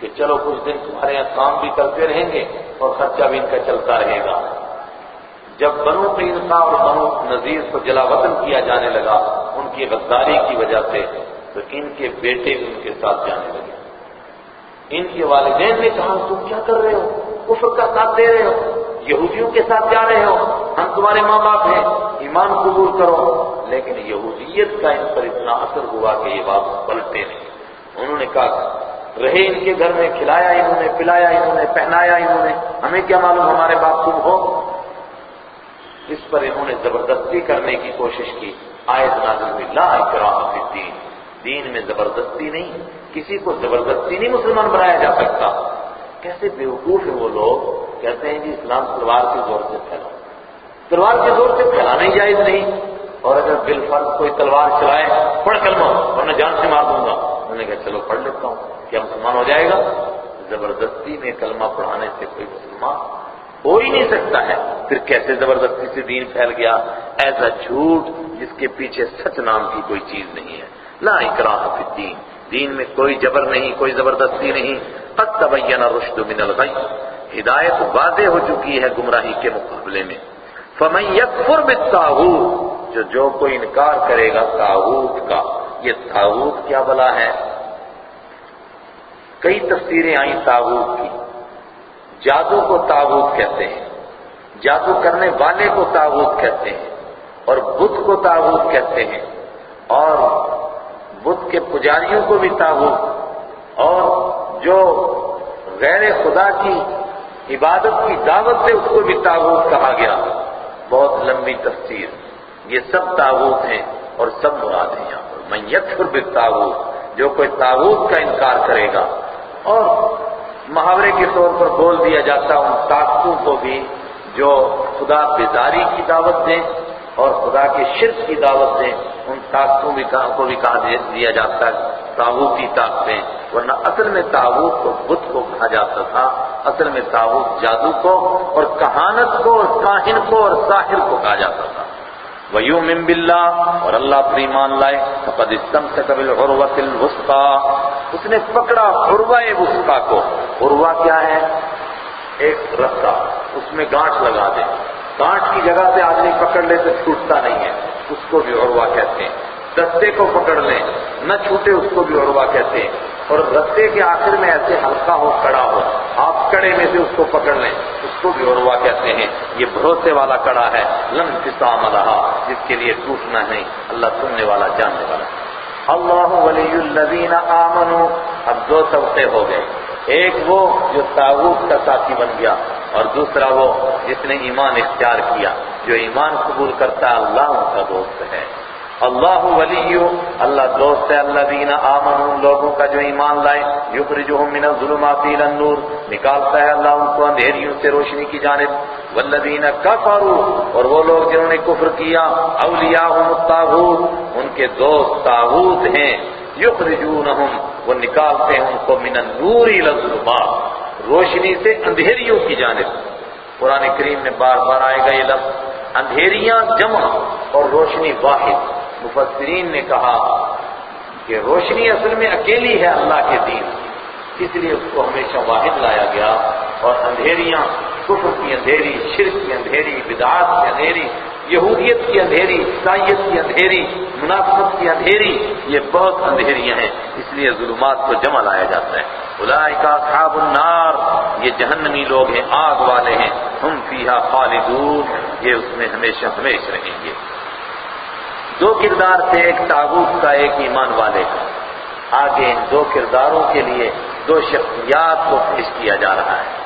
کہ چلو کچھ دن تمہارے یہاں کام بھی کرتے رہیں گے اور خرچہ بھی ان کا چلتا رہے گا۔ جب بنو قینقا اور بنو نذیر کو جلا وطن کیا جانے لگا، ان کی غداری کی وجہ سے تو ان کے بیٹے بھی ان کے ساتھ جانے لگے۔ ان کے والدین نے کہا، تم کیا کر رہے ہو؟ کفر کا ساتھ دے رہے ہو؟ یہودیوں کے ساتھ جا رہے ہو؟ ہم تمہارے ماں باپ ہیں، ایمان قبول کرو۔ لیکن یہودیت کا ان پر اتنا اثر ہوا کہ یہ بات پلٹے نہیں۔ انہوں نے کہا، رہے ان کے گھر میں، کھلایا انہوں نے، پلایا انہوں نے، پہنایا انہوں نے، ہمیں کیا معلوم ہمارے باپ تم ہو؟ اس پر انہوں نے زبردستی کرنے کی کوشش کی۔ آیت نازل ہوئی، لا اکراہ فی الدین۔ دین میں زبردستی نہیں۔ کسی کو زبردستی نہیں مسلمان بنایا جا سکتا۔ کیسے بیوقوف ہیں وہ لوگ؟ کہتے ہیں جی اسلام تلوار کے زور سے پھیلاؤ۔ تلوار کے زور سے پھیلانا ہی جائز نہیں۔ اور اگر بال کوئی تلوار چلائے، پڑھ کلمہ، ورنہ جان سے مار دوں گا۔ انہوں نے کہا، چلو پڑھ لیتا ہوں۔ کیا مسلمان ہو جائے گا؟ زبردستی میں کلمہ پڑھانے سے کوئی مسلمان ہو ہی نہیں سکتا ہے۔ پھر کیسے زبردستی سے دین پھیل گیا؟ ایسا جھوٹ جس کے پیچھے سچ نام کی کوئی چیز نہیں ہے۔ لا اکراہ فی الدین۔ دین میں کوئی جبر نہیں، کوئی زبردستی نہیں. قد تبین الرشد من الغی. ہدایت واضح ہو چکی ہے گمراہی کے مقابلے میں. فمن یکفر بالتاغوت جو جو کوئی انکار کرے گا تاغوت کا. یہ تاغوت کیا بلا ہے؟ کئی تفسیریں آئیں تاغوت کی. جادو کو تاغوت کہتے ہیں. جادو کرنے والے کو تاغوت کہتے ہیں اور بدھ کو تاغوت کہتے ہیں. اور بدھ کے پجاریوں کو بھی تاغوت اور جو غیر خدا کی عبادت کی دعوت سے اس کو بھی تاغوت کہا گیا۔ بہت لمبی تفسیر۔ یہ سب تاغوت ہیں اور سب مراد ہیں یہاں پر۔ میں یکفر بالتاغوت جو کوئی تاغوت کا انکار کرے گا۔ اور محاورے کے طور پر بول دیا جاتا ان طاقتوں کو بھی جو خدا بیداری کی دعوت دیں اور خدا کے شرک کی دعوت دیں۔ ان طاقتوں کو بھی کہا دیا جاتا ہے تاغوتی طاقتیں ورنہ اصل میں تاغوت کو بت کو کہا جاتا تھا۔ اصل میں تاغوت جادو کو اور کہانت کو اور کاہن کو اور ساحر کو کہا جاتا تھا۔ ویو بِاللَّهِ اور اللہ پر ایمان لائے۔ فقد استمسك بالعروة الوسطى اس نے پکڑا عروہ وسطى کو۔ عروہ کیا ہے؟ ایک رستہ اس میں گانٹ لگا دے۔ گانٹ کی جگہ سے آدمی پکڑ لے تو چھوٹتا نہیں ہے۔ اس کو بھی عروہ کہتے ہیں۔ دستے کو پکڑ لیں، نہ چھوٹے اس کو بھی عروہ کہتے ہیں۔ اور رستے کے آخر میں ایسے ہلکا ہو کڑا ہو، آپ کڑے میں سے اس کو پکڑ لیں، اس کو بھی عروہ کہتے ہیں۔ یہ بھروسے والا کڑا ہے، لن فسام رہا جس کے لیے ٹوٹنا نہیں، اللہ سننے والا جاننے والا۔ اللہ ولی الذین آمنوا۔ اب دو طبقے ہو گئے۔ ایک وہ جو تاغوت کا ساتھی بن گیا، اور دوسرا وہ جس نے ایمان اختیار کیا۔ جو ایمان قبول کرتا ہے، اللہ ان کا دوست ہے۔ اللہ ولی اللہ دوست ہے اللہ دینا آمن ان لوگوں کا جو ایمان لائے۔ یخرجہم من الظلمات الى النور، نکالتا ہے اللہ ان کو، اندھیریوں سے روشنی کی جانب۔ والذین کفروا، اور وہ لوگ جنہوں نے کفر کیا اولیاءہم الطاغوت، ان کے دوست طاغوت ہیں۔ یخرجونہم، وہ نکالتے ہیں ان کو، من النور الى الظلمات۔ روشنی سے اندھیریوں کی جانب۔ قرآن کریم میں بار بار آئے گا یہ لفظ۔ اندھیریاں جمع اور روشنی واحد۔ مفسرین نے کہا کہ روشنی اصل میں اکیلی ہے اللہ کے دین۔ اس لیے اس کو ہمیشہ واحد لایا گیا۔ اور اندھیریاں، کفر کی اندھیری، شرک کی اندھیری، بدعات کی اندھیری، یہودیت کی اندھیری، عیسائیت کی اندھیری، منافقت کی اندھیری، یہ بہت اندھیریاں ہیں۔ اس لیے ظلمات کو جمع لایا جاتا ہے۔ اولئک اصحاب النار، یہ جہنمی لوگ ہیں، آگ والے ہیں، ہم فیہا خالدون، یہ اس میں ہمیشہ ہمیشہ رہیں گے۔ دو کردار تھے، ایک تاغوت کا ایک ایمان والے کا۔ آگے ان دو کرداروں کے لیے دو شخصیات کو پیش کیا جا رہا ہے۔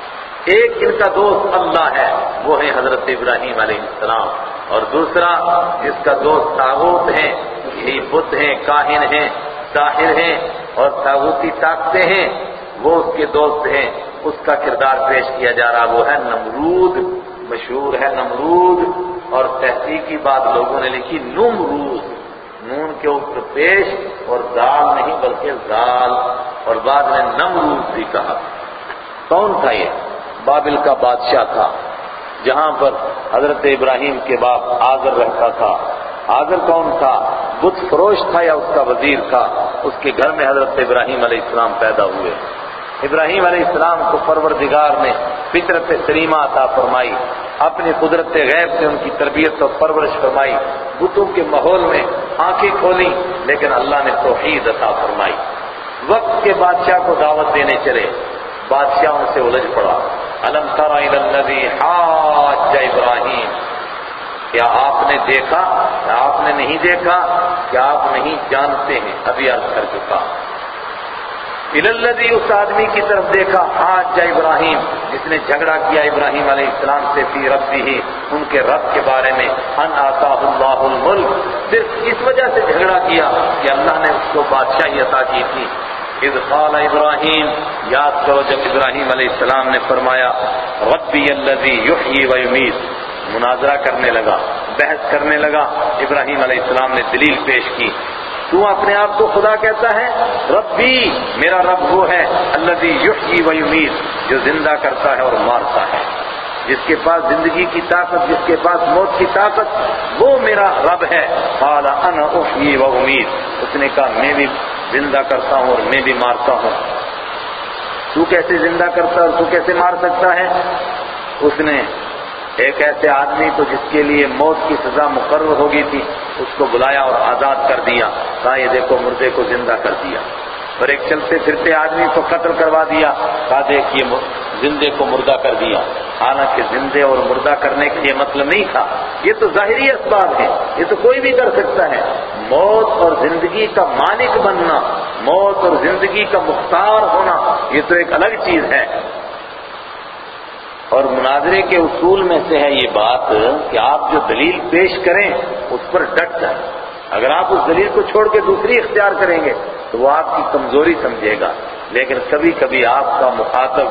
ایک ان کا دوست اللہ ہے، وہ ہے حضرت ابراہیم علیہ السلام۔ اور دوسرا، جس کا دوست تاغوت ہیں، یہی بدھ ہیں، کاہن ہیں ساحر ہیں، اور تاغوتی طاقتیں ہیں۔ وہ اس کے دوست ہیں، اس کا کردار پیش کیا جا رہا، وہ ہے نمرود، مشہور ہے نمرود، اور تحقیقی بات لوگوں نے لکھی، نمرود، نون کے اوپر پیش اور زال نہیں بلکہ زال، اور بعد میں نمرود بھی کہا۔ کون تھا یہ؟ بابل کا بادشاہ تھا، جہاں پر حضرت ابراہیم کے باپ آگر رہتا تھا۔ آگر کون تھا؟ بت فروش تھا یا اس کا وزیر تھا؟ اس کے گھر میں حضرت ابراہیم علیہ السلام پیدا ہوئے۔ ابراہیم علیہ السلام کو پروردگار نے فطرت سلیمہ عطا فرمائی، اپنی قدرت غیب سے ان کی تربیت اور پرورش فرمائی۔ بتوں کے ماحول میں آنکھیں کھولی، لیکن اللہ نے توحید عطا فرمائی۔ وقت کے بادشاہ کو دعوت دینے چلے۔ بادشاہ ان سے الجھ پڑا۔ الم تر الذی حاج ابراہیم۔ کیا آپ نے دیکھا؟ کیا آپ نے نہیں دیکھا؟ کیا آپ نہیں جانتے ہیں؟ ابھی عرض کر چکا الذی اس آدمی کی طرف دیکھا حاج ابراہیم۔ جس نے جھگڑا کیا ابراہیم علیہ السلام سے فی ربی ہی، ان کے رب کے بارے میں، ان آتا اللہ الملک۔ صرف اس وجہ سے جھگڑا کیا کہ اللہ نے اس کو بادشاہی عطا کی تھی۔ اذ قال ابراہیم، یاد کرو جب ابراہیم علیہ السلام نے فرمایا، ربی الذی یحیی و یمیت۔ مناظرہ کرنے لگا، بحث کرنے لگا، ابراہیم علیہ السلام نے دلیل پیش کی۔ تو اپنے آپ کو خدا کہتا ہے، ربی، میرا رب وہ ہے، الذی یحیی و یمیت، جو زندہ کرتا ہے اور مارتا ہے۔ جس کے پاس زندگی کی طاقت، جس کے پاس موت کی طاقت، وہ میرا رب ہے۔ قال، انا احیی و امید اس نے کہا، میں بھی زندہ کرتا ہوں اور میں بھی مارتا ہوں۔ تو کیسے زندہ کرتا اور تو کیسے مار سکتا ہے؟ اس نے ایک ایسے آدمی کو جس کے لیے موت کی سزا مقرر ہو گئی تھی، اس کو بلایا اور آزاد کر دیا کہا یہ دیکھو مردے کو زندہ کر دیا۔ اور ایک چلتے پھرتے آدمی کو قتل کروا دیا، کہا دیکھ یہ زندے کو مردہ کر دیا۔ حالانکہ زندے اور مردہ کرنے کا یہ مطلب نہیں تھا۔ یہ تو ظاہری اسباب ہے یہ تو کوئی بھی کر سکتا ہے۔ موت اور زندگی کا مالک بننا، موت اور زندگی کا مختار ہونا، یہ تو ایک الگ چیز ہے۔ اور مناظرے کے اصول میں سے ہے یہ بات کہ آپ جو دلیل پیش کریں، اس پر ڈٹ جائیں۔ اگر آپ اس دلیل کو چھوڑ کے دوسری اختیار کریں گے، تو وہ آپ کی کمزوری سمجھے گا۔ لیکن کبھی کبھی آپ کا مخاطب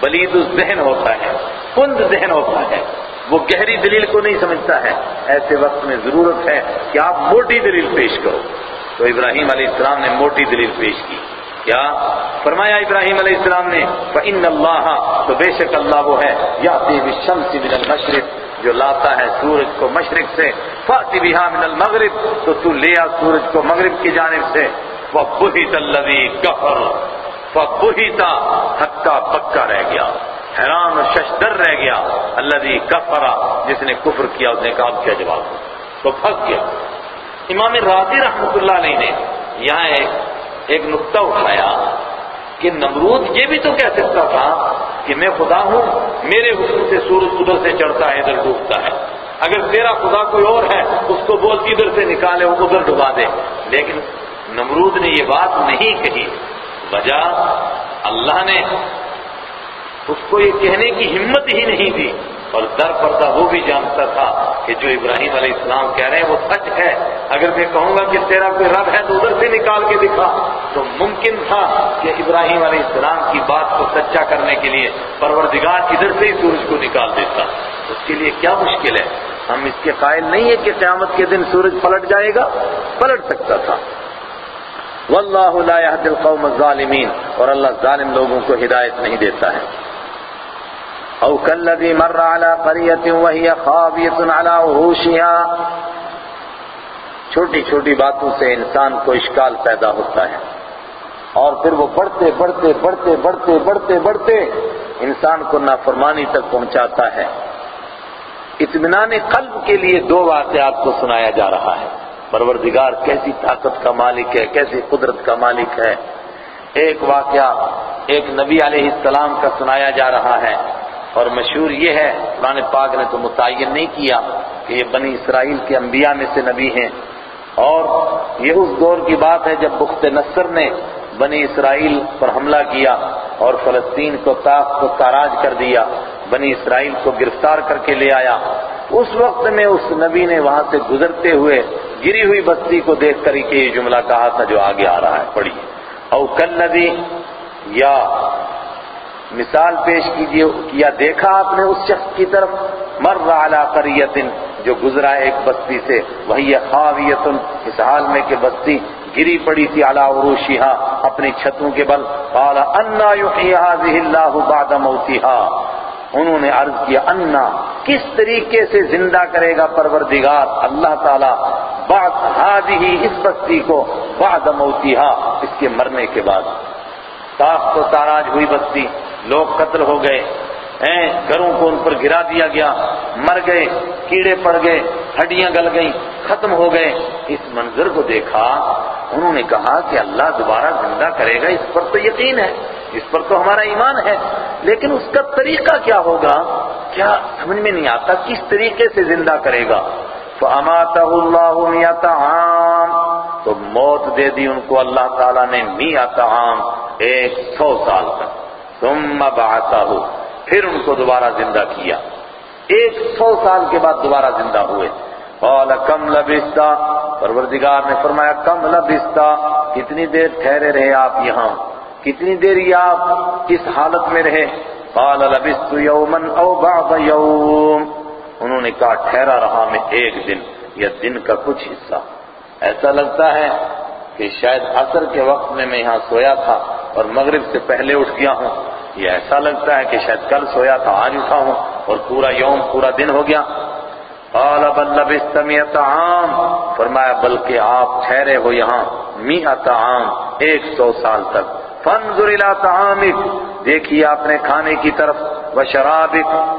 بلید الذہن ہوتا ہے کند ذہن ہوتا ہے۔ وہ گہری دلیل کو نہیں سمجھتا ہے۔ ایسے وقت میں ضرورت ہے کہ آپ موٹی دلیل پیش کرو۔ تو ابراہیم علیہ السلام نے موٹی دلیل پیش کی۔ کیا فرمایا ابراہیم علیہ السلام نے، فَإِنَّ اللَّهَ، تو بے شک اللہ وہ ہے یاتی بالشمس من المشرق، جو لاتا ہے سورج کو مشرق سے فاتی بها من المغرب، تو تو لیا سورج کو مغرب کی جانب سے وَبُهِتَ الَّذِي كَفَرَ، فَبُهِتَ حتى پکا رہ گیا، حیران و ششدر رہ گیا، الذي كفر، جس نے کفر کیا، اس نے کہا اب کیا جواب، تو پھنس گیا۔ امام راضی رحمۃ اللہ علیہ نے، یہاں ایک ایک نقطہ اٹھایا کہ نمرود یہ بھی تو کہہ سکتا تھا کہ میں خدا ہوں، میرے حکم سے سورج ادھر سے چڑھتا ہے، ادھر ڈوبتا ہے۔ اگر تیرا خدا کوئی اور ہے، اس کو بول ادھر سے نکالے وہ ادھر ڈبا دے۔ لیکن نمرود نے یہ بات نہیں کہی۔ وجہ اللہ نے، اس کو یہ کہنے کی ہمت ہی نہیں دی۔ اور در پردہ وہ بھی جانتا تھا کہ جو ابراہیم علیہ السلام کہہ رہے ہیں وہ سچ ہے۔ اگر میں کہوں گا کہ تیرا کوئی رب ہے تو ادھر سے نکال کے دکھا۔ تو ممکن تھا کہ ابراہیم علیہ السلام کی بات کو سچا کرنے کے لیے پروردگار ادھر سے ہی سورج کو نکال دیتا۔ اس کے لیے کیا مشکل ہے؟ ہم اس کے قائل نہیں ہے کہ قیامت کے دن سورج پلٹ جائے گا، پلٹ سکتا تھا۔ واللہ لا يهدي القوم الظالمین اور اللہ ظالم لوگوں کو ہدایت نہیں دیتا ہے۔ او كالذي مر على قرية وهي خاوية على عروشها چھوٹی چھوٹی باتوں سے انسان کو اشکال پیدا ہوتا ہے۔ اور پھر وہ بڑھتے بڑھتے بڑھتے بڑھتے بڑھتے بڑھتے انسان کو نافرمانی تک پہنچاتا ہے۔ اطمینان قلب کے لیے دو واقعات کو سنایا جا رہا ہے۔ پروردگار کیسی طاقت کا مالک ہے، کیسی قدرت کا مالک ہے۔ ایک واقعہ ایک نبی علیہ السلام کا سنایا جا رہا ہے۔ اور مشہور یہ ہے، قرآن پاک نے تو متعین نہیں کیا کہ یہ بنی اسرائیل کے انبیاء میں سے نبی ہیں۔ اور یہ اس دور کی بات ہے جب بخت نصر نے بنی اسرائیل پر حملہ کیا اور فلسطین کو تاخ کو تاراج کر دیا، بنی اسرائیل کو گرفتار کر کے لے آیا۔ اس وقت میں اس نبی نے وہاں سے گزرتے ہوئے گری ہوئی بستی کو دیکھ کر ہی کے یہ جملہ کہا تھا جو آگے آ رہا ہے، پڑھیے۔ او کل نبی یا مثال پیش کیجیے کیا دیکھا آپ نے اس شخص کی طرف؟ مر علی قریت جو گزرا ایک بستی سے۔ وہی خاویت اس حال میں کہ بستی گری پڑی تھی علی عروشیہا، اپنی چھتوں کے بل۔ قال، انا یحیی هذه الله بعد موتها انہوں نے عرض کیا، انا، کس طریقے سے زندہ کرے گا پروردگار؟ اللہ تعالی، بعد هذه اس بستی کو، بعد موتها اس کے مرنے کے بعد۔ تاخت و تاراج ہوئی بستی۔ لوگ قتل ہو گئے۔ ہیں، گھروں کو ان پر گرا دیا گیا۔ مر گئے، کیڑے پڑ گئے، ہڈیاں گل گئیں، ختم ہو گئے۔ اس منظر کو دیکھا، انہوں نے کہا کہ اللہ دوبارہ زندہ کرے گا۔ اس پر تو یقین ہے، اس پر تو ہمارا ایمان ہے۔ لیکن اس کا طریقہ کیا ہوگا؟ کیا سمجھ میں نہیں آتا کس طریقے سے زندہ کرے گا؟ تو اماتہ اللہ میتا تو موت دے دی ان کو اللہ تعالیٰ نے میتا عام، ایک سو سال تک۔ ثم بعثہ پھر ان کو دوبارہ زندہ کیا. ایک سو سال کے بعد دوبارہ زندہ ہوئے. قال، کم لبستا پروردگار نے فرمایا، کم لبستا کتنی دیر ٹھہرے رہے آپ یہاں؟ کتنی دیر یہ آپ اس حالت میں رہے؟ قال، لبست یوما او بعض یوم. انہوں نے کہا، ٹھہرا رہا میں ایک دن یا دن کا کچھ حصہ. ایسا لگتا ہے کہ شاید عصر کے وقت میں میں یہاں سویا تھا اور مغرب سے پہلے اٹھ گیا ہوں۔ یہ ایسا لگتا ہے کہ شاید کل سویا تھا، آج اٹھا ہوں اور پورا یوم، پورا دن ہو گیا۔ قال بل لبست مئت عام، فرمایا، بلکہ آپ ٹھہرے ہو یہاں مئت عام، ایک سو سال تک۔ فانظر الى طعامک، دیکھیے اپنے کھانے کی طرف، و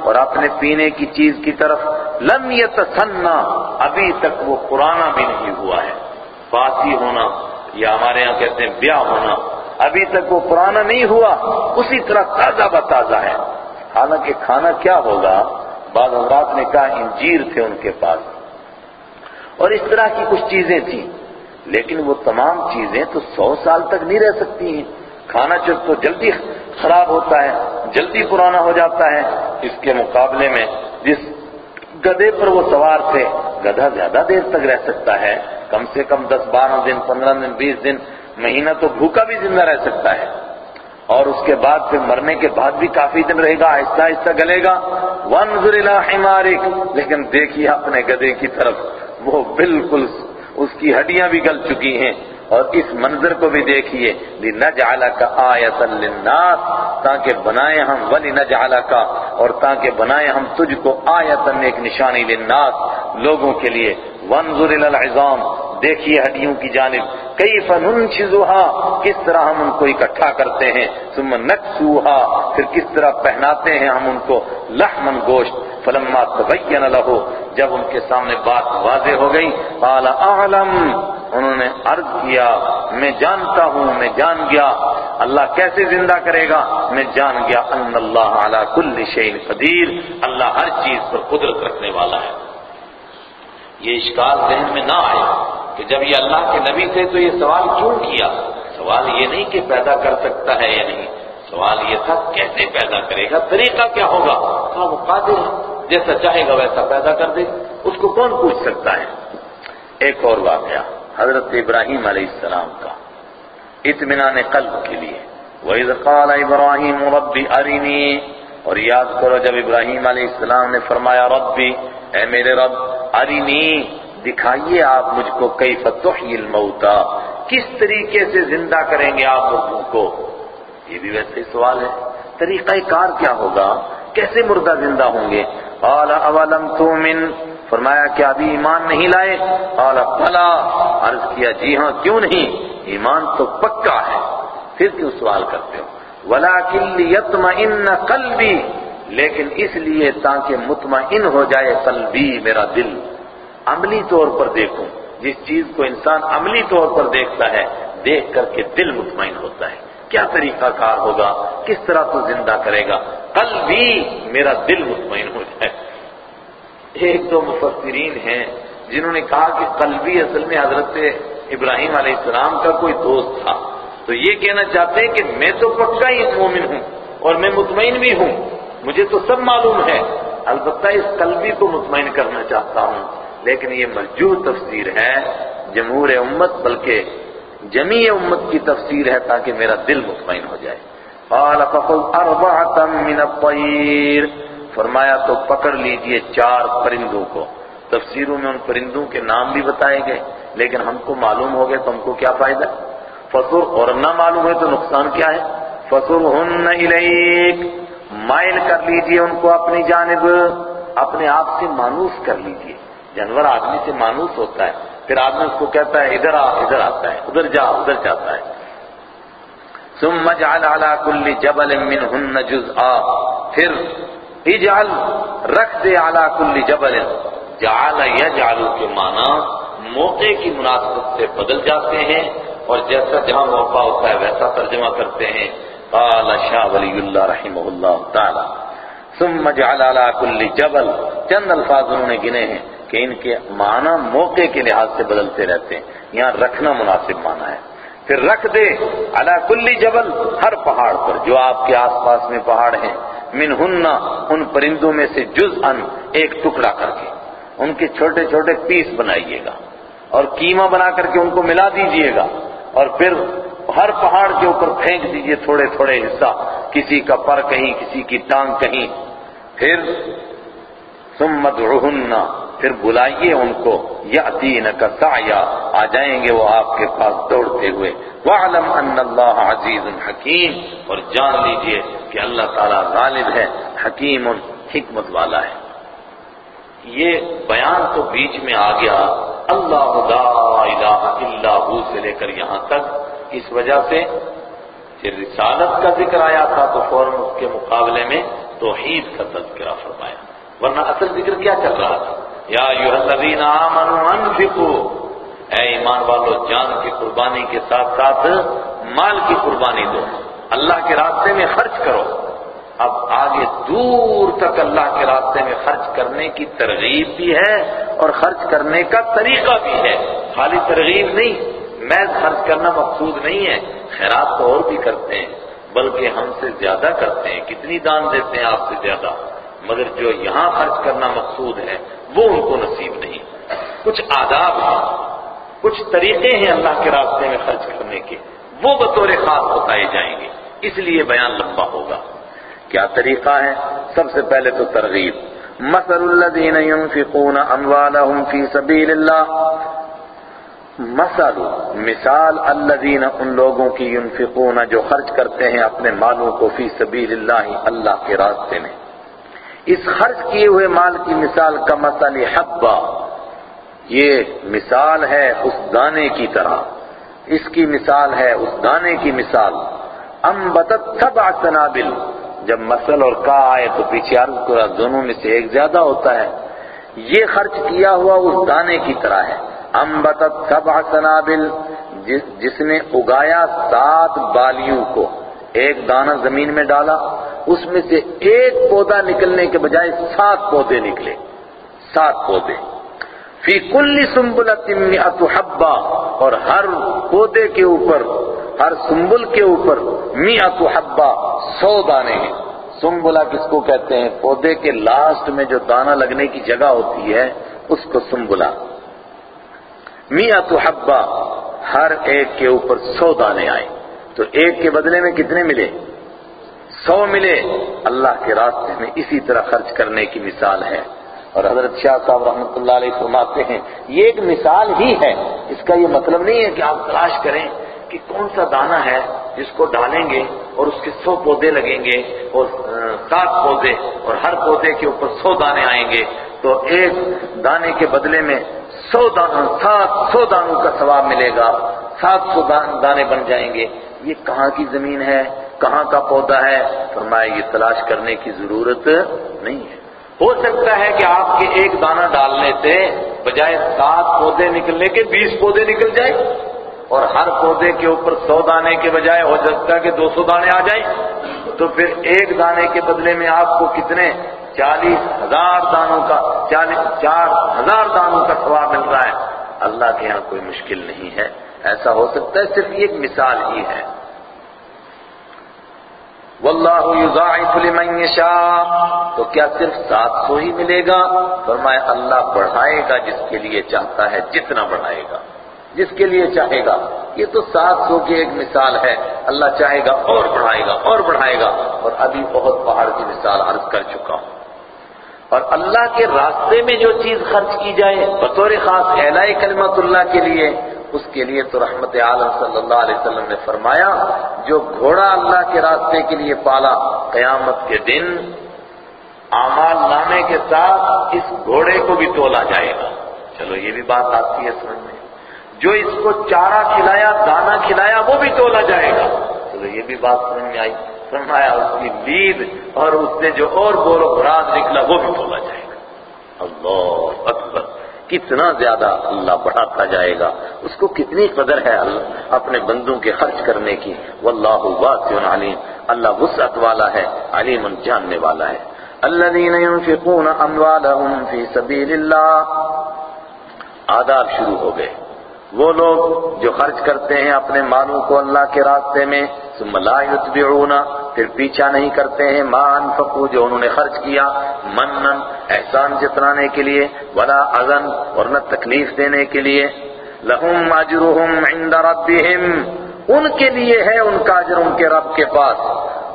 اور اپنے پینے کی چیز کی طرف۔ لم یتسنہ ابھی تک وہ پرانا بھی نہیں ہوا ہے۔ باسی ہونا یا ہمارے یہاں کہتے ہیں بیاہ ہونا۔ ابھی تک وہ پرانا نہیں ہوا، اسی طرح تازہ بتازہ ہے۔ حالانکہ کھانا کیا ہوگا؟ بعض حضرات نے کہا انجیر تھے ان کے پاس۔ اور اس طرح کی کچھ چیزیں تھیں۔ لیکن وہ تمام چیزیں تو سو سال تک نہیں رہ سکتی ہیں۔ کھانا چپ تو جلدی خراب ہوتا ہے، جلدی پرانا ہو جاتا ہے، اس کے مقابلے میں جس گدے پر وہ سوار تھے، گدھا زیادہ دیر تک رہ سکتا ہے۔ کم سے کم دس بارہ دن، پندرہ دن، بیس دن، مہینہ تو بھوکا بھی زندہ رہ سکتا ہے۔ اور اس کے بعد پھر مرنے کے بعد بھی کافی دن رہے گا، آہستہ آہستہ گلے گا۔ ون الى حمارک لیکن دیکھیے اپنے گدے کی طرف، وہ بالکل اس کی ہڈیاں بھی گل چکی ہیں۔ اور اس منظر کو بھی دیکھیے، لِنَجْعَلَكَ آیَةً لِلنَّاسِ، تاکہ بنائیں ہم، وَلِنَجْعَلَكَ، اور تاکہ بنائیں ہم تجھ کو آیتن ایک نشانی للناس، لوگوں کے لیے۔ وَانظُرِ الْعِظَامِ، دیکھیے ہڈیوں کی جانب۔ کیف ننشزها، کس طرح ہم ان کو اکٹھا کرتے ہیں۔ ثم نکسوها پھر کس طرح پہناتے ہیں ہم ان کو؟ لحمن گوشت۔ فلما تبین له، جب ان کے سامنے بات واضح ہو گئی، قال اعلم انہوں نے عرض کیا، میں جانتا ہوں، میں جان گیا، اللہ کیسے زندہ کرے گا؟ میں جان گیا ان اللہ علی کل شیء قدیر، اللہ ہر چیز پر قدرت رکھنے والا ہے۔ یہ اشکال ذہن میں نہ آئے کہ جب یہ اللہ کے نبی تھے تو یہ سوال کیوں کیا؟ سوال یہ نہیں کہ پیدا کر سکتا ہے یا نہیں، سوال یہ تھا کیسے پیدا کرے گا، طریقہ کیا ہوگا؟ کہا وہ قادر ہے، جیسا چاہے گا ویسا پیدا کر دے۔ اس کو کون پوچھ سکتا ہے؟ ایک اور واقعہ۔ حضرت ابراہیم علیہ السلام کا اطمینان قلب کے لیے۔ وَإِذْ قَالَ إِبْرَاهِيمُ رَبِّ أَرِنِي۔ اور یاد کرو جب ابراہیم علیہ السلام نے فرمایا، ربی، اے میرے رب ارینی دکھائیے آپ مجھ کو کئی فتحی الموتا کس طریقے سے زندہ کریں گے آپ لوگوں کو؟ یہ بھی ویسے سوال ہے۔ طریقہ کار کیا ہوگا؟ کیسے مردہ زندہ ہوں گے؟ قال اولم تؤمن؟ فرمایا کہ ابھی ایمان نہیں لائے؟ قال، بلا۔ عرض کیا جی ہاں کیوں نہیں؟ ایمان تو پکا ہے۔ پھر کیوں سوال کرتے ہو؟ ولکن لیطمئن قلبی لیکن اس لیے تاکہ مطمئن ہو جائے قلبی، میرا دل۔ عملی طور پر دیکھوں۔ جس چیز کو انسان عملی طور پر دیکھتا ہے، دیکھ کر کے دل مطمئن ہوتا ہے۔ کیا طریقہ کار ہوگا؟ کس طرح تو زندہ کرے گا؟ کل بھی میرا دل مطمئن ہو جائے۔ ایک دو مفسرین ہیں جنہوں نے کہا کہ قلبی اصل میں حضرت ابراہیم علیہ السلام کا کوئی دوست تھا۔ تو یہ کہنا چاہتے ہیں کہ میں تو پکا ہی مومن ہوں اور میں مطمئن بھی ہوں۔ مجھے تو سب معلوم ہے۔ البتہ اس قلبی کو مطمئن کرنا چاہتا ہوں۔ لیکن یہ مرجوح تفسیر ہے جمہور امت، بلکہ جمیع امت کی تفسیر ہے تاکہ میرا دل مطمئن ہو جائے۔ قال فقل اربعة من الطیر فرمایا تو پکڑ لیجیے چار پرندوں کو۔ تفسیروں میں ان پرندوں کے نام بھی بتائے گئے، لیکن ہم کو معلوم ہو گئے تو ہم کو کیا فائدہ؟ فصور اور نہ معلوم ہے تو نقصان کیا ہے؟ فصور ہن الیک، مائل کر لیجیے ان کو اپنی جانب، اپنے آپ سے مانوس کر لیجیے۔ جانور آدمی سے مانوس ہوتا ہے، پھر آدمی اس کو کہتا ہے، ادھر آ، ادھر آتا ہے، ادھر جا، ادھر جاتا ہے۔ ثم جعل على كل جبل منهن جزءا، پھر اجعل رکھ دے على كل جبل. جعل يجعل کے معنی موقع کی مناسبت سے بدل جاتے ہیں اور جیسا جہاں موقع ہوتا ہے ویسا ترجمہ کرتے ہیں. قال شاہ ولی اللہ رحمہ اللہ تعالی. ثم جعل على كل جبل. چند الفاظ انہوں نے گنے ہیں کہ ان کے معنی موقع کے لحاظ سے بدلتے رہتے ہیں. یہاں رکھنا مناسب معنی ہے. پھر رکھ دے علا کلی جبل ہر پہاڑ پر جو آپ کے آس پاس میں پہاڑ ہیں. منہن ان پرندوں میں سے جز ان ایک ٹکڑا کر کے ان کے چھوٹے چھوٹے پیس بنائیے گا اور کیما بنا کر کے ان کو ملا دیجیے گا اور پھر ہر پہاڑ کے اوپر پھینک دیجیے تھوڑے تھوڑے حصہ، کسی کا پر کہیں، کسی کی ٹانگ کہیں۔ پھر ثم ادعوهن پھر بلائیے ان کو یاتینک سعیا آ جائیں گے وہ آپ کے پاس دوڑتے ہوئے۔ وعلم ان اللہ عزیز حکیم اور جان لیجیے کہ اللہ تعالی غالب ہے، حکیم حکمت والا ہے۔ یہ بیان تو بیچ میں آ گیا۔ اللہ لا الہ الا ہو سے لے کر یہاں تک۔ اس وجہ سے پھر رسالت کا ذکر آیا تھا تو فوراً اس کے مقابلے میں توحید کا تذکرہ فرمایا۔ ورنہ اصل ذکر کیا چل رہا تھا؟ یا ایوہ الذین آمنوا انفقوا۔ اے ایمان والو، جان کی قربانی کے ساتھ ساتھ مال کی قربانی دو۔ اللہ کے راستے میں خرچ کرو۔ اب آگے دور تک اللہ کے راستے میں خرچ کرنے کی ترغیب بھی ہے اور خرچ کرنے کا طریقہ بھی ہے۔ خالی ترغیب نہیں، محض خرچ کرنا مقصود نہیں ہے۔ خیرات تو اور بھی کرتے ہیں، بلکہ ہم سے زیادہ کرتے ہیں۔ کتنی دان دیتے ہیں آپ سے زیادہ؟ مگر جو یہاں خرچ کرنا مقصود ہے وہ ان کو نصیب نہیں۔ کچھ آداب ہیں، کچھ طریقے ہیں اللہ کے راستے میں خرچ کرنے کے۔ وہ بطور خاص بتائے جائیں گے۔ اس لیے بیان لمبا ہوگا۔ کیا طریقہ ہے؟ سب سے پہلے تو ترغیب۔ مثل الذین ينفقون اموالهم فی سبیل اللہ مثل، مثال الذین ان لوگوں کی ينفقون جو خرچ کرتے ہیں اپنے مالوں کو فی سبیل اللہ اللہ کے راستے میں۔ اس خرچ کیے ہوئے مال کی مثال کا مثل حبا یہ مثال ہے اس دانے کی طرح۔ اس کی مثال ہے اس دانے کی مثال۔ انبتت سبع سنابل۔ جب مثل اور کا آئے تو پیچھے عرض کرا، دونوں میں سے ایک زیادہ ہوتا ہے۔ یہ خرچ کیا ہوا اس دانے کی طرح ہے۔ انبتت سبع سنابل جس نے اگایا سات بالیوں کو۔ ایک دانہ زمین میں ڈالا اس میں سے ایک پودا نکلنے کے بجائے سات پودے نکلے۔ سات پودے۔ فی کل سنبلت مئت حبا اور ہر پودے کے اوپر، ہر سنبل کے اوپر مئت حبا سو دانے ہیں۔ سنبلا کس کو کہتے ہیں؟ پودے کے لاسٹ میں جو دانہ لگنے کی جگہ ہوتی ہے، اس کو سنبلا مئت حبا ہر ایک کے اوپر سو دانے آئے۔ تو ایک کے بدلے میں کتنے ملے؟ سو ملے اللہ کے راستے میں اسی طرح خرچ کرنے کی مثال ہے۔ اور حضرت شاہ صاحب رحمۃ اللہ علیہ فرماتے ہیں، یہ ایک مثال ہی ہے۔ اس کا یہ مطلب نہیں ہے کہ آپ تلاش کریں کہ کون سا دانہ ہے جس کو ڈالیں گے اور اس کے سو پودے لگیں گے اور سات پودے اور ہر پودے کے اوپر سو دانے آئیں گے۔ تو ایک دانے کے بدلے میں سو دانوں، سات سو دانوں کا ثواب ملے گا۔ سات سو دانے بن جائیں گے۔ یہ کہاں کی زمین ہے؟ کہاں کا پودا ہے؟ فرمایا، یہ تلاش کرنے کی ضرورت نہیں ہے۔ ہو سکتا ہے کہ آپ کے ایک دانہ ڈالنے سے بجائے سات پودے نکلنے کے بیس پودے نکل جائیں اور ہر پودے کے اوپر سو دانے کے بجائے ہو سکتا ہے کہ دو سو دانے آ جائیں۔ تو پھر ایک دانے کے بدلے میں آپ کو کتنے؟ چالیس ہزار دانوں کا، چالیس، چار ہزار دانوں کا ثواب مل رہا ہے۔ اللہ کے ہاں کوئی مشکل نہیں ہے۔ ایسا ہو سکتا ہے، صرف ایک مثال ہی ہے۔ واللہ یضاعف لمن یشاء۔ تو کیا صرف سات سو ہی ملے گا؟ فرمایا، اللہ بڑھائے گا جس کے لیے چاہتا ہے، جتنا بڑھائے گا۔ جس کے لیے چاہے گا۔ یہ تو سات سو کی ایک مثال ہے۔ اللہ چاہے گا اور بڑھائے گا، اور بڑھائے گا۔ اور ابھی بہت پہاڑ کی مثال عرض کر چکا ہوں۔ اور اللہ کے راستے میں جو چیز خرچ کی جائے، بطور خاص اعلائی کلمت اللہ کے لیے اس کے لیے تو رحمت عالم صلی اللہ علیہ وسلم نے فرمایا، جو گھوڑا اللہ کے راستے کے لیے پالا قیامت کے دن، اعمال نامے کے ساتھ اس گھوڑے کو بھی تولا جائے گا۔ چلو، یہ بھی بات آتی ہے سمجھ میں۔ جو اس کو چارہ کھلایا دانا کھلایا، وہ بھی تولا جائے گا۔ چلو، یہ بھی بات سمجھ میں آئی۔ فرمایا، اس کی لید اور اس سے جو اور گور و براز نکلا، وہ بھی تولا جائے گا۔ اللہ اکبر۔ کتنا زیادہ اللہ بڑھاتا جائے گا؟ اس کو کتنی قدر ہے اللہ اپنے بندوں کے خرچ کرنے کی؟ واللہ واسع علیم۔ اللہ وسعت والا ہے، علیم جاننے والا ہے۔ الذين ينفقون اموالهم في سبيل الله آداب شروع ہو گئے۔ وہ لوگ جو خرچ کرتے ہیں اپنے مالوں کو اللہ کے راستے میں، ثم لا يتبعون پھر پیچھا نہیں کرتے ہیں، ما انفقوا، جو انہوں نے خرچ کیا منن، احسان جتلانے کے لیے، ولا اذن اور نہ تکلیف دینے کے لیے۔ لہم اجرهم عند ربهم ان کے لیے ہے ان کا اجر ان کے رب کے پاس۔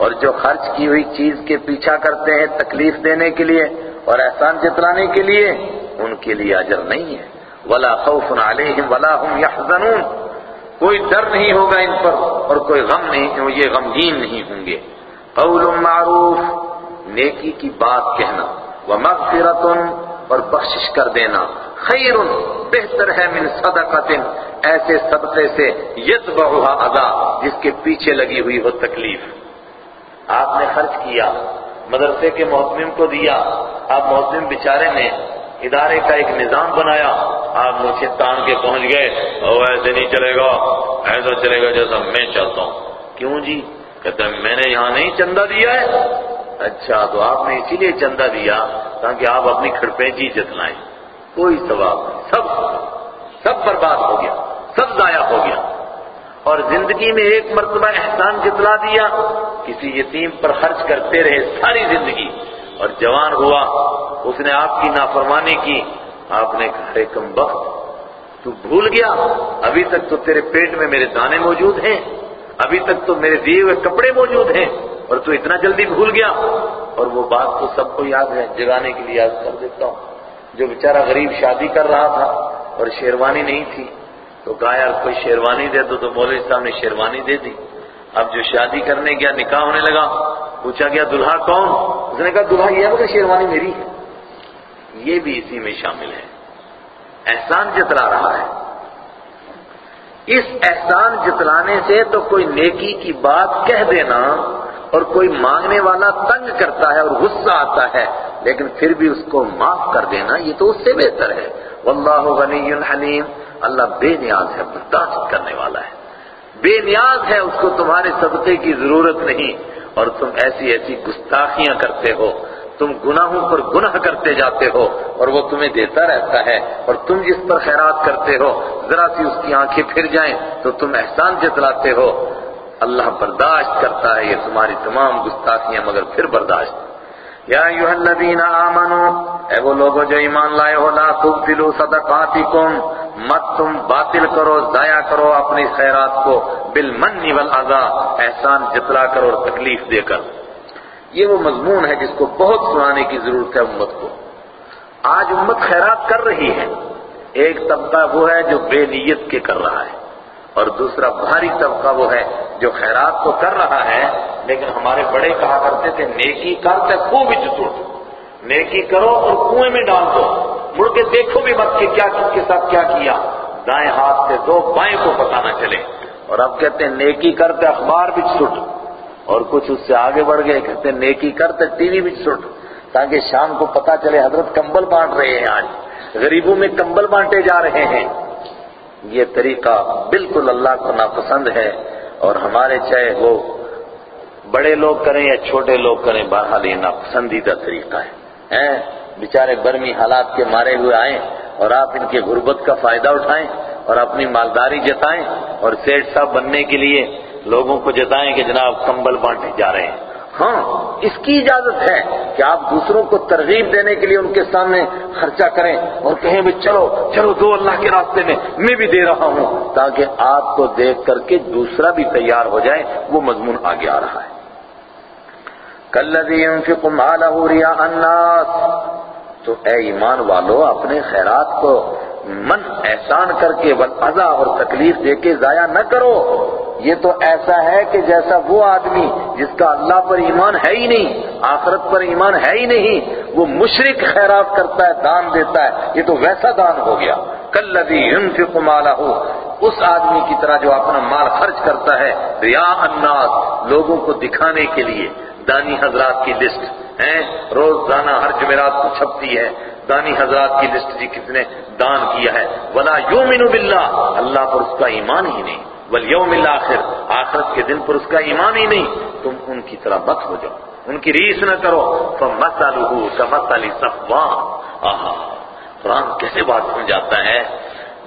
اور جو خرچ کی ہوئی چیز کے پیچھا کرتے ہیں تکلیف دینے کے لیے اور احسان جتلانے کے لیے، ان کے لیے اجر نہیں ہے۔ ولا خوف علیہم ولا هم يحزنون کوئی ڈر نہیں ہوگا ان پر اور کوئی غم نہیں، یہ غمگین نہیں ہوں گے۔ قول معروف، نیکی کی بات کہنا۔ ومغفرت اور بخشش کر دینا۔ خیر بہتر ہے من صدقت ایسے صدقے سے یتبعها اذا جس کے پیچھے لگی ہوئی ہو تکلیف۔ آپ نے خرچ کیا، مدرسے کے محتمم کو دیا، آپ محتمم بیچارے نے ادارے کا ایک نظام بنایا، آپ مجھے تان کے پہنچ گئے او ایسے نہیں چلے گا، ایسا چلے گا جیسا میں چاہتا ہوں۔ کیوں جی؟ کہتے ہیں میں نے یہاں نہیں چندہ دیا ہے۔ اچھا تو آپ نے اسی لیے چندہ دیا تاکہ آپ اپنی کھڑپینچی جی جتلائیں۔ کوئی ثواب نہیں۔ سب سب برباد ہو گیا، سب ضائع ہو گیا۔ اور زندگی میں ایک مرتبہ احسان جتلا دیا، کسی یتیم پر خرچ کرتے رہے ساری زندگی۔ اور جوان ہوا، اس نے آپ کی نافرمانی کی۔ آپ نے کہا کم بخت، تو بھول گیا۔ ابھی تک تو تیرے پیٹ میں میرے دانے موجود ہیں۔ ابھی تک تو میرے دیے ہوئے کپڑے موجود ہیں۔ اور تو اتنا جلدی بھول گیا۔ اور وہ بات تو سب کو یاد ہے، جگانے کے لیے یاد کر دیتا ہوں۔ جو بیچارہ غریب شادی کر رہا تھا اور شیروانی نہیں تھی، تو کہا، یار، کوئی شیروانی دے دو تو مولوی صاحب نے شیروانی دے دی۔ اب جو شادی کرنے گیا، نکاح ہونے لگا۔ پوچھا گیا، دلہا کون؟ اس نے کہا، دلہا یہ ہے شیروانی میری ہے۔ یہ بھی اسی میں شامل ہے۔ احسان جتلا رہا ہے۔ اس احسان جتلانے سے تو کوئی نیکی کی بات کہہ دینا اور کوئی مانگنے والا تنگ کرتا ہے اور غصہ آتا ہے، لیکن پھر بھی اس کو معاف کر دینا، یہ تو اس سے بہتر ہے۔ واللہ غنی حلیم۔ اللہ بے نیاز ہے، برداشت کرنے والا ہے۔ بے نیاز ہے، اس کو تمہارے صدقے کی ضرورت نہیں۔ اور تم ایسی ایسی گستاخیاں کرتے ہو، تم گناہوں پر گناہ کرتے جاتے ہو اور وہ تمہیں دیتا رہتا ہے اور تم جس پر خیرات کرتے ہو، ذرا سی اس کی آنکھیں پھر جائیں تو تم احسان جتلاتے ہو۔ اللہ برداشت کرتا ہے یہ تمہاری تمام گستاخیاں مگر پھر برداشت۔ یا ایوہ الذین آمنو اے وہ لوگوں جو ایمان لائے ہو، لا تبتلو صدقاتکم مت تم باطل کرو، ضائع کرو اپنی خیرات کو بالمن والعذا احسان جتلا کرو اور تکلیف دے کر۔ یہ وہ مضمون ہے جس کو بہت سنانے کی ضرورت ہے امت کو۔ آج امت خیرات کر رہی ہے۔ ایک طبقہ وہ ہے جو بے نیت کے کر رہا ہے اور دوسرا بھاری طبقہ وہ ہے جو خیرات تو کر رہا ہے، لیکن ہمارے بڑے کہا کرتے تھے، نیکی کرتے خوب بھی نیکی کرو اور کنویں میں ڈال دو۔ مڑ کے دیکھو بھی مت کہ کیا کس کے ساتھ کیا کیا۔ دائیں ہاتھ سے دو بائیں کو پتا نہ چلے اور اب کہتے ہیں نیکی کرتے اخبار بھی چھٹ اور کچھ اس سے آگے بڑھ گئے، کہتے ہیں نیکی کرتے ٹی وی بھی سٹ۔ تاکہ شام کو پتا چلے حضرت کمبل بانٹ رہے ہیں آج۔ غریبوں میں کمبل بانٹے جا رہے ہیں۔ یہ طریقہ بالکل اللہ کو ناپسند ہے۔ اور ہمارے چاہے وہ بڑے لوگ کریں یا چھوٹے لوگ کریں، بہرحال یہ ناپسندیدہ طریقہ ہے۔ بیچارے برمی حالات کے مارے ہوئے آئیں اور آپ ان کے غربت کا فائدہ اٹھائیں اور اپنی مالداری جتائیں اور سیٹ صاحب بننے کے لیے لوگوں کو جتائیں کہ جناب کمبل بانٹے جا رہے ہیں۔ ہاں اس کی اجازت ہے کہ آپ دوسروں کو ترغیب دینے کے لیے ان کے سامنے خرچہ کریں اور کہیں بھی چلو چلو دو اللہ کے راستے میں میں بھی دے رہا ہوں۔ تاکہ آپ کو دیکھ کر کے دوسرا بھی تیار ہو جائے، وہ مضمون آگے آ رہا ہے۔ کلذی ينفق ماله رياء الناس۔ تو اے ایمان والو، اپنے خیرات کو من احسان کر کے بل اور تکلیف دے کے ضائع نہ کرو۔ یہ تو ایسا ہے کہ جیسا وہ آدمی جس کا اللہ پر ایمان ہے ہی نہیں، آخرت پر ایمان ہے ہی نہیں، وہ مشرق خیرات کرتا ہے، دان دیتا ہے۔ یہ تو ویسا دان ہو گیا۔ کل ينفق ماله اس آدمی کی طرح جو اپنا مال خرچ کرتا ہے ریا الناس، لوگوں کو دکھانے کے لیے۔ دانی حضرات کی لسٹ ہیں۔ روزانہ ہر جمعرات کو چھپتی ہے۔ دانی حضرات کی لسٹ جی کس نے دان کیا ہے۔ ولا یومن باللہ اللہ پر اس کا ایمان ہی نہیں۔ والیوم الاخر آخرت کے دن پر اس کا ایمان ہی نہیں۔ تم ان کی طرح مت ہو جاؤ۔ ان کی ریس نہ کرو۔ فمثلہ کمثل صفوان آہا۔ قرآن کیسے بات سمجھاتا ہے؟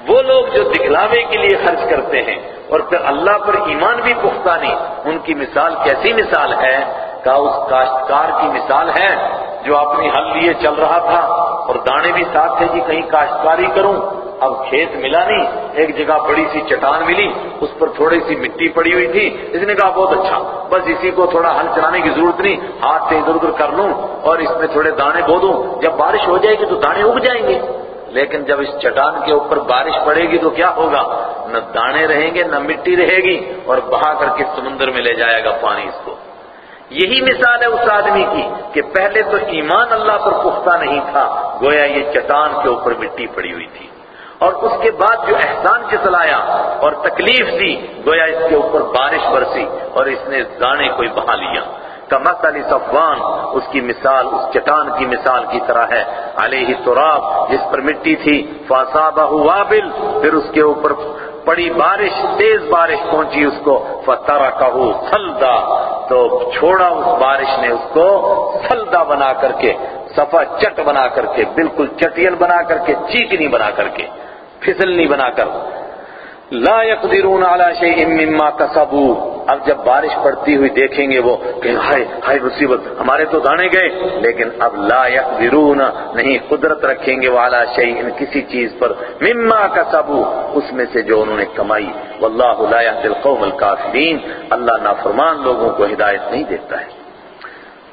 وہ لوگ جو دکھلاوے کے لیے خرچ کرتے ہیں اور پھر اللہ پر ایمان بھی پختہ نہیں۔ ان کی مثال کیسی مثال ہے؟ کا اس کاشتکار کی مثال ہے جو اپنی حل لیے چل رہا تھا اور دانے بھی ساتھ تھے جی کہیں کاشتکاری کروں۔ اب کھیت ملا نہیں، ایک جگہ بڑی سی چٹان ملی، اس پر تھوڑی سی مٹی پڑی ہوئی تھی۔ اس نے کہا، بہت اچھا بس اسی کو تھوڑا ہل چلانے کی ضرورت نہیں، ہاتھ سے ادھر ادھر کر لوں اور اس میں تھوڑے دانے بو دوں۔ جب بارش ہو جائے گی تو دانے اگ جائیں گے۔ لیکن جب اس چٹان کے اوپر بارش پڑے گی تو کیا ہوگا؟ نہ دانے رہیں گے، نہ مٹی رہے گی اور بہا کر کے سمندر میں لے جائے گا پانی اس کو۔ یہی مثال ہے اس آدمی کی کہ پہلے تو ایمان اللہ پر پختہ نہیں تھا، گویا یہ چٹان کے اوپر مٹی پڑی ہوئی تھی۔ اور اس کے بعد جو احسان چلایا اور تکلیف دی، گویا اس کے اوپر بارش برسی اور اس نے دانے کوئی بہا لیا۔ کمت علی صفوان، اس کی مثال، اس چٹان کی مثال کی طرح ہے۔ علیہ تراب، جس پر مٹی تھی، فاصابہ وابل، پھر اس کے اوپر پڑی بارش، تیز بارش پہنچی اس کو فتارا کہو سلدا۔ تو چھوڑا اس بارش نے اس کو، سلدا بنا کر کے، صفا چٹ بنا کر کے، بالکل چٹیل بنا کر کے، چیکنی بنا کر کے، پھسلنی بنا کر۔ لا يقدرون على شيء مما كسبوا۔ اب جب بارش پڑتی ہوئی دیکھیں گے وہ کہ ہائے ہائے مصیبت، ہمارے تو دانے گئے۔ لیکن اب لا يقدرون نہیں، قدرت رکھیں گے۔ والا شيء کسی چیز پر۔ مما كسبوا، اس میں سے جو انہوں نے کمائی۔ واللہ لا يهدي القوم الكافرين اللہ نافرمان لوگوں کو ہدایت نہیں دیتا ہے۔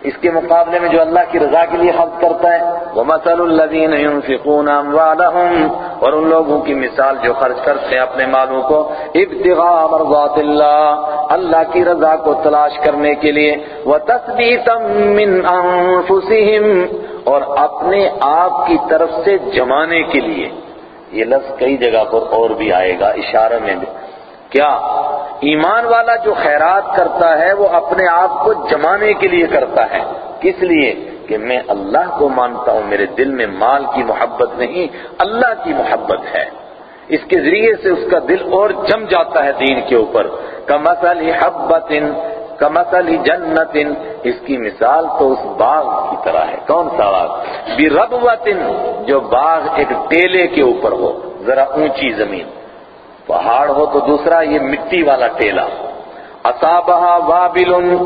اس کے مقابلے میں جو اللہ کی رضا کے لیے خرچ کرتا ہے وہ مسل الدین ينفقون اموالهم اور ان لوگوں کی مثال جو خرچ کرتے ہیں اپنے مالوں کو، ابتغاء مرضات اللہ اللہ کی رضا کو تلاش کرنے کے لیے، وتثبيتا من انفسهم اور اپنے آپ کی طرف سے جمانے کے لیے۔ یہ لفظ کئی جگہ پر اور بھی آئے گا، اشارہ میں بھی۔ کیا ایمان والا جو خیرات کرتا ہے وہ اپنے آپ کو جمانے کے لیے کرتا ہے کس لیے کہ میں اللہ کو مانتا ہوں، میرے دل میں مال کی محبت نہیں، اللہ کی محبت ہے۔ اس کے ذریعے سے اس کا دل اور جم جاتا ہے دین کے اوپر۔ کمسل حبت کمسل جنت اس کی مثال تو اس باغ کی طرح ہے۔ کون سا باغ؟ بھی جو باغ ایک ٹیلے کے اوپر ہو۔ ذرا اونچی زمین۔ پہاڑ ہو تو دوسرا یہ مٹی والا ٹیلا۔ اصابہ وابل،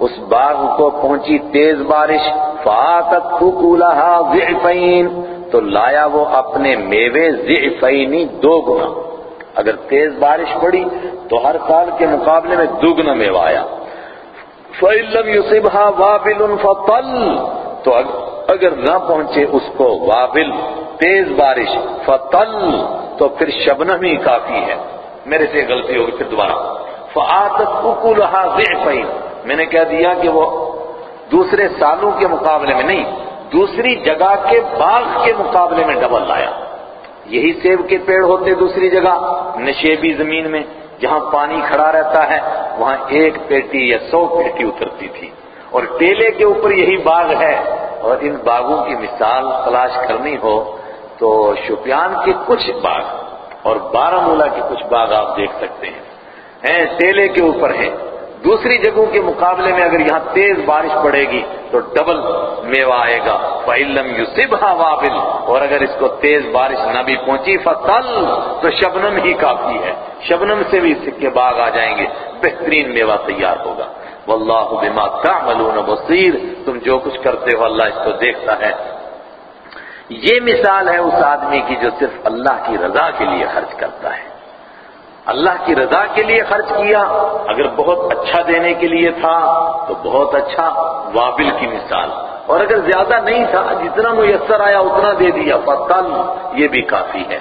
اس باغ کو پہنچی تیز بارش۔ فاتت فکولہا ضعفین، تو لایا وہ اپنے میوے ضعفینی دو گنا۔ اگر تیز بارش پڑی تو ہر سال کے مقابلے میں دوگنا میوہ آیا۔ فَإِلَّمْ يُصِبْهَا وَابِلٌ فَطَلْ، تو اگر نہ پہنچے اس کو وابل۔ تیز بارش فتل تو پھر شبنم ہی کافی ہے۔ میرے سے غلطی ہوگی، پھر دوبارہ۔ فعادت اکولها ضعفین۔ میں نے کہہ دیا کہ وہ دوسرے سالوں کے مقابلے میں نہیں، دوسری جگہ کے باغ کے مقابلے میں ڈبل لایا۔ یہی سیب کے پیڑ ہوتے دوسری جگہ، نشیبی زمین میں جہاں پانی کھڑا رہتا ہے، وہاں ایک پیٹی یا سو پیٹی اترتی تھی۔ اور ٹیلے کے اوپر یہی باغ ہے۔ اور ان باغوں کی مثال تلاش کرنی ہو تو شپیان کے کچھ باغ اور بارہ مولا کے کچھ باغ آپ دیکھ سکتے ہیں۔ ہیں ٹیلے کے اوپر ہیں۔ دوسری جگہوں کے مقابلے میں اگر یہاں تیز بارش پڑے گی تو ڈبل میوہ آئے گا۔ فَإِلَّمْ يُصِبْهَا وَابِلْ۔ اور اگر اس کو تیز بارش نہ بھی پہنچی، فَتَل۔ تو شبنم ہی کافی ہے۔ شبنم سے بھی اس کے باغ آ جائیں گے۔ بہترین میوہ تیار ہوگا۔ واللہ بما تعملون بصیر تم جو کچھ کرتے ہو، اللہ اس کو دیکھتا ہے۔ یہ مثال ہے اس آدمی کی جو صرف اللہ کی رضا کے لیے خرچ کرتا ہے۔ اللہ کی رضا کے لیے خرچ کیا، اگر بہت اچھا دینے کے لیے تھا تو بہت اچھا وابل کی مثال۔ اور اگر زیادہ نہیں تھا، جتنا میسر آیا اتنا دے دیا فتل یہ بھی کافی ہے۔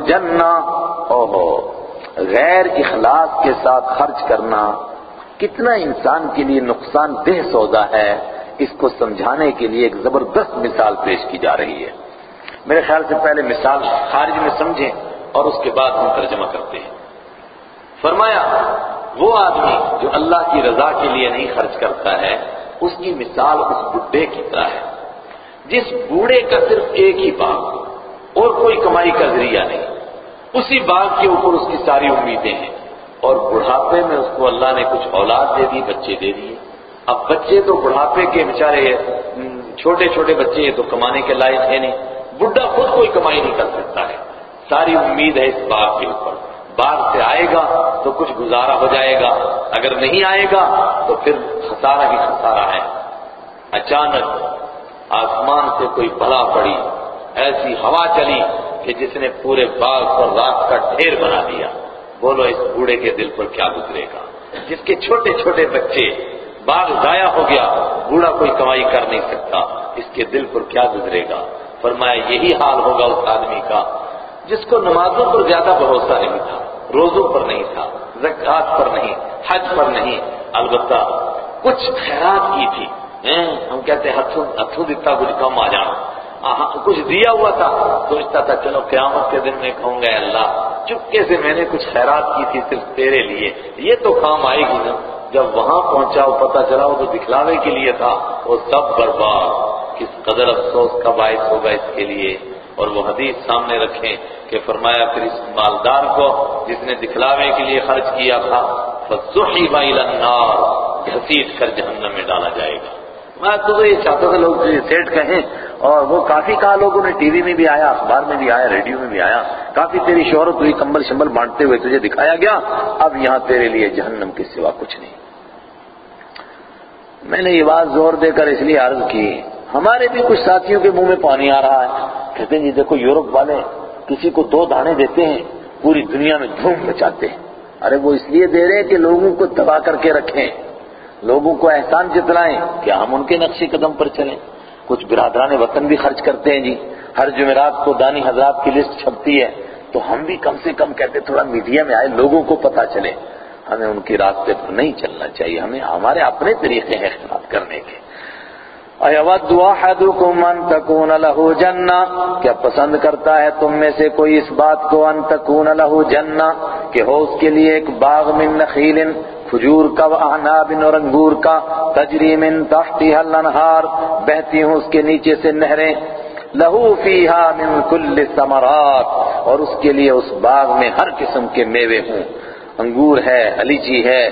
جنا اوہو، غیر اخلاص کے ساتھ خرچ کرنا کتنا انسان کے لیے نقصان دہ سودا ہے۔ اس کو سمجھانے کے لیے ایک زبردست مثال پیش کی جا رہی ہے۔ میرے خیال سے پہلے مثال خارج میں سمجھیں اور اس کے بعد ہم ترجمہ کرتے ہیں۔ فرمایا، وہ آدمی جو اللہ کی رضا کے لیے نہیں خرچ کرتا ہے، اس کی مثال اس بڈھے کی طرح ہے۔ جس بوڑھے کا صرف ایک ہی باغ اور کوئی کمائی کا ذریعہ نہیں، اسی باغ کے اوپر اس کی ساری امیدیں ہیں۔ اور بڑھاپے میں اس کو اللہ نے کچھ اولاد دے دی، بچے دے دیے۔ اب بچے تو بڑھاپے کے بیچارے چھوٹے چھوٹے بچے تو کمانے کے لائق ہے نہیں۔ بڈھا خود کوئی کمائی نہیں کر سکتا ہے۔ ساری امید ہے اس باغ کے اوپر۔ باغ سے آئے گا تو کچھ گزارا ہو جائے گا۔ اگر نہیں آئے گا تو پھر خسارہ ہی خسارہ ہے۔ اچانک آسمان سے کوئی بلا پڑی، ایسی ہوا چلی کہ جس نے پورے باغ پر رات کا ڈھیر بنا دیا۔ بولو، اس بوڑھے کے دل پر کیا گزرے گا؟ جس کے چھوٹے چھوٹے بچے باغ ضائع ہو گیا، بوڑھا کوئی کمائی کر نہیں سکتا، اس کے دل پر کیا گزرے گا؟ فرمایا، یہی حال ہوگا اس آدمی کا، جس کو نمازوں پر زیادہ بھروسہ نہیں تھا، روزوں پر نہیں تھا زکات پر نہیں، حج پر نہیں، البتہ کچھ خیرات کی تھی۔ ہم کہتے ہیں، ہتھوں دکھتا، کچھ کم آ جانا کچھ دیا ہوا تھا، سوچتا تھا، چلو قیامت کے دن میں کہوں گا اللہ، چپکے سے میں نے کچھ خیرات کی تھی صرف تیرے لیے، یہ تو کام آئے گی نا۔ جب وہاں پہنچا، وہ پتا چلا وہ تو دکھلاوے کے لیے تھا۔ وہ سب برباد۔ کس قدر افسوس کا باعث ہوگا اس کے لیے۔ اور وہ حدیث سامنے رکھیں کہ فرمایا، پھر اس مالدار کو جس نے دکھلاوے کے لیے خرچ کیا تھا النار، گھسیٹ کر جہنم میں ڈالا جائے گا۔ میں تو یہ چاہتا تھا لوگ سیٹ کہیں۔ اور وہ کافی کہا، لوگوں نے ٹی وی میں بھی آیا، اخبار میں بھی آیا، ریڈیو میں بھی آیا۔ کافی تیری شہرت ہوئی، کمبل شمبل بانٹتے ہوئے تجھے دکھایا گیا۔ اب یہاں تیرے لیے جہنم کے سوا کچھ نہیں۔ میں نے یہ بات زور دے کر اس لیے عرض کی۔ ہمارے بھی کچھ ساتھیوں کے منہ میں پانی آ رہا ہے۔ کہتے ہیں جی دیکھو یورپ والے کسی کو دو دانے دیتے ہیں، پوری دنیا میں دھوم مچاتے ہیں۔ ارے وہ اس لیے دے رہے ہیں کہ لوگوں کو دبا کر کے رکھیں۔ لوگوں کو احسان جتلائیں کیا ہم ان کے نقشے قدم پر چلیں۔ کچھ برادران وطن بھی خرچ کرتے ہیں جی۔ ہر جمعرات کو دانی حضرات کی لسٹ چھپتی ہے۔ تو ہم بھی کم سے کم کہتے تھوڑا میڈیا میں آئے، لوگوں کو پتا چلے۔ ہمیں ان کی راستے پر نہیں چلنا چاہیے، ہمیں ہمارے اپنے طریقے ہیں اختلاف کرنے کے۔ اَيَوَدُّ أَحَدُكُمْ أَن تَكُونَ لَهُ جَنَّةٌ کیا پسند کرتا ہے تم میں سے کوئی اس بات کو ان تکون لہو جنہ، کہ ہو اس کے لیے ایک باغ من نخیل، کھجور کا واعناب اور انگور کا، تجری من تحتها الانہار، بہتی ہوں اس کے نیچے سے نہریں۔ لہو فیہا من کل ثمرات، اور اس کے لیے اس باغ میں ہر قسم کے میوے ہوں۔ انگور ہے علیچی ہے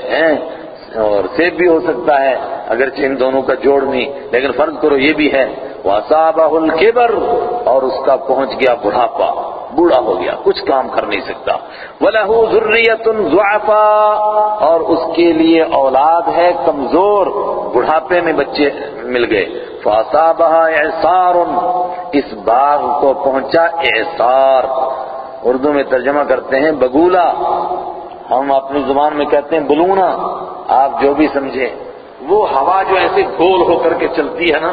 اور سیب بھی ہو سکتا ہے، اگرچہ ان دونوں کا جوڑ نہیں، لیکن فرض کرو یہ بھی ہے۔ وَأَصَابَهُ الْكِبَرُ، اور اس کا پہنچ گیا بڑھاپا، بوڑھا ہو گیا، کچھ کام کر نہیں سکتا۔ وَلَهُ ذُرِّيَّةٌ ضُعَفَا، اور اس کے لیے اولاد ہے کمزور، بڑھاپے میں بچے مل گئے۔ فَأَصَابَهَا اِعْصَارٌ، اس باغ کو پہنچا اعصار۔ اردو میں ترجمہ کرتے ہیں، بگولا۔ ہم اپنی زبان میں کہتے ہیں، بلونا، آپ جو بھی سمجھیں وہ ہوا جو ایسے گول ہو کر کے چلتی ہے نا،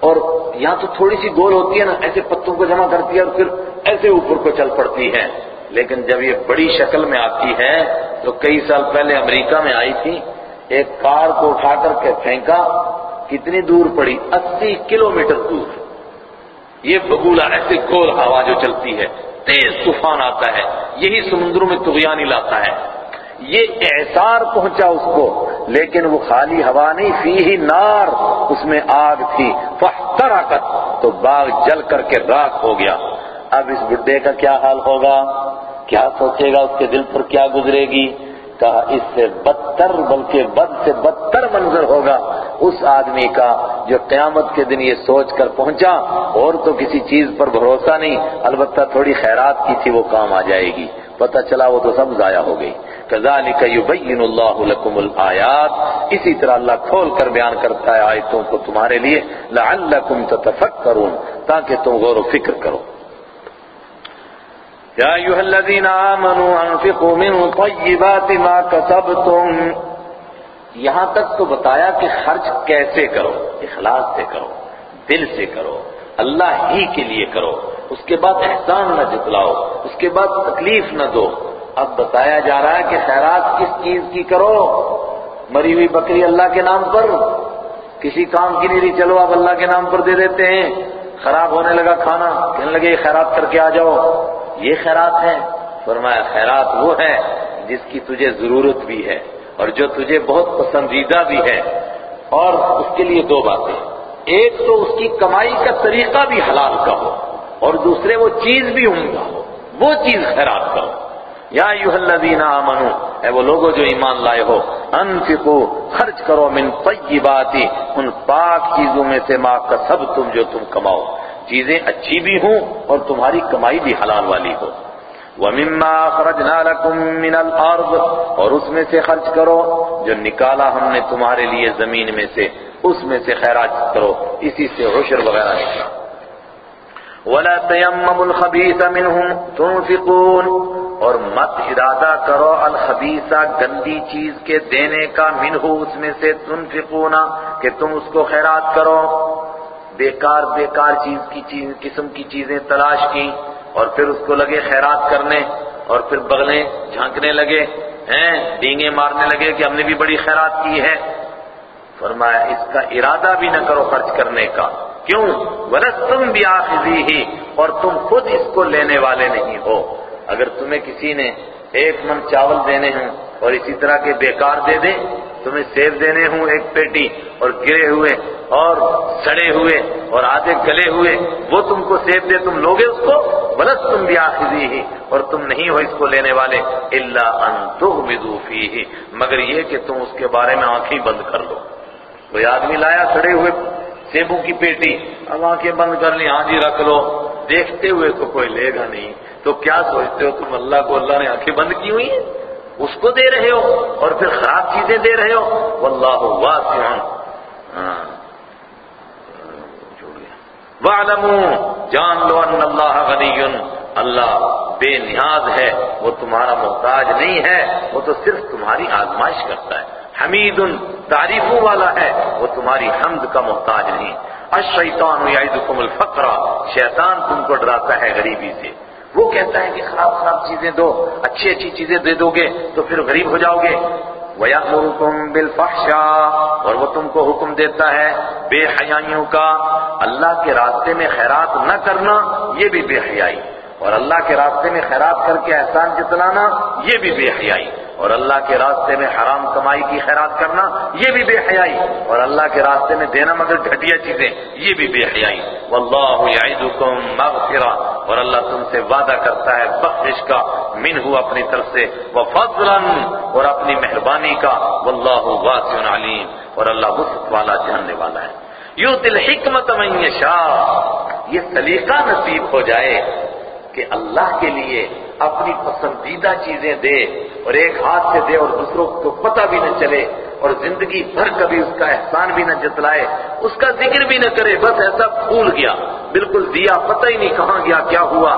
اور یہاں تو تھوڑی سی گول ہوتی ہے نا، ایسے پتوں کو جمع کرتی ہے اور پھر ایسے اوپر کو چل پڑتی ہے۔ لیکن جب یہ بڑی شکل میں آتی ہے، تو کئی سال پہلے امریکہ میں آئی تھی، ایک کار کو اٹھا کر کے پھینکا، کتنی دور پڑی؟ اسی کلومیٹر دور۔ یہ بگولا ایسے گول ہوا جو چلتی ہے۔ تیز طوفان آتا ہے، یہی سمندروں میں تغیانی لاتا ہے۔ یہ احسار پہنچا اس کو، لیکن وہ خالی ہوا نہیں، فی ہی نار، اس میں آگ تھی۔ فاحترقت، تو باغ جل کر کے راک ہو گیا۔ اب اس بڈے کا کیا حال ہوگا؟ کیا سوچے گا اس کے دل پر کیا گزرے گی؟ کہا اس سے بدتر بلکہ بد سے بدتر منظر ہوگا اس آدمی کا جو قیامت کے دن یہ سوچ کر پہنچا، اور تو کسی چیز پر بھروسہ نہیں، البتہ تھوڑی خیرات کی تھی وہ کام آ جائے گی۔ پتہ چلا وہ تو سب ضائع ہو گئی۔ كذلك يبين الله لكم الآيات اسی طرح اللہ کھول کر بیان کرتا ہے آیتوں کو تمہارے لیے، لعلکم تتفکرون، تاکہ تم غور و فکر کرو۔ یا ایوہ الذین آمنوا انفقوا من طیبات ما کسبتم یہاں تک تو بتایا کہ خرچ کیسے کرو؟ اخلاص سے کرو، دل سے کرو، اللہ ہی کے لیے کرو۔ اس کے بعد احسان نہ جتلاؤ، اس کے بعد تکلیف نہ دو۔ اب بتایا جا رہا ہے کہ خیرات کس چیز کی کرو؟ مری ہوئی بکری اللہ کے نام پر۔ کسی کام کی نہیں چلو، آپ اللہ کے نام پر دے دیتے ہیں۔ خراب ہونے لگا کھانا، کہنے لگے خیرات کر کے آ جاؤ۔ یہ خیرات ہے فرمایا، خیرات وہ ہے جس کی تجھے ضرورت بھی ہے اور جو تجھے بہت پسندیدہ بھی ہے۔ اور اس کے لیے دو باتیں۔ ایک تو اس کی کمائی کا طریقہ بھی حلال کا ہو اور دوسرے وہ چیز بھی عمدہ ہو۔ وہ چیز خیرات کا ہو۔ یا ایوہ الذین آمنو، اے وہ لوگوں جو ایمان لائے ہو، انفقو، خرچ کرو من طیباتی، ان پاک چیزوں میں سے ما کا سب تم جو تم کماؤ۔ چیزیں اچھی بھی ہوں اور تمہاری کمائی بھی حلال والی ہو۔ وَمِمَّا خَرَجْنَا لَكُم مِّنَ الْأَرْضِ، اور اس میں سے خرچ کرو جو نکالا ہم نے تمہارے لیے زمین میں سے، اس میں سے خیرات کرو، اسی سے عشر وغیرہ نکلا۔ وَلَا تَيَمَّمُ الْخَبِيثَ مِنْهُمْ تُنْفِقُونَ، اور مت ارادہ کرو الخبیثہ گندی چیز کے دینے کا، منہو اس میں سے تنفقون کہ تم اس کو خیرات کرو۔ بیکار بیکار چیز کی چیز قسم کی چیزیں تلاش کی اور پھر اس کو لگے خیرات کرنے اور پھر بغلیں جھانکنے لگے، ہیں ڈینگے مارنے لگے کہ ہم نے بھی بڑی خیرات کی ہے۔ فرمایا، اس کا ارادہ بھی نہ کرو خرچ کرنے کا۔ کیوں؟ ولستم بیاخذی ہی اور تم خود اس کو لینے والے نہیں ہو۔ اگر تمہیں کسی نے ایک من چاول دینے ہوں اور اسی طرح کے بیکار دے دیں تمہیں سیب دینے ہوں ایک پیٹی اور گرے ہوئے اور سڑے ہوئے اور آدھے گلے ہوئے، وہ تم کو سیب دے، تم لوگے اس کو؟ بلس تم بھی آخری ہی، اور تم نہیں ہو اس کو لینے والے اللہ ان ہی مگر یہ کہ تم اس کے بارے میں آنکھیں بند کر لو۔ کوئی آدمی لایا سڑے ہوئے سیبوں کی پیٹی، اب آنکھیں بند کر لی ہاں جی رکھ لو۔ دیکھتے ہوئے تو کوئی لے گا نہیں۔ تو کیا سوچتے ہو تم؟ اللہ کو اللہ نے آنکھیں بند کی ہوئی ہیں؟ اس کو دے رہے ہو اور پھر خراب چیزیں دے رہے ہو؟ واللہ واسع۔ ہاں۔ وَعْلَمُوا جان لو ان اللہ غنی، اللہ بے نیاز ہے، وہ تمہارا محتاج نہیں ہے، وہ تو صرف تمہاری آزمائش کرتا ہے۔ حمید، تعریفوں والا ہے، وہ تمہاری حمد کا محتاج نہیں۔ الشیطان یعیدکم الفقر، شیطان تم کو ڈراتا ہے غریبی سے۔ وہ کہتا ہے کہ خراب خراب چیزیں دو، اچھی اچھی چیزیں دے دو گے تو پھر غریب ہو جاؤ گے۔ وَيَأْمُرُكُمْ بِالْفَحْشَاءِ اور وہ تم کو حکم دیتا ہے بے حیائیوں کا۔ اللہ کے راستے میں خیرات نہ کرنا، یہ بھی بے حیائی۔ اور اللہ کے راستے میں خیرات کر کے احسان جتلانا، یہ بھی بے حیائی. اور اللہ کے راستے میں حرام کمائی کی خیرات کرنا، یہ بھی بے حیائی. اور اللہ کے راستے میں دینا مگر گھٹیا چیزیں، یہ بھی بے حیائی. واللہ یعیدکم مغفرہ. اور اللہ تم سے وعدہ کرتا ہے بخشش کا منہ اپنی طرف سے، وفضلا اور اپنی مہربانی کا. واللہ واسع علیم. اور اللہ وسط والا جاننے والا ہے. یو دل حکمت من یشاء. یہ سلیقہ نصیب ہو جائے. کہ اللہ کے لیے اپنی پسندیدہ چیزیں دے اور ایک ہاتھ سے دے اور دوسروں کو پتہ بھی نہ چلے اور زندگی بھر کبھی اس کا احسان بھی نہ جتلائے، اس کا ذکر بھی نہ کرے، بس ایسا پھول گیا۔ بالکل دیا پتہ ہی نہیں کہاں گیا، کیا ہوا؟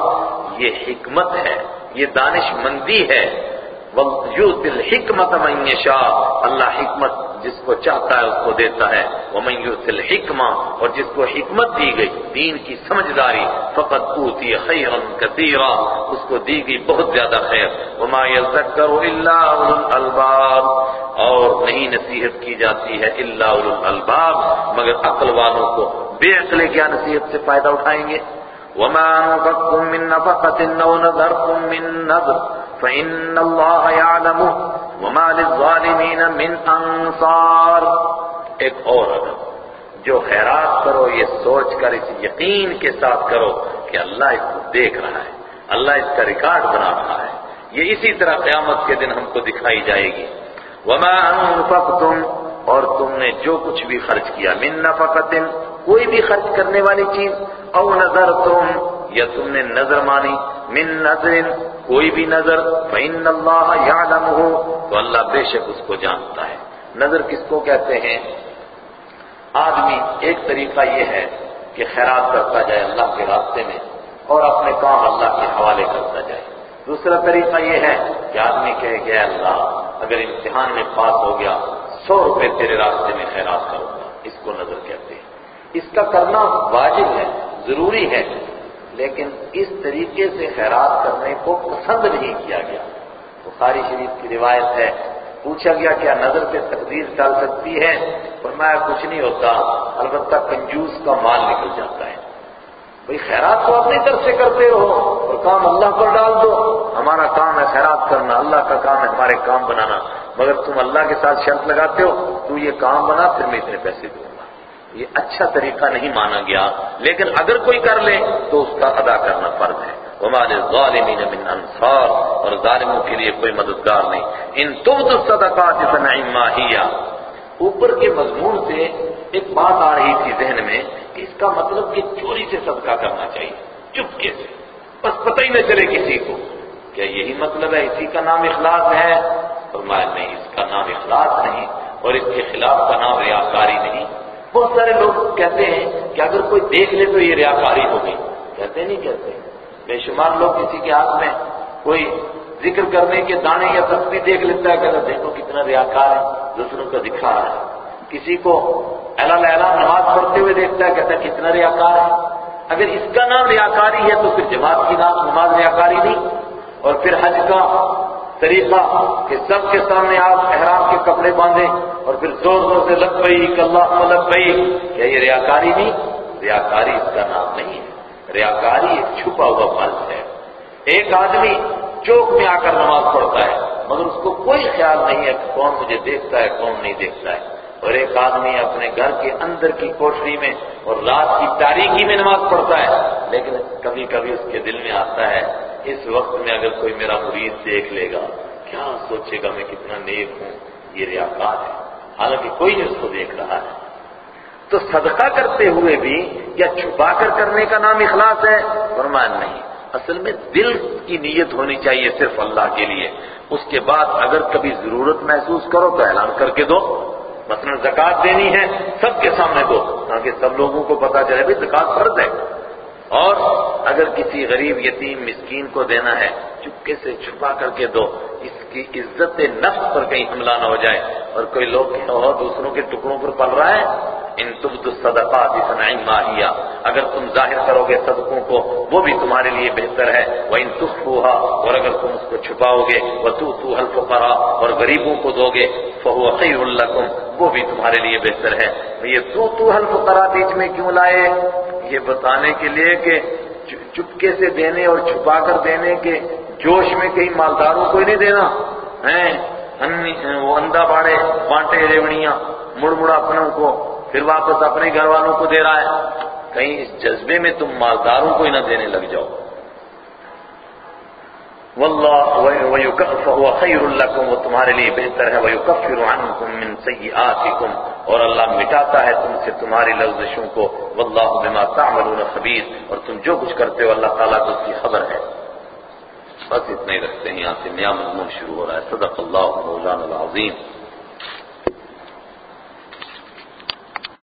یہ حکمت ہے، یہ دانش مندی ہے۔ وَيُؤْتِ الْحِكْمَةَ مَنْ يَشَاءُ۔ اللہ حکمت جس کو چاہتا ہے اس کو دیتا ہے۔ وَمَنْ يُؤْتِ الْحِكْمَةَ، اور جس کو حکمت دی گئی، دین کی سمجھداری فقط أُوتِيَ خَيْرًا كَثِيرًا۔ اس کو دی گئی بہت زیادہ خیر۔ وَمَا يَذَّكَّرُ إِلَّا أُولُو الْأَلْبَابِ۔ اور نہیں نصیحت کی جاتی ہے إِلَّا أُولُو الْأَلْبَابِ، مگر عقل والوں کو بے عقلے کیا نصیحت سے فائدہ اٹھائیں گے۔ وَمَا نُفَقُّم مِّن نَفَقَةٍ أَوْ نَذَرْكُم مِّن نَذْرٍ۔ فإن الله يعلمه وما للظالمين من انصار ایک اور ادب جو خیرات کرو، یہ سوچ کر، اس یقین کے ساتھ کرو کہ اللہ اس کو دیکھ رہا ہے، اللہ اس کا ریکارڈ بنا رہا ہے۔ یہ اسی طرح قیامت کے دن ہم کو دکھائی جائے گی۔ وما انفقتم اور تم نے جو کچھ بھی خرچ کیا، من نفقت کوئی بھی خرچ کرنے والی چیز او نظر تم یا تم نے نظر مانی من نظر کوئی بھی نظر، فإن اللہ يعلمه، تو اللہ بے شک اس کو جانتا ہے۔ نظر کس کو کہتے ہیں؟ آدمی، ایک طریقہ یہ ہے کہ خیرات کرتا جائے اللہ کے راستے میں اور اپنے کام اللہ کے حوالے کرتا جائے۔ دوسرا طریقہ یہ ہے کہ آدمی کہے کہ اللہ، اگر امتحان میں پاس ہو گیا، سو روپے تیرے راستے میں خیرات کروں گا۔ اس کو نظر کہتے ہیں۔ اس کا کرنا واجب ہے، ضروری ہے۔ لیکن اس طریقے سے خیرات کرنے کو پسند نہیں کیا گیا۔ بخاری شریف کی روایت ہے، پوچھا گیا کیا نظر پہ تقدیر ڈال سکتی ہے؟ فرمایا، کچھ نہیں ہوتا، البتہ کنجوس کا مال نکل جاتا ہے۔ بھئی خیرات تو اپنی طرف سے کرتے رہو اور کام اللہ پر ڈال دو۔ ہمارا کام ہے خیرات کرنا، اللہ کا کام ہے ہمارے کام بنانا۔ مگر تم اللہ کے ساتھ شرط لگاتے ہو، تو یہ کام بنا، پھر میں اتنے پیسے دوں۔ یہ اچھا طریقہ نہیں مانا گیا، لیکن اگر کوئی کر لے تو اس کا ادا کرنا فرض ہے۔ ہمارے ظالمین من انصار، اور ظالموں کے لیے کوئی مددگار نہیں۔ ان تم تو صدقات ماہیا اوپر کے مضمون سے ایک بات آ رہی تھی ذہن میں کہ اس کا مطلب کہ چوری سے صدقہ کرنا چاہیے، چپکے سے۔ بس پتہ ہی نہ چلے کسی کو کیا یہی مطلب ہے، اسی کا نام اخلاص ہے۔ فرمایا، نہیں، اس کا نام اخلاص نہیں، اور اس کے خلاف کا نام ریاکاری نہیں۔ بہت سارے لوگ کہتے ہیں کہ اگر کوئی دیکھ لے تو یہ ریاکاری ہو گئی کہتے نہیں کہتے۔ بے شمار لوگ کسی کے ہاتھ میں کوئی ذکر کرنے کے دانے یا تصویر دیکھ لیتا ہے، کہتا دیکھو کتنا ریاکار ہے، دوسروں کا دکھا رہا ہے۔ کسی کو اعلان اعلان نماز پڑھتے ہوئے دیکھتا ہے، کہتا ہے، کتنا ریاکار ہے۔ اگر اس کا نام ریاکاری ہے تو پھر جماعت کی نام نماز ریاکاری نہیں۔ اور پھر حج کا طریقہ کہ سب کے سامنے آپ احرام کے کپڑے باندھیں اور پھر زور زور سے لگ گئی اللہ لگ گئی کیا یہ ریاکاری نہیں، ریاکاری اس کا نام نہیں ہے۔ ریاکاری ایک چھپا ہوا فرض ہے۔ ایک آدمی چوک میں آ کر نماز پڑھتا ہے، مگر اس کو کوئی خیال نہیں ہے کہ کون مجھے دیکھتا ہے، کون نہیں دیکھتا ہے۔ اور ایک آدمی اپنے گھر کے اندر کی کوٹری میں اور رات کی تاریخی میں نماز پڑھتا ہے، لیکن کبھی کبھی اس کے دل میں آتا ہے اس وقت میں اگر کوئی میرا مرید دیکھ لے گا، کیا سوچے گا میں کتنا نیک ہوں؟ یہ ریاکار ہے۔ حالانکہ کوئی نہیں اس کو دیکھ رہا ہے۔ تو صدقہ کرتے ہوئے بھی یا چھپا کر کرنے کا نام اخلاص ہے؟ فرمان نہیں۔ اصل میں دل کی نیت ہونی چاہیے صرف اللہ کے لیے۔ اس کے بعد اگر کبھی ضرورت محسوس کرو تو اعلان کر کے دو۔ مثلا زکات دینی ہے، سب کے سامنے دو، تاکہ سب لوگوں کو پتا چلے بھائی زکات فرض ہے۔ اور اگر کسی غریب یتیم مسکین کو دینا ہے، چپکے سے چھپا کر کے دو، اس کی عزت نفس پر کہیں حملہ نہ ہو جائے۔ اور کوئی لوگ اور دوسروں کے ٹکڑوں پر پل رہا ہے۔ ان تبد صدقات ماہیا اگر تم ظاہر کرو گے صدقوں کو، وہ بھی تمہارے لیے بہتر ہے۔ وہ ان اور اگر تم اس کو چھپاؤ گے وہ تو تو حلف اور غریبوں کو دو گے فہو خیر لکم وہ بھی تمہارے لیے بہتر ہے۔ یہ تو تو حلف کرا بیچ میں کیوں لائے؟ یہ بتانے کے لیے کہ چپکے سے دینے اور چھپا کر دینے کے جوش میں کئی مالداروں کو ہی نہیں دینا۔ ہیں وہ اندھا باڑے، بانٹے ریوڑیاں مڑ مڑا اپنوں کو، پھر واپس اپنے گھر والوں کو دے رہا ہے۔ کہیں اس جذبے میں تم مالداروں کو ہی نہ دینے لگ جاؤ۔ واللہ خیر لکم وہ تمہارے لیے بہتر ہے. وَيُكَفِّرُ عَنْكُم مِّن سَيِّئَاتِكُمْ. اور اللہ مٹاتا ہے تم سے تمہاری لغزشوں کو. واللہ بما تعملون خبیر. اور تم جو کچھ کرتے ہو اللہ تعالیٰ کو اس کی خبر ہے. بس اتنے رکھتے ہیں یہاں سے. نیا مضمون شروع ہو رہا ہے. صدق اللہ مولانا العظیم.